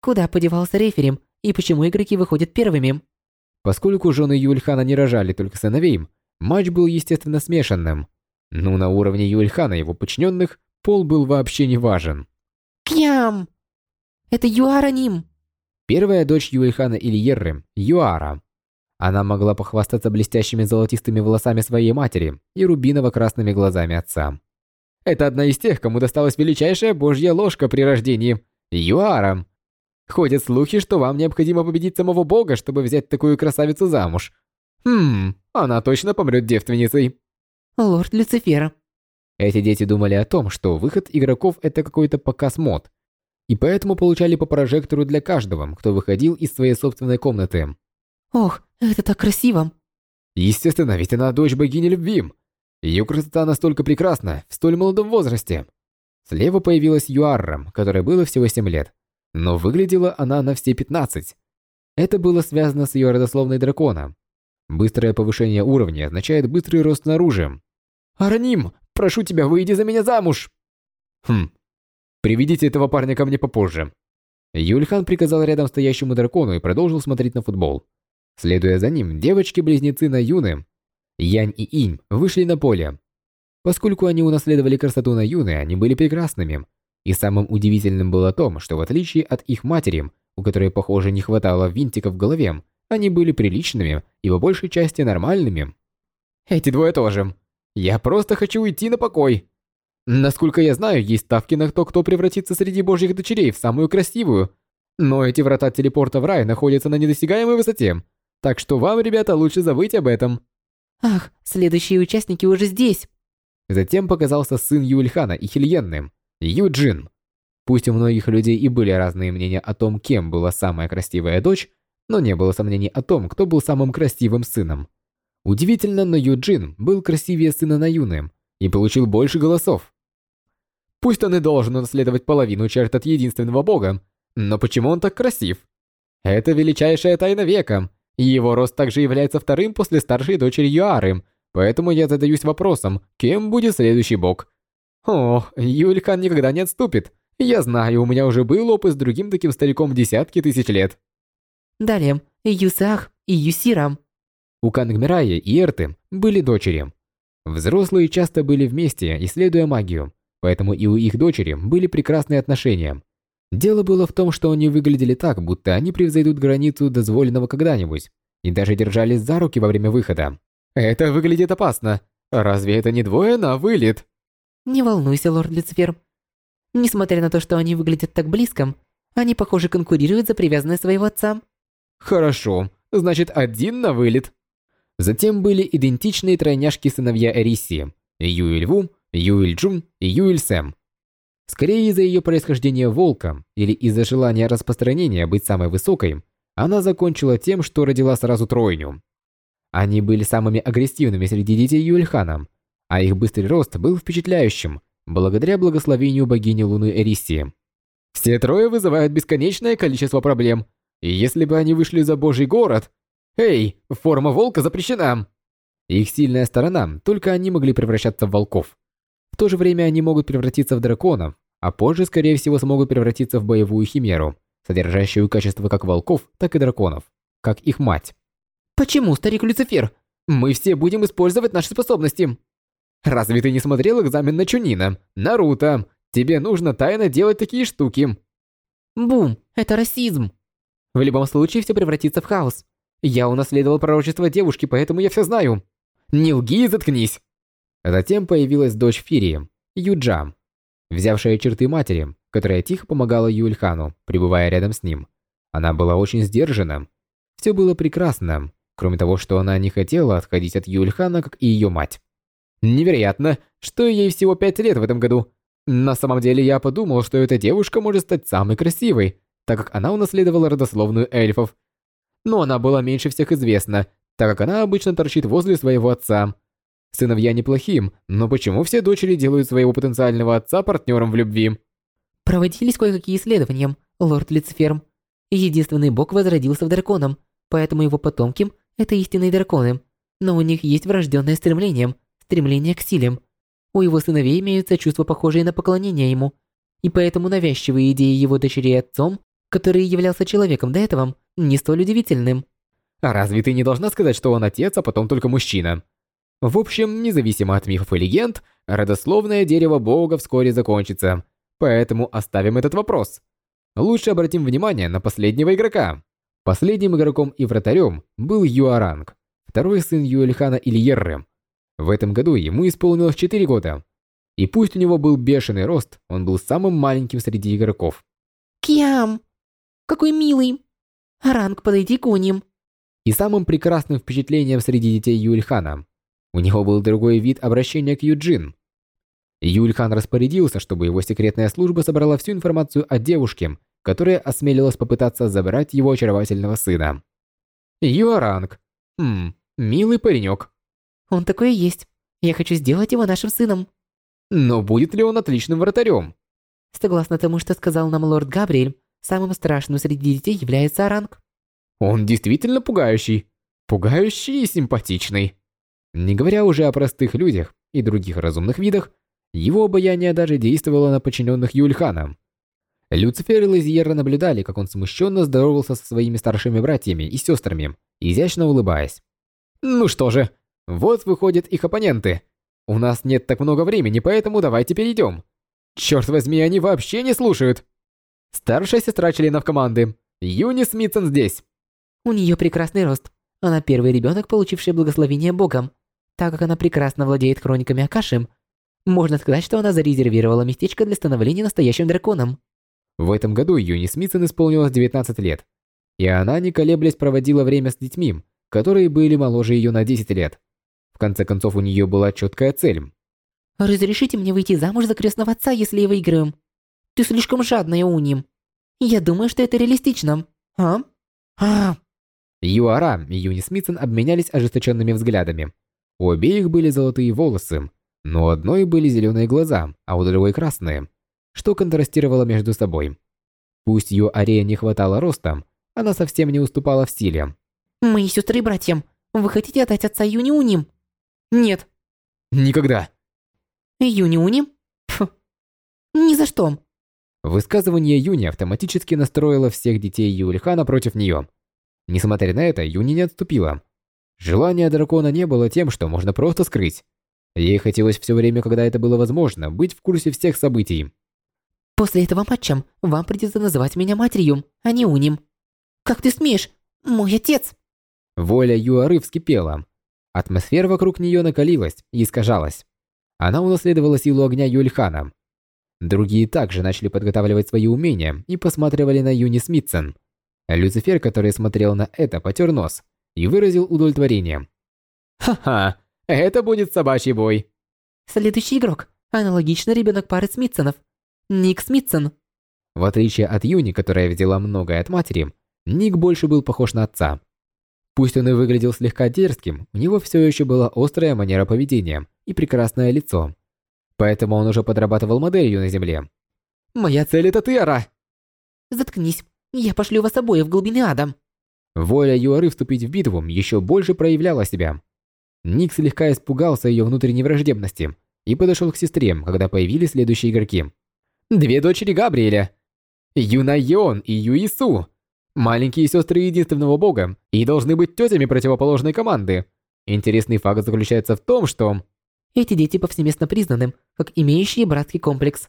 Куда подевался рефери, и почему игроки выходят первыми? Поскольку жены Юльхана не рожали только сыновей, матч был, естественно, смешанным. Но на уровне Юльхана и его подчиненных пол был вообще не важен. Кьям! Это Юара Ним! Первая дочь Юльхана Ильерры, Юара. Она могла похвастаться блестящими золотистыми волосами своей матери и рубиново-красными глазами отца. Это одна из тех, кому досталась величайшая божья ложка при рождении. Юара. Ходят слухи, что вам необходимо победить самого бога, чтобы взять такую красавицу замуж. Хм, она точно помрет девственницей. Лорд Люцифера. Эти дети думали о том, что выход игроков – это какой-то показ мод. И поэтому получали по прожектору для каждого, кто выходил из своей собственной комнаты. Ох, это так красиво. Естественно, ведь она дочь богини любви. Ее красота настолько прекрасна в столь молодом возрасте. Слева появилась Юарра, которой было всего 7 лет. Но выглядела она на все 15. Это было связано с ее родословной дракона. Быстрое повышение уровня означает быстрый рост снаружи. «Араним, прошу тебя, выйди за меня замуж!» «Хм, приведите этого парня ко мне попозже». Юльхан приказал рядом стоящему дракону и продолжил смотреть на футбол. Следуя за ним, девочки-близнецы на Юны, Янь и Инь, вышли на поле. Поскольку они унаследовали красоту на Юны, они были прекрасными. И самым удивительным было то, что в отличие от их матери, у которой, похоже, не хватало винтиков в голове, они были приличными и по большей части нормальными. Эти двое тоже. Я просто хочу уйти на покой. Насколько я знаю, есть ставки на то, кто превратится среди божьих дочерей в самую красивую. Но эти врата телепорта в рай находятся на недосягаемой высоте. Так что вам, ребята, лучше забыть об этом. Ах, следующие участники уже здесь. Затем показался сын Юльхана и Хильенны, Юджин. Пусть у многих людей и были разные мнения о том, кем была самая красивая дочь, но не было сомнений о том, кто был самым красивым сыном. Удивительно, но Юджин был красивее сына Наюны и получил больше голосов. Пусть он и должен унаследовать половину черт от единственного бога, но почему он так красив? Это величайшая тайна века, его рост также является вторым после старшей дочери Юары, поэтому я задаюсь вопросом, кем будет следующий бог. О, Юльхан никогда не отступит. Я знаю, у меня уже был опыт с другим таким стариком десятки тысяч лет. Далее, Юсах и Юсирам. У Кангмирая и Эрты были дочери. Взрослые часто были вместе, исследуя магию, поэтому и у их дочери были прекрасные отношения. Дело было в том, что они выглядели так, будто они превзойдут границу дозволенного когда-нибудь, и даже держались за руки во время выхода. Это выглядит опасно. Разве это не двое на вылет? Не волнуйся, лорд Люцифер. Несмотря на то, что они выглядят так близко, они, похоже, конкурируют за привязанность своего отца. Хорошо, значит один на вылет. Затем были идентичные тройняшки сыновья Эриси – Юэльву, Юэльджун и Юэльсэм. Скорее из-за ее происхождения волка или из-за желания распространения быть самой высокой, она закончила тем, что родила сразу тройню. Они были самыми агрессивными среди детей Юэльхана, а их быстрый рост был впечатляющим, благодаря благословению богини Луны Эриси. Все трое вызывают бесконечное количество проблем. И если бы они вышли за Божий город... Эй, форма волка запрещена! Их сильная сторона, только они могли превращаться в волков. То же время они могут превратиться в драконов, а позже, скорее всего, смогут превратиться в боевую химеру, содержащую качества как волков, так и драконов, как их мать. Почему, старик Люцифер? Мы все будем использовать наши способности. Разве ты не смотрел экзамен на Чунина? Наруто, тебе нужно тайно делать такие штуки. Бум, это расизм. В любом случае все превратится в хаос. Я унаследовал пророчество девушки, поэтому я все знаю. Не лги и заткнись. Затем появилась дочь Фирии, Юджа, взявшая черты матери, которая тихо помогала Юльхану, пребывая рядом с ним. Она была очень сдержана. Все было прекрасно, кроме того, что она не хотела отходить от Юльхана, как и ее мать. Невероятно, что ей всего пять лет в этом году. На самом деле я подумал, что эта девушка может стать самой красивой, так как она унаследовала родословную эльфов. Но она была меньше всех известна, так как она обычно торчит возле своего отца. Сыновья неплохим, но почему все дочери делают своего потенциального отца партнером в любви? Проводились кое-какие исследования, лорд Лицферм. Единственный бог возродился в драконом, поэтому его потомки – это истинные драконы. Но у них есть врожденное стремление – стремление к силе. У его сыновей имеются чувства, похожие на поклонение ему, и поэтому навязчивые идеи его дочерей отцом, который являлся человеком до этого, не столь удивительным. А разве ты не должна сказать, что он отец, а потом только мужчина? В общем, независимо от мифов и легенд, родословное дерево бога вскоре закончится, поэтому оставим этот вопрос. Лучше обратим внимание на последнего игрока. Последним игроком и вратарем был Юаранг, второй сын Юэльхана Ильерры, в этом году ему исполнилось 4 года. И пусть у него был бешеный рост, он был самым маленьким среди игроков. Кьям! Какой милый! Ранг, подойди к ним. И самым прекрасным впечатлением среди детей Юльхана. У него был другой вид обращения к Юджин. Юльхан распорядился, чтобы его секретная служба собрала всю информацию о девушке, которая осмелилась попытаться забрать его очаровательного сына. Юаранг. Хм, милый паренек. Он такой и есть. Я хочу сделать его нашим сыном. Но будет ли он отличным вратарем? Согласно тому, что сказал нам лорд Габриэль, самым страшным среди детей является Аранг. Он действительно пугающий. Пугающий и симпатичный. Не говоря уже о простых людях и других разумных видах, его обаяние даже действовало на подчиненных Юльхана. Люцифер и Лазиера наблюдали, как он смущенно здоровался со своими старшими братьями и сестрами, изящно улыбаясь. «Ну что же, вот выходят их оппоненты. У нас нет так много времени, поэтому давайте перейдем. Черт возьми, они вообще не слушают. Старшая сестра членов команды. Юни Смитсон здесь. У нее прекрасный рост. Она первый ребенок, получивший благословение Богом. Так как она прекрасно владеет хрониками Акаши, можно сказать, что она зарезервировала местечко для становления настоящим драконом. В этом году Юни Смитсон исполнилось 19 лет. И она, не колеблясь, проводила время с детьми, которые были моложе ее на 10 лет. В конце концов, у нее была четкая цель. «Разрешите мне выйти замуж за крестного отца, если я выиграю? Ты слишком жадная, Уни. Я думаю, что это реалистично. А? А?» Юара и Юни Смитсон обменялись ожесточенными взглядами. У обеих были золотые волосы, но у одной были зеленые глаза, а у другой красные, что контрастировало между собой. Пусть Юаре не хватало роста, она совсем не уступала в стиле. «Мои сестры и братья, вы хотите отдать отца Юни Уним?» Нет. Никогда. Юни-Уни? Фу. Ни за что. Высказывание Юни автоматически настроило всех детей Юльхана против нее. Несмотря на это, Юни не отступила. Желание дракона не было тем, что можно просто скрыть. Ей хотелось все время, когда это было возможно, быть в курсе всех событий. После этого матча вам придется называть меня матерью, а не Уним. Как ты смеешь? Мой отец. Воля Юары вскипела. Атмосфера вокруг нее накалилась и искажалась. Она унаследовала силу огня Юльхана. Другие также начали подготавливать свои умения и посматривали на Юни Смитсон. Люцифер, который смотрел на это, потер нос и выразил удовлетворение. «Ха-ха, это будет собачий бой!» Следующий игрок. Аналогично ребенок пары Смитсонов. Ник Смитсон. В отличие от Юни, которая взяла многое от матери, Ник больше был похож на отца. Пусть он и выглядел слегка дерзким, у него все еще была острая манера поведения и прекрасное лицо. Поэтому он уже подрабатывал моделью на земле. «Моя цель это ты, Ара!» «Заткнись. Я пошлю вас обоих в глубины ада. Воля Юары вступить в битву еще больше проявляла себя. Ник слегка испугался ее внутренней враждебности и подошел к сестре, когда появились следующие игроки. Две дочери Габриэля. Юна Йон и Юису. Маленькие сестры единственного бога и должны быть тетями противоположной команды. Интересный факт заключается в том, что... Эти дети повсеместно признаны, как имеющие братский комплекс.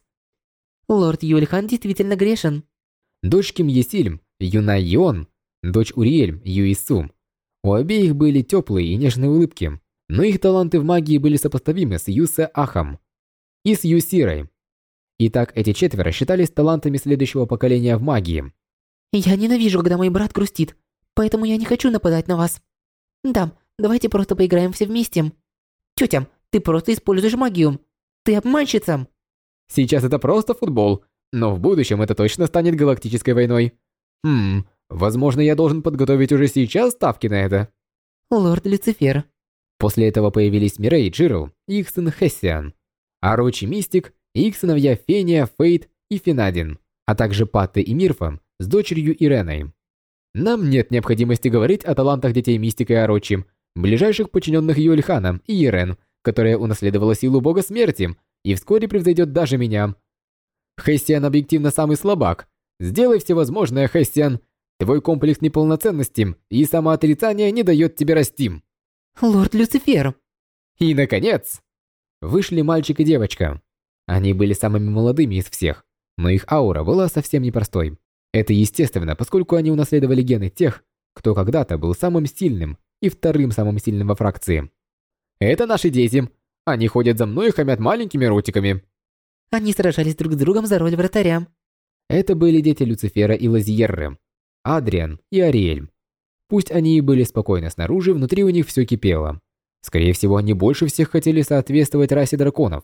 Лорд Юльхан действительно грешен. Дочь Ким Есильм, Юна Йон, дочь Уриэль, Юису. У обеих были теплые и нежные улыбки, но их таланты в магии были сопоставимы с Юсе Ахом и с Юсирой. Итак, эти четверо считались талантами следующего поколения в магии. Я ненавижу, когда мой брат грустит, поэтому я не хочу нападать на вас. Да, давайте просто поиграем все вместе. Тетя, ты просто используешь магию. Ты обманщица. Сейчас это просто футбол, но в будущем это точно станет галактической войной. Хм, возможно, я должен подготовить уже сейчас ставки на это. Лорд Люцифер. После этого появились Мирей Джирл и их сын Хессиан, Арочи Мистик и их сыновья Фения, Фейт и Финадин, а также Патты и Мирфа с дочерью Иреной. Нам нет необходимости говорить о талантах детей Мистика и Орочи, ближайших подчиненных Юльхана и Ирен, которая унаследовала силу бога смерти и вскоре превзойдет даже меня. Хессиан объективно самый слабак. Сделай все возможное, Хессиан. Твой комплекс неполноценности и самоотрицание не дает тебе расти. Лорд Люцифер. И, наконец, вышли мальчик и девочка. Они были самыми молодыми из всех, но их аура была совсем непростой. Это естественно, поскольку они унаследовали гены тех, кто когда-то был самым сильным и вторым самым сильным во фракции. Это наши дети. Они ходят за мной и хамят маленькими ротиками. Они сражались друг с другом за роль вратаря. Это были дети Люцифера и Лазиерры, Адриан и Ариэль. Пусть они и были спокойны снаружи, внутри у них все кипело. Скорее всего, они больше всех хотели соответствовать расе драконов.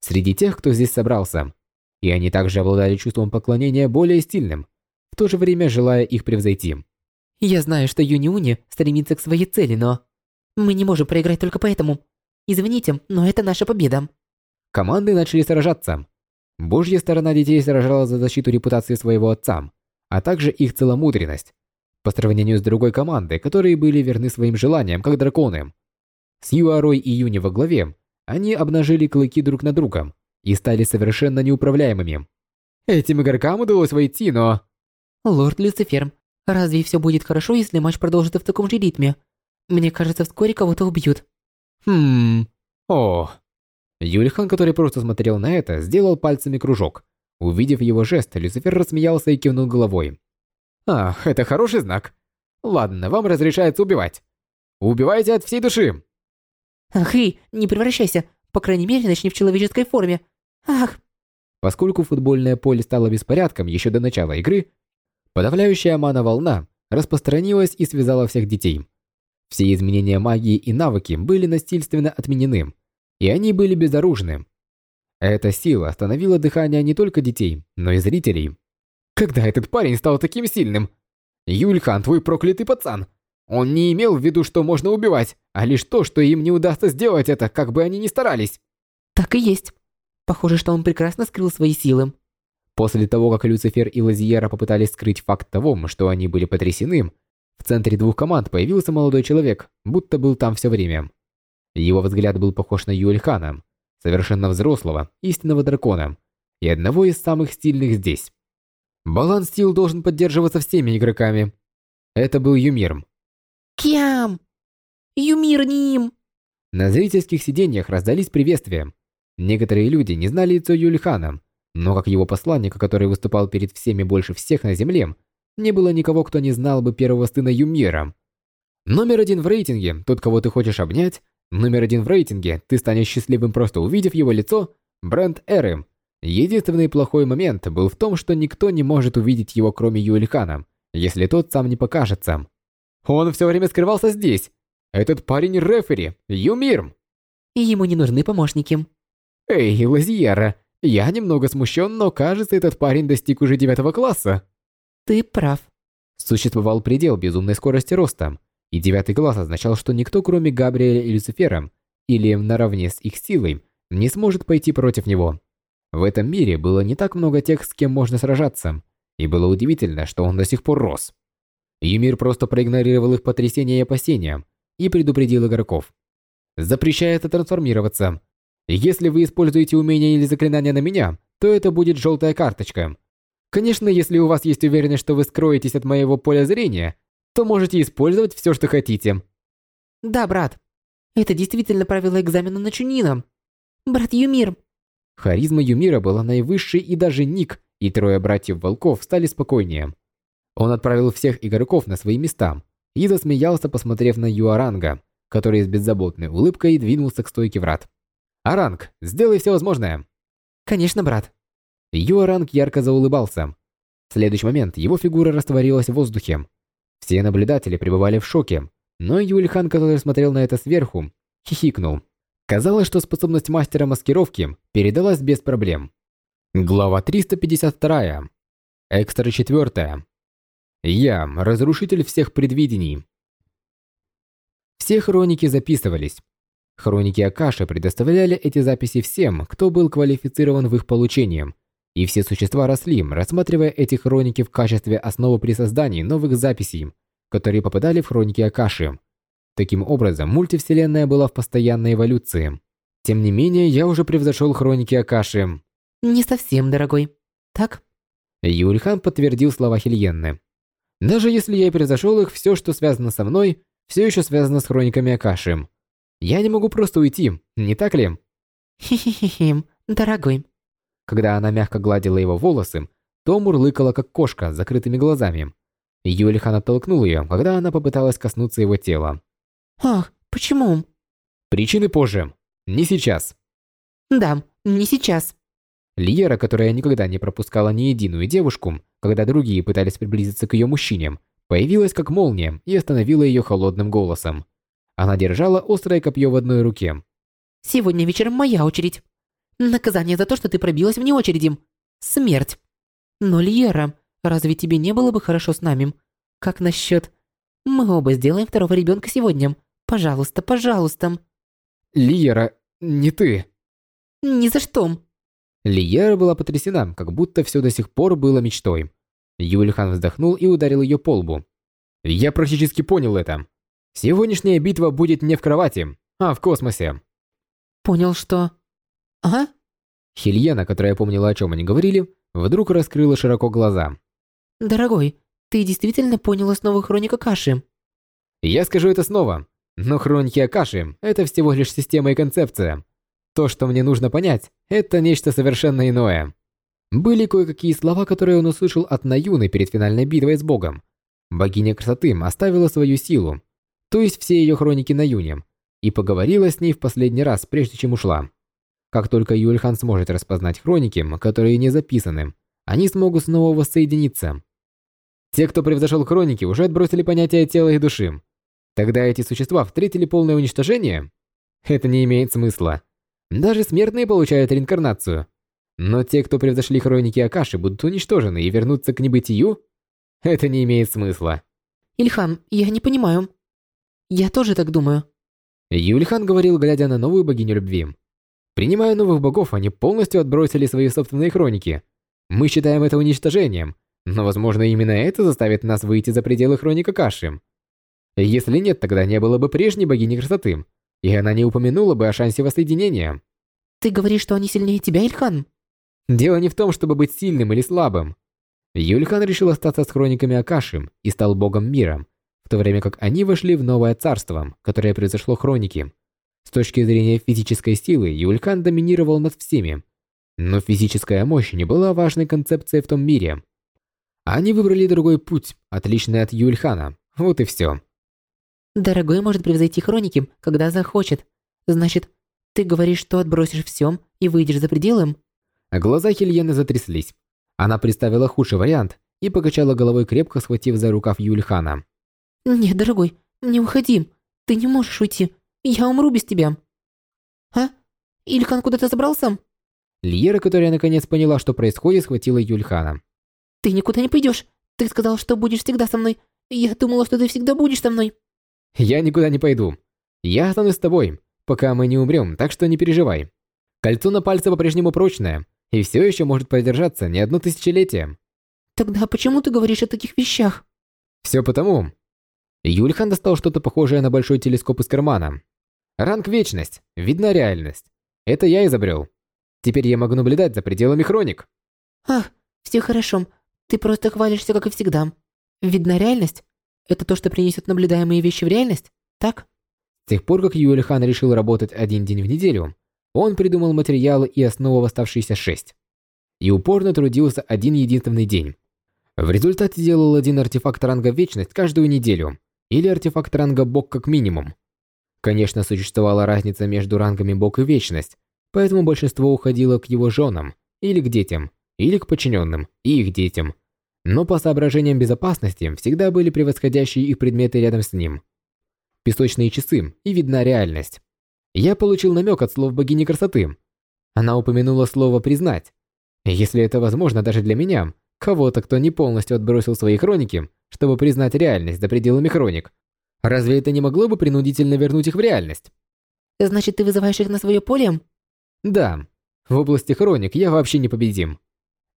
Среди тех, кто здесь собрался. И они также обладали чувством поклонения более стильным, в то же время желая их превзойти. Я знаю, что Юни-Уни стремится к своей цели, но... Мы не можем проиграть только поэтому. Извините, но это наша победа. Команды начали сражаться. Божья сторона детей сражалась за защиту репутации своего отца, а также их целомудренность, по сравнению с другой командой, которые были верны своим желаниям, как драконы. С Юарой и Юни во главе, они обнажили клыки друг на друга и стали совершенно неуправляемыми. Этим игрокам удалось войти, но... Лорд Люцифер, разве все будет хорошо, если матч продолжится в таком же ритме? Мне кажется, вскоре кого-то убьют. Хм... О... Юлихан, который просто смотрел на это, сделал пальцами кружок. Увидев его жест, Люцифер рассмеялся и кивнул головой. «Ах, это хороший знак. Ладно, вам разрешается убивать. Убивайте от всей души!» Ах, и не превращайся. По крайней мере, начни в человеческой форме. Ах. Поскольку футбольное поле стало беспорядком еще до начала игры, подавляющая мана-волна распространилась и связала всех детей. Все изменения магии и навыки были насильственно отменены, и они были безоружны. Эта сила остановила дыхание не только детей, но и зрителей. Когда этот парень стал таким сильным? Юльхан, твой проклятый пацан! Он не имел в виду, что можно убивать, а лишь то, что им не удастся сделать это, как бы они ни старались. Так и есть. Похоже, что он прекрасно скрыл свои силы. После того, как Люцифер и Лазиера попытались скрыть факт того, что они были потрясены, в центре двух команд появился молодой человек, будто был там все время. Его взгляд был похож на Юэльхана, совершенно взрослого, истинного дракона, и одного из самых стильных здесь. Баланс сил должен поддерживаться всеми игроками. Это был Юмир. Кям! Юмир ним! На зрительских сиденьях раздались приветствия. Некоторые люди не знали лицо Юльхана, но как его посланника, который выступал перед всеми больше всех на Земле, не было никого, кто не знал бы первого сына Юмира. Номер один в рейтинге, тот, кого ты хочешь обнять, Номер один в рейтинге, ты станешь счастливым просто увидев его лицо, бренд Эры. Единственный плохой момент был в том, что никто не может увидеть его, кроме Юэльхана, если тот сам не покажется. Он все время скрывался здесь. Этот парень рефери, Юмир. И ему не нужны помощники. Эй, Лазиера, я немного смущен, но кажется, этот парень достиг уже девятого класса. Ты прав. Существовал предел безумной скорости роста. И девятый глаз означал, что никто, кроме Габриэля и Люцифера, или наравне с их силой, не сможет пойти против него. В этом мире было не так много тех, с кем можно сражаться, и было удивительно, что он до сих пор рос. Юмир просто проигнорировал их потрясения и опасения и предупредил игроков. Запрещается трансформироваться. Если вы используете умения или заклинания на меня, то это будет желтая карточка. Конечно, если у вас есть уверенность, что вы скроетесь от моего поля зрения, то можете использовать все, что хотите. Да, брат. Это действительно правило экзамена на Чунина. Брат Юмир. Харизма Юмира была наивысшей, и даже Ник и трое братьев-волков стали спокойнее. Он отправил всех игроков на свои места и засмеялся, посмотрев на Юаранга, который с беззаботной улыбкой двинулся к стойке врат. «Аранг, сделай все возможное!» Конечно, брат. Юаранг ярко заулыбался. В следующий момент его фигура растворилась в воздухе. Все наблюдатели пребывали в шоке, но Юльхан, который смотрел на это сверху, хихикнул. Казалось, что способность мастера маскировки передалась без проблем. Глава 352. Экстра 4. Я – разрушитель всех предвидений. Все хроники записывались. Хроники Акаши предоставляли эти записи всем, кто был квалифицирован в их получении, и все существа росли, рассматривая эти хроники в качестве основы при создании новых записей, которые попадали в хроники Акаши. Таким образом, мультивселенная была в постоянной эволюции. Тем не менее, я уже превзошел хроники Акаши. Не совсем, дорогой. Так? Юльхан подтвердил слова Хильенны. Даже если я и превзошел их, все, что связано со мной, все еще связано с хрониками Акаши. Я не могу просто уйти, не так ли? Хи-хи-хи, дорогой. Когда она мягко гладила его волосы, то мурлыкала, как кошка, с закрытыми глазами. Юлихан оттолкнул ее, когда она попыталась коснуться его тела. Ах, почему? Причины позже. Не сейчас. Да, не сейчас. Лиера, которая никогда не пропускала ни единую девушку, когда другие пытались приблизиться к ее мужчине, появилась как молния и остановила ее холодным голосом. Она держала острое копье в одной руке. «Сегодня вечером моя очередь. Наказание за то, что ты пробилась вне очереди. Смерть. Но, Льера, разве тебе не было бы хорошо с нами? Как насчет... Мы оба сделаем второго ребенка сегодня. Пожалуйста, пожалуйста». «Лиера, не ты». «Ни за что». Лиера была потрясена, как будто все до сих пор было мечтой. Юльхан вздохнул и ударил ее по лбу. «Я практически понял это. Сегодняшняя битва будет не в кровати, а в космосе». «Понял, что...» «А?» Хильена, которая помнила, о чем они говорили, вдруг раскрыла широко глаза. «Дорогой, ты действительно понял основу хроника Каши?» «Я скажу это снова, но хроники Акаши – это всего лишь система и концепция. То, что мне нужно понять, это нечто совершенно иное. Были кое-какие слова, которые он услышал от Наюны перед финальной битвой с Богом. Богиня красоты оставила свою силу, то есть все ее хроники Наюне, и поговорила с ней в последний раз, прежде чем ушла. Как только Юльхан сможет распознать хроники, которые не записаны, они смогут снова воссоединиться. Те, кто превзошел хроники, уже отбросили понятие тела и души. Тогда эти существа встретили полное уничтожение? Это не имеет смысла. Даже смертные получают реинкарнацию. Но те, кто превзошли хроники Акаши, будут уничтожены и вернутся к небытию? Это не имеет смысла. Ильхам, я не понимаю. Я тоже так думаю. Юльхан говорил, глядя на новую богиню любви. Принимая новых богов, они полностью отбросили свои собственные хроники. Мы считаем это уничтожением, но, возможно, именно это заставит нас выйти за пределы хроника Каши. Если нет, тогда не было бы прежней богини красоты, и она не упомянула бы о шансе воссоединения. Ты говоришь, что они сильнее тебя, Ильхан? Дело не в том, чтобы быть сильным или слабым. Юльхан решил остаться с хрониками Акаши и стал богом мира, в то время как они вошли в новое царство, которое произошло хроники. С точки зрения физической силы, Юльхан доминировал над всеми. Но физическая мощь не была важной концепцией в том мире. Они выбрали другой путь, отличный от Юльхана. Вот и все. Дорогой может превзойти хроники, когда захочет. Значит, ты говоришь, что отбросишь все и выйдешь за пределы? Глаза Хельены затряслись. Она представила худший вариант и покачала головой, крепко схватив за рукав Юльхана. «Нет, дорогой, не уходи. Ты не можешь уйти. Я умру без тебя». «А? Ильхан куда-то забрался?» Льера, которая наконец поняла, что происходит, схватила Юльхана. «Ты никуда не пойдешь. Ты сказал, что будешь всегда со мной. Я думала, что ты всегда будешь со мной». Я никуда не пойду. Я останусь с тобой, пока мы не умрем, так что не переживай. Кольцо на пальце по-прежнему прочное и все еще может продержаться не одно тысячелетие. Тогда почему ты говоришь о таких вещах? Все потому. Юльхан достал что-то похожее на большой телескоп из кармана. Ранг Вечность. Видна реальность. Это я изобрел. Теперь я могу наблюдать за пределами хроник. Ах, все хорошо. Ты просто хвалишься, как и всегда. Видна реальность? Это то, что принесет наблюдаемые вещи в реальность? Так? С тех пор, как Юльхан решил работать один день в неделю, он придумал материалы и основу в оставшиеся шесть. И упорно трудился один единственный день. В результате делал один артефакт ранга Вечность каждую неделю, или артефакт ранга Бог как минимум. Конечно, существовала разница между рангами Бог и Вечность, поэтому большинство уходило к его женам, или к детям, или к подчиненным и их детям. Но по соображениям безопасности всегда были превосходящие их предметы рядом с ним. Песочные часы и видна реальность. Я получил намек от слов богини красоты. Она упомянула слово «признать». Если это возможно даже для меня, кого-то, кто не полностью отбросил свои хроники, чтобы признать реальность за пределами хроник, разве это не могло бы принудительно вернуть их в реальность? Значит, ты вызываешь их на свое поле? Да. В области хроник я вообще непобедим.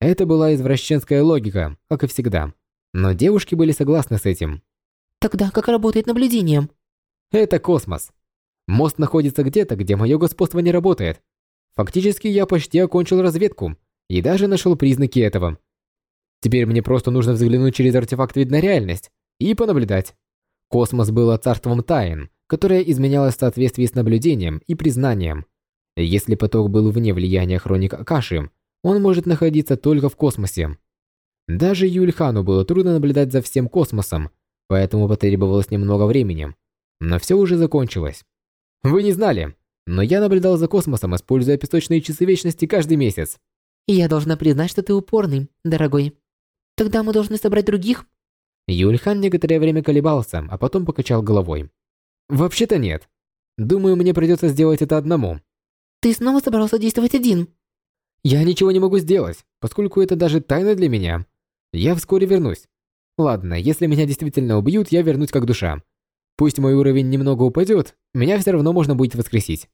Это была извращенская логика, как и всегда. Но девушки были согласны с этим. Тогда как работает наблюдение? Это космос. Мост находится где-то, где мое господство не работает. Фактически я почти окончил разведку и даже нашел признаки этого. Теперь мне просто нужно взглянуть через артефакт «Видна реальность» и понаблюдать. Космос был царством тайн, которое изменялось в соответствии с наблюдением и признанием. Если поток был вне влияния хроник Акаши, он может находиться только в космосе. Даже Юльхану было трудно наблюдать за всем космосом, поэтому потребовалось немного времени. Но все уже закончилось. Вы не знали, но я наблюдал за космосом, используя песочные часы вечности каждый месяц. Я должна признать, что ты упорный, дорогой. Тогда мы должны собрать других? Юльхан некоторое время колебался, а потом покачал головой. Вообще-то нет. Думаю, мне придется сделать это одному. Ты снова собрался действовать один? Я ничего не могу сделать, поскольку это даже тайна для меня. Я вскоре вернусь. Ладно, если меня действительно убьют, я вернусь как душа. Пусть мой уровень немного упадет, меня все равно можно будет воскресить.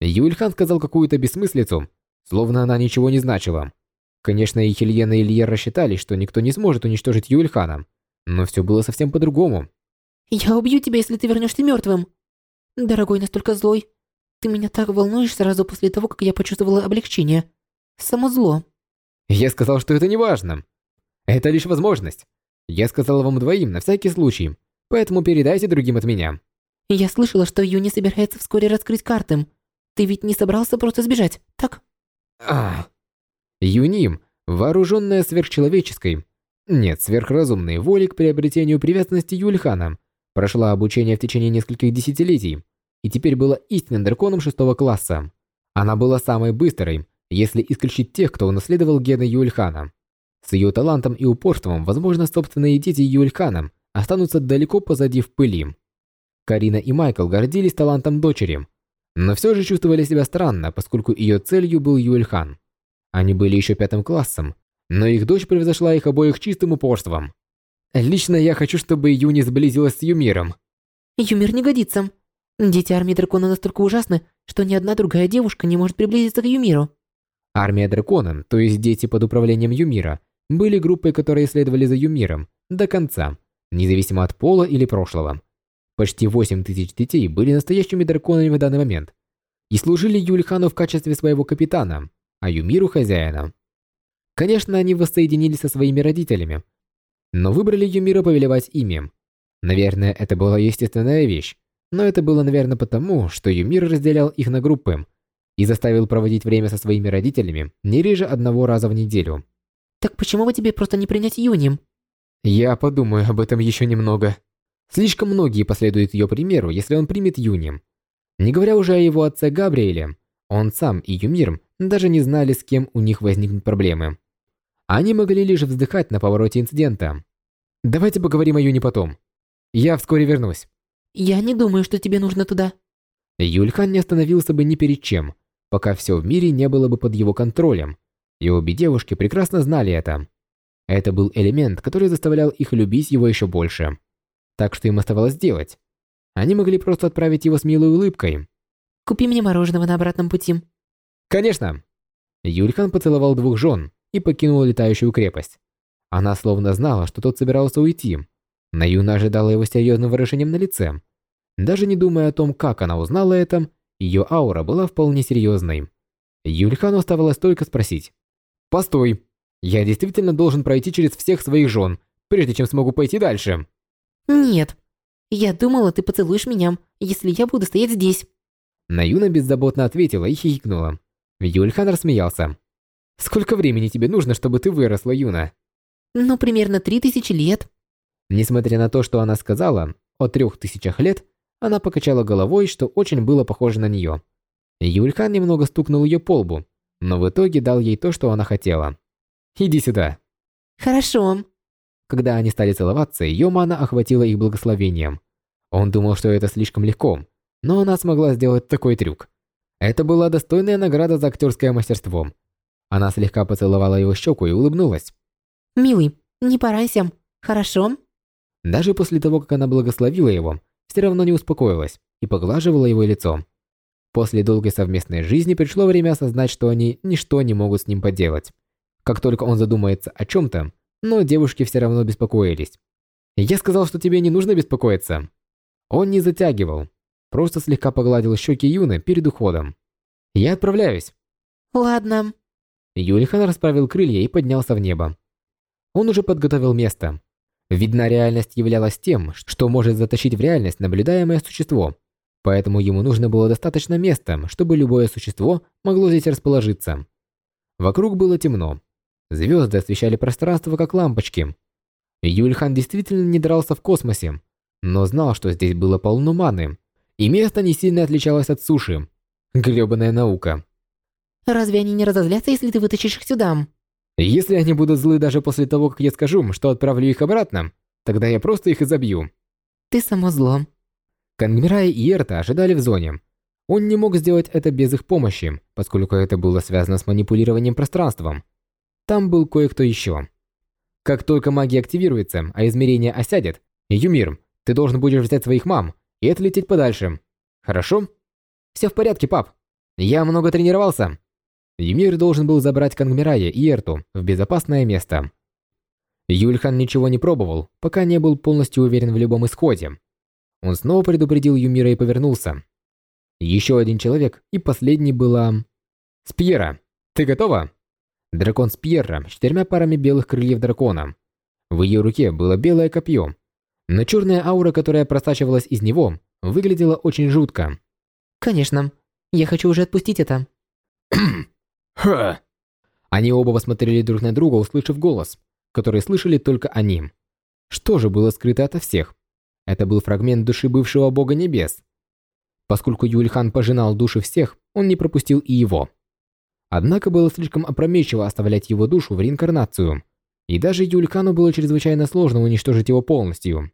Юльхан сказал какую-то бессмыслицу, словно она ничего не значила. Конечно, и Хельена и Ильер рассчитали, что никто не сможет уничтожить Юльхана, но все было совсем по-другому. «Я убью тебя, если ты вернешься мертвым. Дорогой, настолько злой. Ты меня так волнуешь сразу после того, как я почувствовала облегчение. Само зло». Я сказал, что это не важно. Это лишь возможность. Я сказал вам двоим на всякий случай, поэтому передайте другим от меня. Я слышала, что Юни собирается вскоре раскрыть карты. Ты ведь не собрался просто сбежать, так? А. Юним, вооруженная сверхчеловеческой, нет, сверхразумной волей к приобретению привязанности Юльхана, прошла обучение в течение нескольких десятилетий и теперь была истинным драконом шестого класса. Она была самой быстрой, если исключить тех, кто унаследовал гены Юльхана. С ее талантом и упорством, возможно, собственные дети Юльхана останутся далеко позади в пыли. Карина и Майкл гордились талантом дочери, но все же чувствовали себя странно, поскольку ее целью был Юльхан. Они были еще пятым классом, но их дочь превзошла их обоих чистым упорством. Лично я хочу, чтобы Юни сблизилась с Юмиром. Юмир не годится. Дети армии дракона настолько ужасны, что ни одна другая девушка не может приблизиться к Юмиру. Армия дракона, то есть дети под управлением Юмира, были группой, которые следовали за Юмиром до конца, независимо от пола или прошлого. Почти 8 тысяч детей были настоящими драконами в данный момент и служили Юльхану в качестве своего капитана, а Юмиру хозяина. Конечно, они воссоединились со своими родителями, но выбрали Юмира повелевать ими. Наверное, это была естественная вещь, но это было, наверное, потому, что Юмир разделял их на группы и заставил проводить время со своими родителями не реже одного раза в неделю. Так почему бы тебе просто не принять Юни? Я подумаю об этом еще немного. Слишком многие последуют ее примеру, если он примет Юни. Не говоря уже о его отце Габриэле, он сам и Юмир даже не знали, с кем у них возникнут проблемы. Они могли лишь вздыхать на повороте инцидента. Давайте поговорим о Юни потом. Я вскоре вернусь. Я не думаю, что тебе нужно туда. Юльхан не остановился бы ни перед чем, пока все в мире не было бы под его контролем. И обе девушки прекрасно знали это. Это был элемент, который заставлял их любить его еще больше. Так что им оставалось делать. Они могли просто отправить его с милой улыбкой. «Купи мне мороженого на обратном пути». «Конечно!» Юльхан поцеловал двух жен и покинул летающую крепость. Она словно знала, что тот собирался уйти. Наюна ожидала его серьезным выражением на лице. Даже не думая о том, как она узнала это, ее аура была вполне серьезной. Юльхану оставалось только спросить. «Постой, я действительно должен пройти через всех своих жен, прежде чем смогу пойти дальше?» Нет. Я думала, ты поцелуешь меня, если я буду стоять здесь. Наюна беззаботно ответила и хихикнула. Юльхан рассмеялся. «Сколько времени тебе нужно, чтобы ты выросла, Юна?» Ну, примерно три тысячи лет. Несмотря на то, что она сказала о трех тысячах лет, она покачала головой, что очень было похоже на нее. Юльхан немного стукнул ее по лбу, но в итоге дал ей то, что она хотела. «Иди сюда». Хорошо. Когда они стали целоваться, ее мана охватила их благословением. Он думал, что это слишком легко, но она смогла сделать такой трюк. Это была достойная награда за актерское мастерство. Она слегка поцеловала его щеку и улыбнулась. Милый, не порайся. Хорошо? Даже после того, как она благословила его, все равно не успокоилась и поглаживала его лицо. После долгой совместной жизни пришло время осознать, что они ничто не могут с ним поделать. Как только он задумается о чем-то, но девушки все равно беспокоились. «Я сказал, что тебе не нужно беспокоиться». Он не затягивал, просто слегка погладил щеки Юны перед уходом. «Я отправляюсь». Ладно. Юлихан расправил крылья и поднялся в небо. Он уже подготовил место. Видна реальность являлась тем, что может затащить в реальность наблюдаемое существо, поэтому ему нужно было достаточно места, чтобы любое существо могло здесь расположиться. Вокруг было темно. Звезды освещали пространство как лампочки. Юльхан действительно не дрался в космосе, но знал, что здесь было полно маны, и место не сильно отличалось от суши. Грёбаная наука. Разве они не разозлятся, если ты вытащишь их сюда? Если они будут злы даже после того, как я скажу, что отправлю их обратно, тогда я просто их изобью. Ты само зло. Кангмирай и Эрта ожидали в зоне. Он не мог сделать это без их помощи, поскольку это было связано с манипулированием пространством. Там был кое-кто еще. Как только магия активируется, а измерение осядет, Юмир, ты должен будешь взять своих мам и отлететь подальше. Хорошо? Все в порядке, пап. Я много тренировался. Юмир должен был забрать Кангмирая и Эрту в безопасное место. Юльхан ничего не пробовал, пока не был полностью уверен в любом исходе. Он снова предупредил Юмира и повернулся. Еще один человек, и последний была... Спьера, ты готова? Дракон Спьера с четырьмя парами белых крыльев дракона. В ее руке было белое копье, но черная аура, которая просачивалась из него, выглядела очень жутко. Конечно. Я хочу уже отпустить это. Ха! Они оба посмотрели друг на друга, услышав голос, который слышали только они. Что же было скрыто ото всех? Это был фрагмент души бывшего бога небес. Поскольку Юльхан пожинал души всех, он не пропустил и его. Однако было слишком опрометчиво оставлять его душу в реинкарнацию, и даже Юльхану было чрезвычайно сложно уничтожить его полностью.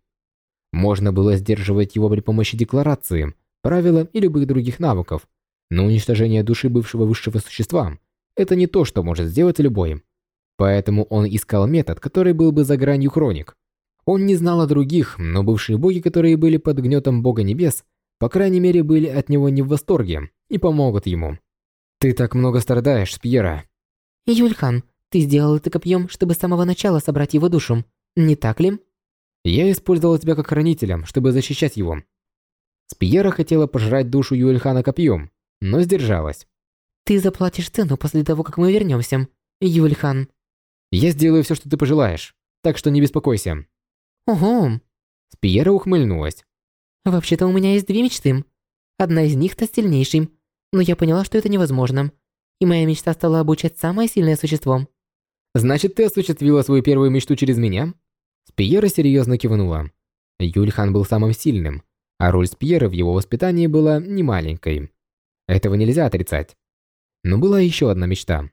Можно было сдерживать его при помощи декларации, правила и любых других навыков, но уничтожение души бывшего высшего существа – это не то, что может сделать любой. Поэтому он искал метод, который был бы за гранью хроник. Он не знал о других, но бывшие боги, которые были под гнетом бога небес, по крайней мере, были от него не в восторге и помогут ему. «Ты так много страдаешь, Спьера». Юльхан, ты сделал это копьем, чтобы с самого начала собрать его душу. Не так ли? Я использовал тебя как хранителя, чтобы защищать его. Спьера хотела пожрать душу Юльхана копьем, но сдержалась. Ты заплатишь цену после того, как мы вернемся, Юльхан. Я сделаю все, что ты пожелаешь, так что не беспокойся. Ого. Спьера ухмыльнулась. Вообще-то у меня есть две мечты. Одна из них стать сильнейшим, но я поняла, что это невозможно. И моя мечта стала обучать самое сильное существо. Значит, ты осуществила свою первую мечту через меня? Спьера серьезно кивнула. Юльхан был самым сильным, а роль Спьера в его воспитании была немаленькой. Этого нельзя отрицать. Но была еще одна мечта.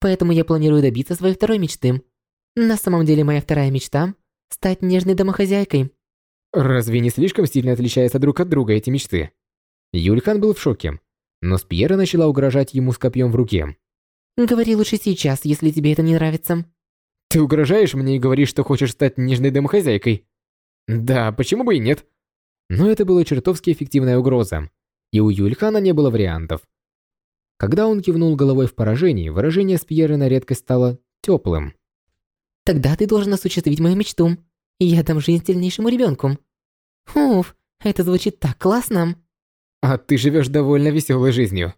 Поэтому я планирую добиться своей второй мечты. На самом деле моя вторая мечта – стать нежной домохозяйкой. Разве не слишком сильно отличаются друг от друга эти мечты? Юльхан был в шоке, но Спьера начала угрожать ему с копьем в руке. Говори лучше сейчас, если тебе это не нравится. Ты угрожаешь мне и говоришь, что хочешь стать нежной домохозяйкой? Да, почему бы и нет? Но это была чертовски эффективная угроза, и у Юльхана не было вариантов. Когда он кивнул головой в поражении, выражение Спьеры на редкость стало теплым. Тогда ты должен осуществить мою мечту. Я дам жизнь сильнейшему ребенку. Уф, это звучит так классно. А ты живешь довольно веселой жизнью.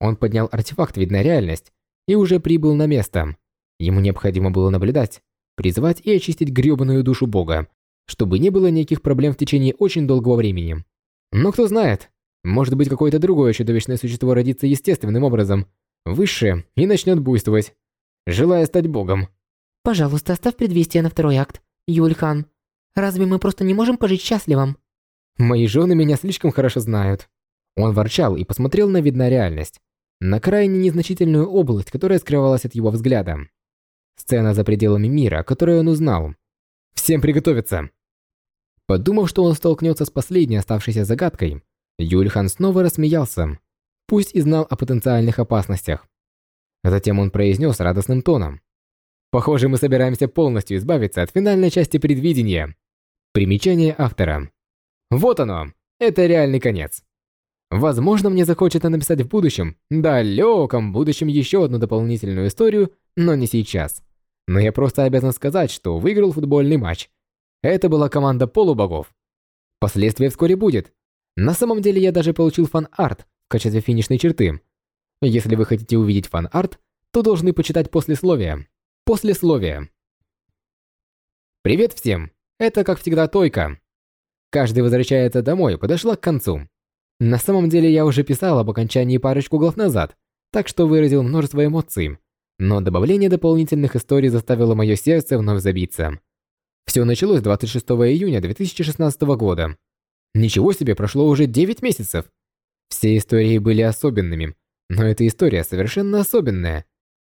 Он поднял артефакт «Видная реальность» и уже прибыл на место. Ему необходимо было наблюдать, призвать и очистить грёбаную душу бога, чтобы не было никаких проблем в течение очень долгого времени. Но кто знает, может быть какое-то другое чудовищное существо родится естественным образом, высшее, и начнет буйствовать, желая стать богом. Пожалуйста, оставь предвестие на второй акт, Юльхан. Разве мы просто не можем пожить счастливым? Мои жены меня слишком хорошо знают. Он ворчал и посмотрел на видная реальность, на крайне незначительную область, которая скрывалась от его взгляда. Сцена за пределами мира, которую он узнал. Всем приготовиться. Подумав, что он столкнется с последней оставшейся загадкой, Юльхан снова рассмеялся, пусть и знал о потенциальных опасностях. Затем он произнес радостным тоном. «Похоже, мы собираемся полностью избавиться от финальной части предвидения». Примечание автора. Вот оно, это реальный конец. Возможно, мне захочется написать в будущем, далеком будущем еще одну дополнительную историю, но не сейчас. Но я просто обязан сказать, что выиграл футбольный матч. Это была команда полубогов. Последствия вскоре будет. На самом деле я даже получил фан-арт в качестве финишной черты. Если вы хотите увидеть фан-арт, то должны почитать послесловие. Послесловие. Привет всем. Это, как всегда, Тойка. Каждый возвращается домой подошла к концу. На самом деле я уже писал об окончании парочку глав назад, так что выразил множество эмоций. Но добавление дополнительных историй заставило мое сердце вновь забиться. Все началось 26 июня 2016 года. Ничего себе, прошло уже 9 месяцев. Все истории были особенными, но эта история совершенно особенная.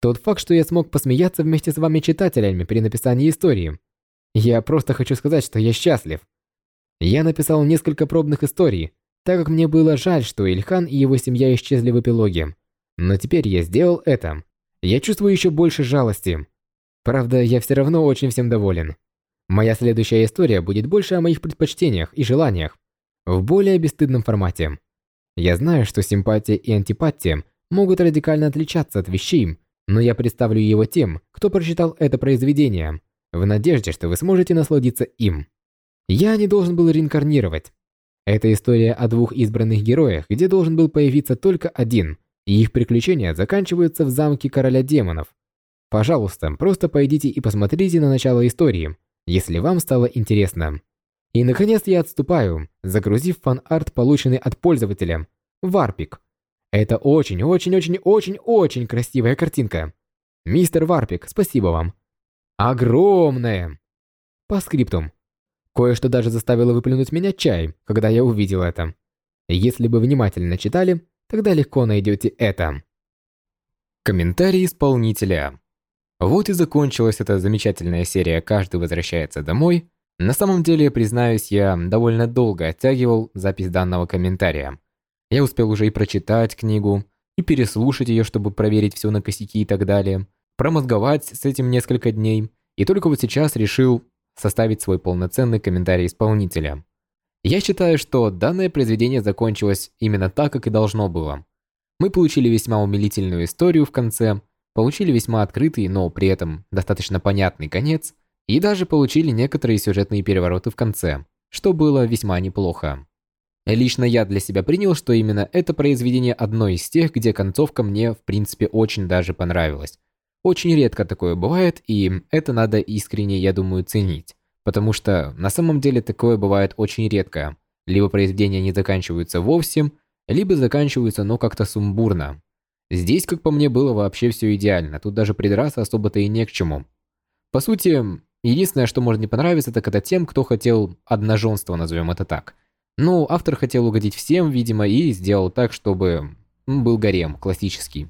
Тот факт, что я смог посмеяться вместе с вами читателями при написании истории. Я просто хочу сказать, что я счастлив. Я написал несколько пробных историй, так как мне было жаль, что Ильхан и его семья исчезли в эпилоге. Но теперь я сделал это. Я чувствую еще больше жалости. Правда, я все равно очень всем доволен. Моя следующая история будет больше о моих предпочтениях и желаниях, в более бесстыдном формате. Я знаю, что симпатия и антипатия могут радикально отличаться от вещей, но я представлю его тем, кто прочитал это произведение, в надежде, что вы сможете насладиться им. Я не должен был реинкарнировать. Это история о двух избранных героях, где должен был появиться только один, и их приключения заканчиваются в замке короля демонов. Пожалуйста, просто пойдите и посмотрите на начало истории, если вам стало интересно. И наконец я отступаю, загрузив фан-арт, полученный от пользователя. Варпик. Это очень-очень-очень-очень-очень красивая картинка. Мистер Варпик, спасибо вам. огромное. Постскриптум. Кое-что даже заставило выплюнуть меня чай, когда я увидел это. Если бы внимательно читали, тогда легко найдете это. Комментарий исполнителя. Вот и закончилась эта замечательная серия «Каждый возвращается домой». На самом деле, признаюсь, я довольно долго оттягивал запись данного комментария. Я успел уже и прочитать книгу, и переслушать ее, чтобы проверить все на косяки и так далее, промозговать с этим несколько дней, и только вот сейчас решил составить свой полноценный комментарий исполнителя. Я считаю, что данное произведение закончилось именно так, как и должно было. Мы получили весьма умилительную историю в конце, получили весьма открытый, но при этом достаточно понятный конец, и даже получили некоторые сюжетные перевороты в конце, что было весьма неплохо. Лично я для себя принял, что именно это произведение одно из тех, где концовка мне в принципе очень даже понравилась. Очень редко такое бывает, и это надо искренне, я думаю, ценить. Потому что на самом деле такое бывает очень редко. Либо произведения не заканчиваются вовсе, либо заканчиваются, но как-то сумбурно. Здесь, как по мне, было вообще все идеально, тут даже придраться особо-то и не к чему. По сути, единственное, что может не понравиться, так это тем, кто хотел одноженство, назовем это так. Ну, автор хотел угодить всем, видимо, и сделал так, чтобы был гарем, классический.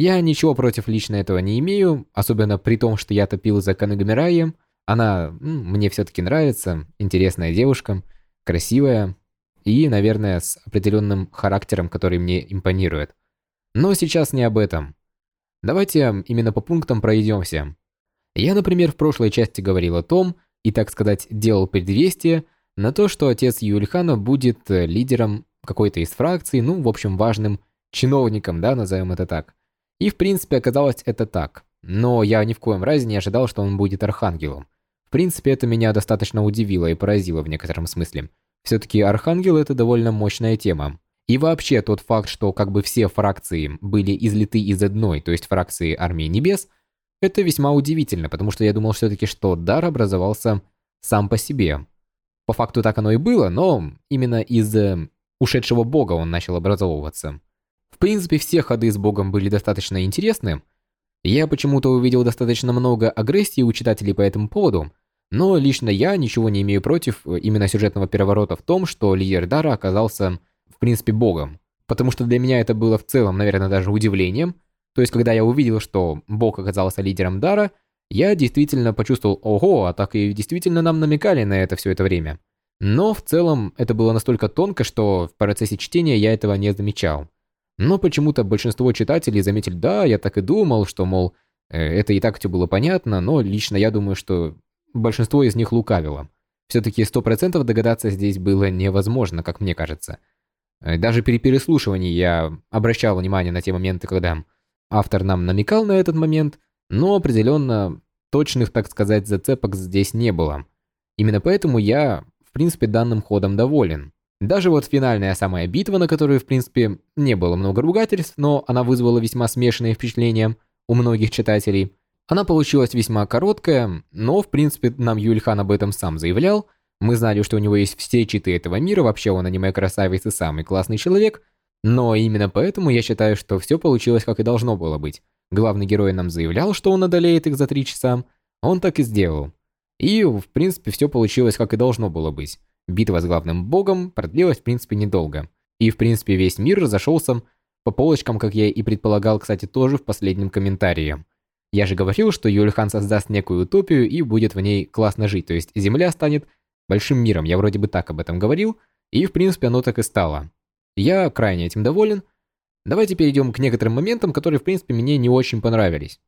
Я ничего против лично этого не имею, особенно при том, что я топил за Канагамираем. Она мне все-таки нравится, интересная девушка, красивая и, наверное, с определенным характером, который мне импонирует. Но сейчас не об этом. Давайте именно по пунктам пройдемся. Я, например, в прошлой части говорил о том, и, так сказать, делал предвестие на то, что отец Юльхана будет лидером какой-то из фракций, ну, в общем, важным чиновником, да, назовем это так. И в принципе оказалось это так. но я ни в коем разе не ожидал, что он будет архангелом. В принципе, это меня достаточно удивило и поразило в некотором смысле. Все-таки архангел это довольно мощная тема. И вообще тот факт, что как бы все фракции были излиты из одной, то есть фракции Армии Небес, это весьма удивительно, потому что я думал все-таки, что дар образовался сам по себе. По факту так оно и было, но именно из э, ушедшего бога он начал образовываться. В принципе, все ходы с богом были достаточно интересны. Я почему-то увидел достаточно много агрессии у читателей по этому поводу, но лично я ничего не имею против э, именно сюжетного переворота в том, что лидер Дара оказался в принципе, богом. Потому что для меня это было в целом, наверное, даже удивлением. То есть, когда я увидел, что бог оказался лидером Дара, я действительно почувствовал, ого, а так и действительно нам намекали на это все это время. Но в целом это было настолько тонко, что в процессе чтения я этого не замечал. Но почему-то большинство читателей заметили, да, я так и думал, что, мол, э, это и так все было понятно, но лично я думаю, что большинство из них лукавило. Все-таки 100% догадаться здесь было невозможно, как мне кажется. Э, даже при переслушивании я обращал внимание на те моменты, когда автор нам намекал на этот момент, но определенно точных, так сказать, зацепок здесь не было. Именно поэтому я, в принципе, данным ходом доволен. Даже вот финальная самая битва, на которую, в принципе, не было много ругательств, но она вызвала весьма смешанные впечатления у многих читателей. Она получилась весьма короткая, но, в принципе, нам Юльхан об этом сам заявлял – мы знали, что у него есть все читы этого мира, вообще он аниме-красавец и самый классный человек, но именно поэтому я считаю, что все получилось как и должно было быть. Главный герой нам заявлял, что он одолеет их за три часа, он так и сделал. И, в принципе, все получилось как и должно было быть. Битва с главным богом продлилась, в принципе, недолго. И, в принципе, весь мир разошелся по полочкам, как я и предполагал, кстати, тоже в последнем комментарии. Я же говорил, что Юльхан создаст некую утопию и будет в ней классно жить, то есть Земля станет большим миром, я вроде бы так об этом говорил, и в принципе оно так и стало. Я крайне этим доволен. Давайте перейдем к некоторым моментам, которые в принципе мне не очень понравились.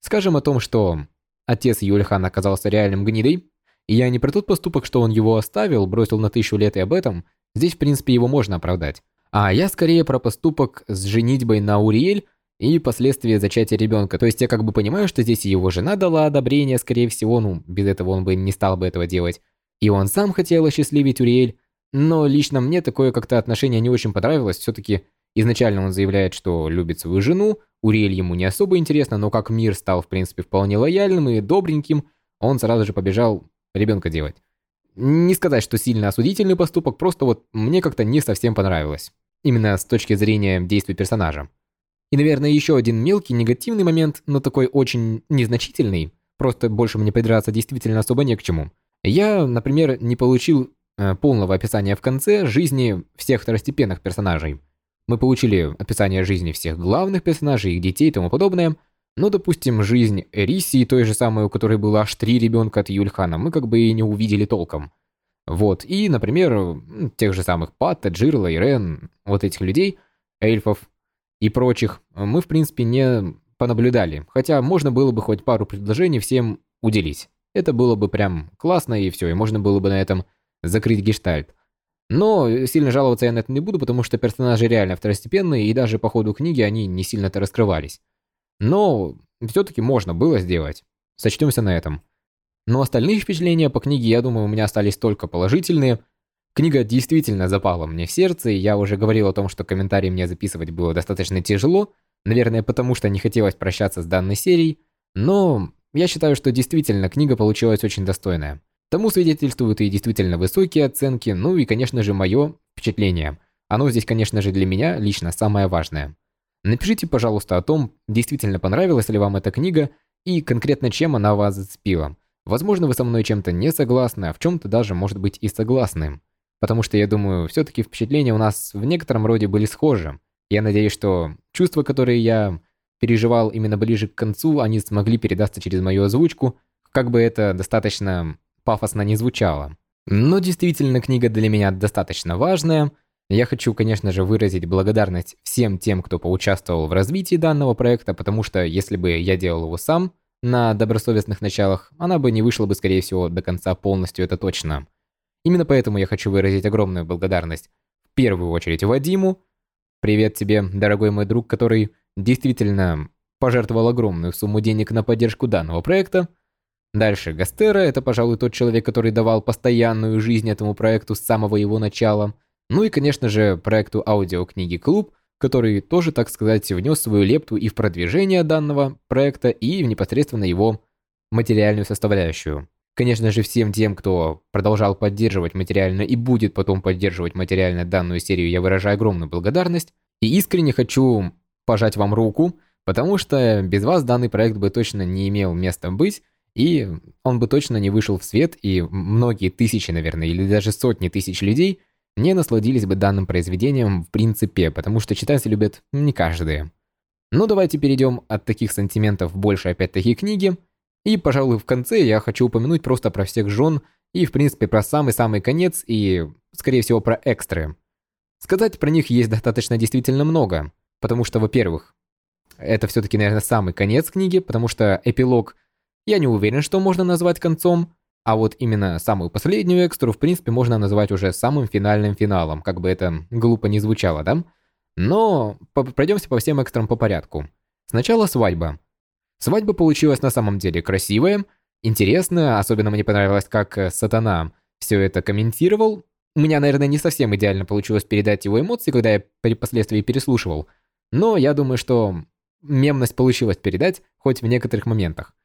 Скажем о том, что отец Юльхан оказался реальным гнидой, и я не про тот поступок, что он его оставил, бросил на тысячу лет и об этом, здесь в принципе его можно оправдать. А я скорее про поступок с женитьбой на Уриэль и последствия зачатия ребенка. То есть я как бы понимаю, что здесь его жена дала одобрение, скорее всего, ну, без этого он бы не стал бы этого делать. И он сам хотел осчастливить Уриэль, но лично мне такое как-то отношение не очень понравилось. Все-таки изначально он заявляет, что любит свою жену, Уриэль ему не особо интересно, но как мир стал, в принципе, вполне лояльным и добреньким, он сразу же побежал ребенка делать. Не сказать, что сильно осудительный поступок, просто вот мне как-то не совсем понравилось. Именно с точки зрения действий персонажа. И, наверное, еще один мелкий негативный момент, но такой очень незначительный, просто больше мне придраться действительно особо не к чему – я, например, не получил э, полного описания в конце жизни всех второстепенных персонажей. Мы получили описание жизни всех главных персонажей, их детей и тому подобное. Но, допустим, жизнь Эрисии, той же самой, у которой было аж три ребенка от Юльхана, мы как бы и не увидели толком. Вот, и, например, тех же самых Патта, Джирла, Ирен, вот этих людей, эльфов и прочих, мы, в принципе, не понаблюдали. Хотя можно было бы хоть пару предложений всем уделить. Это было бы прям классно и все, и можно было бы на этом закрыть гештальт. Но сильно жаловаться я на это не буду, потому что персонажи реально второстепенные, и даже по ходу книги они не сильно-то раскрывались. Но все-таки можно было сделать. Сочтемся на этом. Но остальные впечатления по книге, я думаю, у меня остались только положительные. Книга действительно запала мне в сердце, и я уже говорил о том, что комментарии мне записывать было достаточно тяжело, наверное, потому что не хотелось прощаться с данной серией, но я считаю, что действительно книга получилась очень достойная. Тому свидетельствуют и действительно высокие оценки, ну и, конечно же, мое впечатление. Оно здесь, конечно же, для меня лично самое важное. Напишите, пожалуйста, о том, действительно понравилась ли вам эта книга и конкретно чем она вас зацепила. Возможно, вы со мной чем-то не согласны, а в чем-то даже, может быть, и согласны. Потому что я думаю, все-таки впечатления у нас в некотором роде были схожи. Я надеюсь, что чувства, которые я переживал именно ближе к концу, они смогли передаться через мою озвучку, как бы это достаточно пафосно не звучало. Но действительно, книга для меня достаточно важная. Я хочу, конечно же, выразить благодарность всем тем, кто поучаствовал в развитии данного проекта, потому что если бы я делал его сам, на добросовестных началах, она бы не вышла бы, скорее всего, до конца полностью, это точно. Именно поэтому я хочу выразить огромную благодарность в первую очередь Вадиму. Привет тебе, дорогой мой друг, который действительно пожертвовал огромную сумму денег на поддержку данного проекта. Дальше Гастера – это, пожалуй, тот человек, который давал постоянную жизнь этому проекту с самого его начала. Ну и, конечно же, проекту аудиокниги «Клуб», который тоже, так сказать, внес свою лепту и в продвижение данного проекта, и в непосредственно его материальную составляющую. Конечно же, всем тем, кто продолжал поддерживать материально и будет потом поддерживать материально данную серию, я выражаю огромную благодарность. И искренне хочу пожать вам руку, потому что без вас данный проект бы точно не имел места быть, и он бы точно не вышел в свет, и многие тысячи, наверное, или даже сотни тысяч людей не насладились бы данным произведением в принципе, потому что читать любят не каждый. Ну давайте перейдем от таких сантиментов больше опять-таки книги, и, пожалуй, в конце я хочу упомянуть просто про всех жен и, в принципе, про самый-самый конец и, скорее всего, про экстры. Сказать про них есть достаточно действительно много, потому что, во-первых, это все-таки, наверное, самый конец книги, потому что эпилог я не уверен, что можно назвать концом, а вот именно самую последнюю экстру, в принципе, можно назвать уже самым финальным финалом, как бы это глупо не звучало, да? Но пройдемся по всем экстрам по порядку. Сначала свадьба. Свадьба получилась на самом деле красивая, интересная, особенно мне понравилось, как э, Сатана все это комментировал. У меня, наверное, не совсем идеально получилось передать его эмоции, когда я при последствии переслушивал, но я думаю, что мемность получилось передать, хоть в некоторых моментах.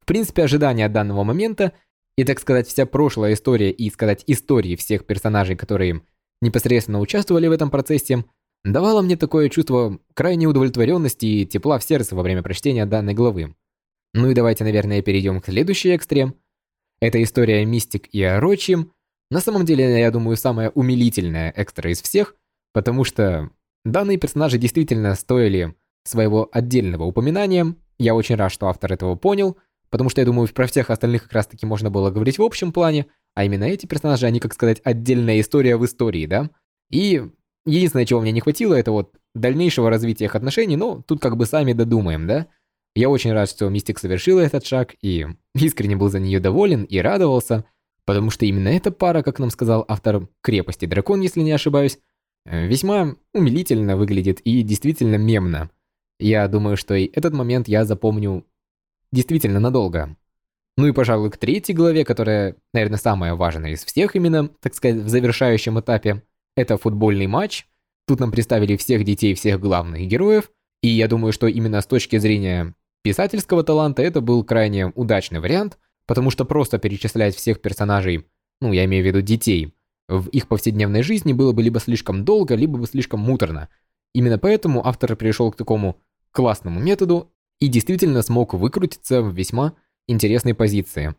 В принципе, ожидания данного момента и, так сказать, вся прошлая история и, сказать, истории всех персонажей, которые непосредственно участвовали в этом процессе, давало мне такое чувство крайней удовлетворенности и тепла в сердце во время прочтения данной главы. Ну и давайте, наверное, перейдем к следующей экстре. Это история Мистик и Орочи. На самом деле, я думаю, самая умилительная экстра из всех, потому что данные персонажи действительно стоили своего отдельного упоминания. Я очень рад, что автор этого понял, потому что я думаю, про всех остальных как раз-таки можно было говорить в общем плане, а именно эти персонажи, они, как сказать, отдельная история в истории, да? И Единственное, чего мне не хватило, это вот дальнейшего развития их отношений, но тут как бы сами додумаем, да? Я очень рад, что Мистик совершила этот шаг, и искренне был за нее доволен и радовался, потому что именно эта пара, как нам сказал автор «Крепости дракон», если не ошибаюсь, весьма умилительно выглядит и действительно мемно. Я думаю, что и этот момент я запомню действительно надолго. Ну и, пожалуй, к третьей главе, которая, наверное, самая важная из всех именно, так сказать, в завершающем этапе – это футбольный матч. Тут нам представили всех детей, всех главных героев. И я думаю, что именно с точки зрения писательского таланта это был крайне удачный вариант, потому что просто перечислять всех персонажей, ну, я имею в виду детей, в их повседневной жизни было бы либо слишком долго, либо бы слишком муторно. Именно поэтому автор пришел к такому классному методу и действительно смог выкрутиться в весьма интересной позиции.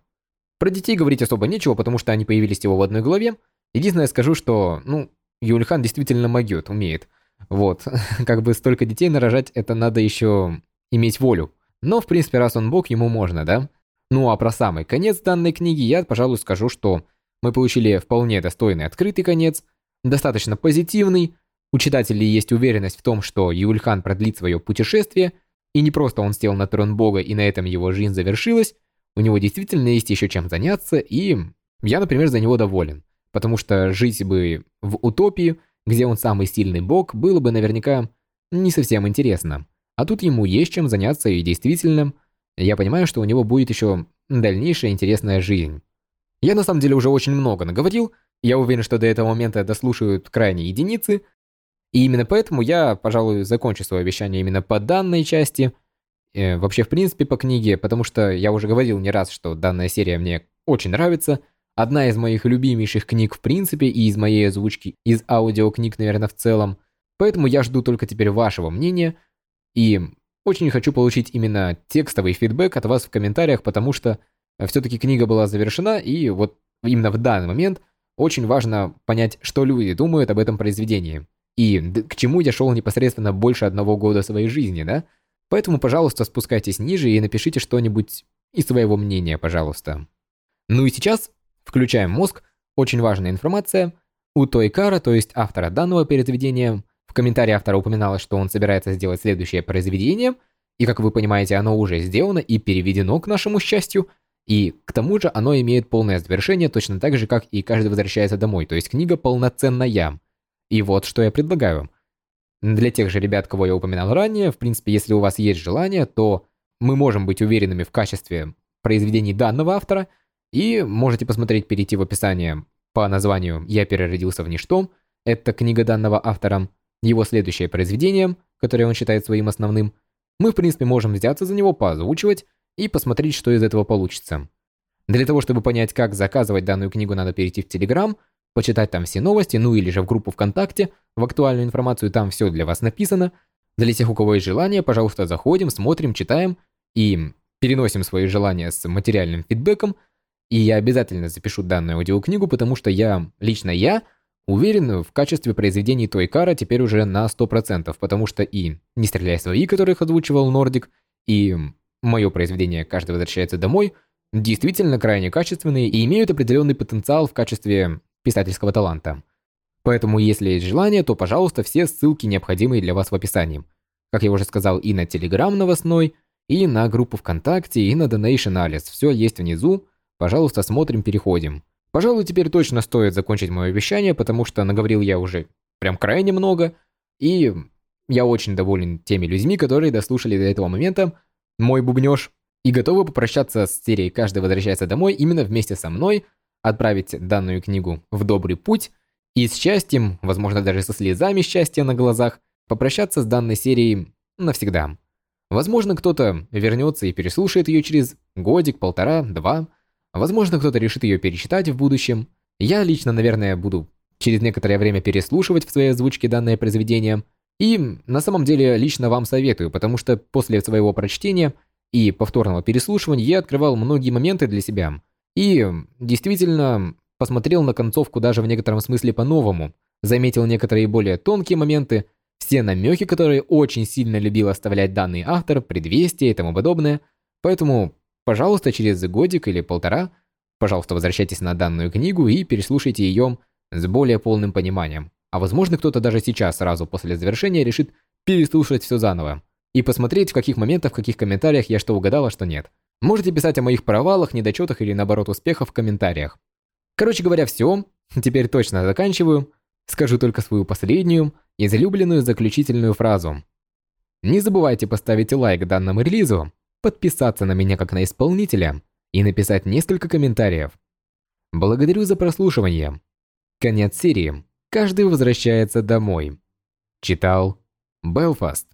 Про детей говорить особо нечего, потому что они появились всего в одной главе. Единственное скажу, что, ну, Юльхан действительно могет, умеет. Вот, как бы столько детей нарожать, это надо еще иметь волю. Но, в принципе, раз он бог, ему можно, да? Ну а про самый конец данной книги я, пожалуй, скажу, что мы получили вполне достойный открытый конец, достаточно позитивный, у читателей есть уверенность в том, что Юльхан продлит свое путешествие, и не просто он сел на трон бога и на этом его жизнь завершилась, у него действительно есть еще чем заняться, и я, например, за него доволен потому что жить бы в утопии, где он самый сильный бог, было бы наверняка не совсем интересно. А тут ему есть чем заняться и действительно, я понимаю, что у него будет еще дальнейшая интересная жизнь. Я на самом деле уже очень много наговорил, я уверен, что до этого момента дослушают крайне единицы, и именно поэтому я, пожалуй, закончу свое обещание именно по данной части, э, вообще в принципе по книге, потому что я уже говорил не раз, что данная серия мне очень нравится, Одна из моих любимейших книг в принципе и из моей озвучки, из аудиокниг, наверное, в целом. Поэтому я жду только теперь вашего мнения. И очень хочу получить именно текстовый фидбэк от вас в комментариях, потому что все-таки книга была завершена, и вот именно в данный момент очень важно понять, что люди думают об этом произведении. И к чему я шел непосредственно больше одного года своей жизни, да? Поэтому, пожалуйста, спускайтесь ниже и напишите что-нибудь из своего мнения, пожалуйста. Ну и сейчас Включаем мозг, очень важная информация. У Тойкара, то есть автора данного произведения, в комментарии автора упоминалось, что он собирается сделать следующее произведение, и как вы понимаете, оно уже сделано и переведено к нашему счастью, и к тому же оно имеет полное завершение, точно так же, как и каждый возвращается домой, то есть книга полноценная. И вот что я предлагаю. для тех же ребят, кого я упоминал ранее, в принципе, если у вас есть желание, то мы можем быть уверенными в качестве произведений данного автора, и можете посмотреть, перейти в описание по названию «Я переродился в ничто». Это книга данного автора, его следующее произведение, которое он считает своим основным. Мы, в принципе, можем взяться за него, поозвучивать и посмотреть, что из этого получится. Для того, чтобы понять, как заказывать данную книгу, надо перейти в Телеграм, почитать там все новости, ну или же в группу ВКонтакте, в актуальную информацию там все для вас написано. Для тех, у кого есть желание, пожалуйста, заходим, смотрим, читаем и переносим свои желания с материальным фидбэком. И я обязательно запишу данную аудиокнигу, потому что я, лично я, уверен в качестве произведений той Тойкара теперь уже на 100%, потому что и «Не стреляй свои», которых озвучивал Нордик, и мое произведение «Каждый возвращается домой» действительно крайне качественные и имеют определенный потенциал в качестве писательского таланта. Поэтому, если есть желание, то, пожалуйста, все ссылки необходимые для вас в описании. Как я уже сказал, и на Telegram новостной, и на группу ВКонтакте, и на Donation Alice. Все есть внизу. Пожалуйста, смотрим, переходим. Пожалуй, теперь точно стоит закончить мое обещание, потому что наговорил я уже прям крайне много. И я очень доволен теми людьми, которые дослушали до этого момента мой бубнёж и готовы попрощаться с серией «Каждый возвращается домой» именно вместе со мной, отправить данную книгу в добрый путь и с счастьем, возможно даже со слезами счастья на глазах, попрощаться с данной серией навсегда. Возможно, кто-то вернется и переслушает ее через годик, полтора, два. Возможно, кто-то решит ее перечитать в будущем. Я лично, наверное, буду через некоторое время переслушивать в своей озвучке данное произведение. И на самом деле лично вам советую, потому что после своего прочтения и повторного переслушивания я открывал многие моменты для себя. И действительно посмотрел на концовку даже в некотором смысле по-новому, заметил некоторые более тонкие моменты, все намеки, которые очень сильно любил оставлять данный автор, предвестия и тому подобное. Поэтому, пожалуйста, через годик или полтора, пожалуйста, возвращайтесь на данную книгу и переслушайте ее с более полным пониманием. А возможно, кто-то даже сейчас, сразу после завершения, решит переслушать все заново и посмотреть, в каких моментах, в каких комментариях я что угадал, а что нет. Можете писать о моих провалах, недочетах или наоборот успехах в комментариях. Короче говоря, все. Теперь точно заканчиваю. Скажу только свою последнюю, излюбленную заключительную фразу. Не забывайте поставить лайк данному релизу, подписаться на меня как на исполнителя и написать несколько комментариев. Благодарю за прослушивание. Конец серии. Каждый возвращается домой. Читал Белфаст.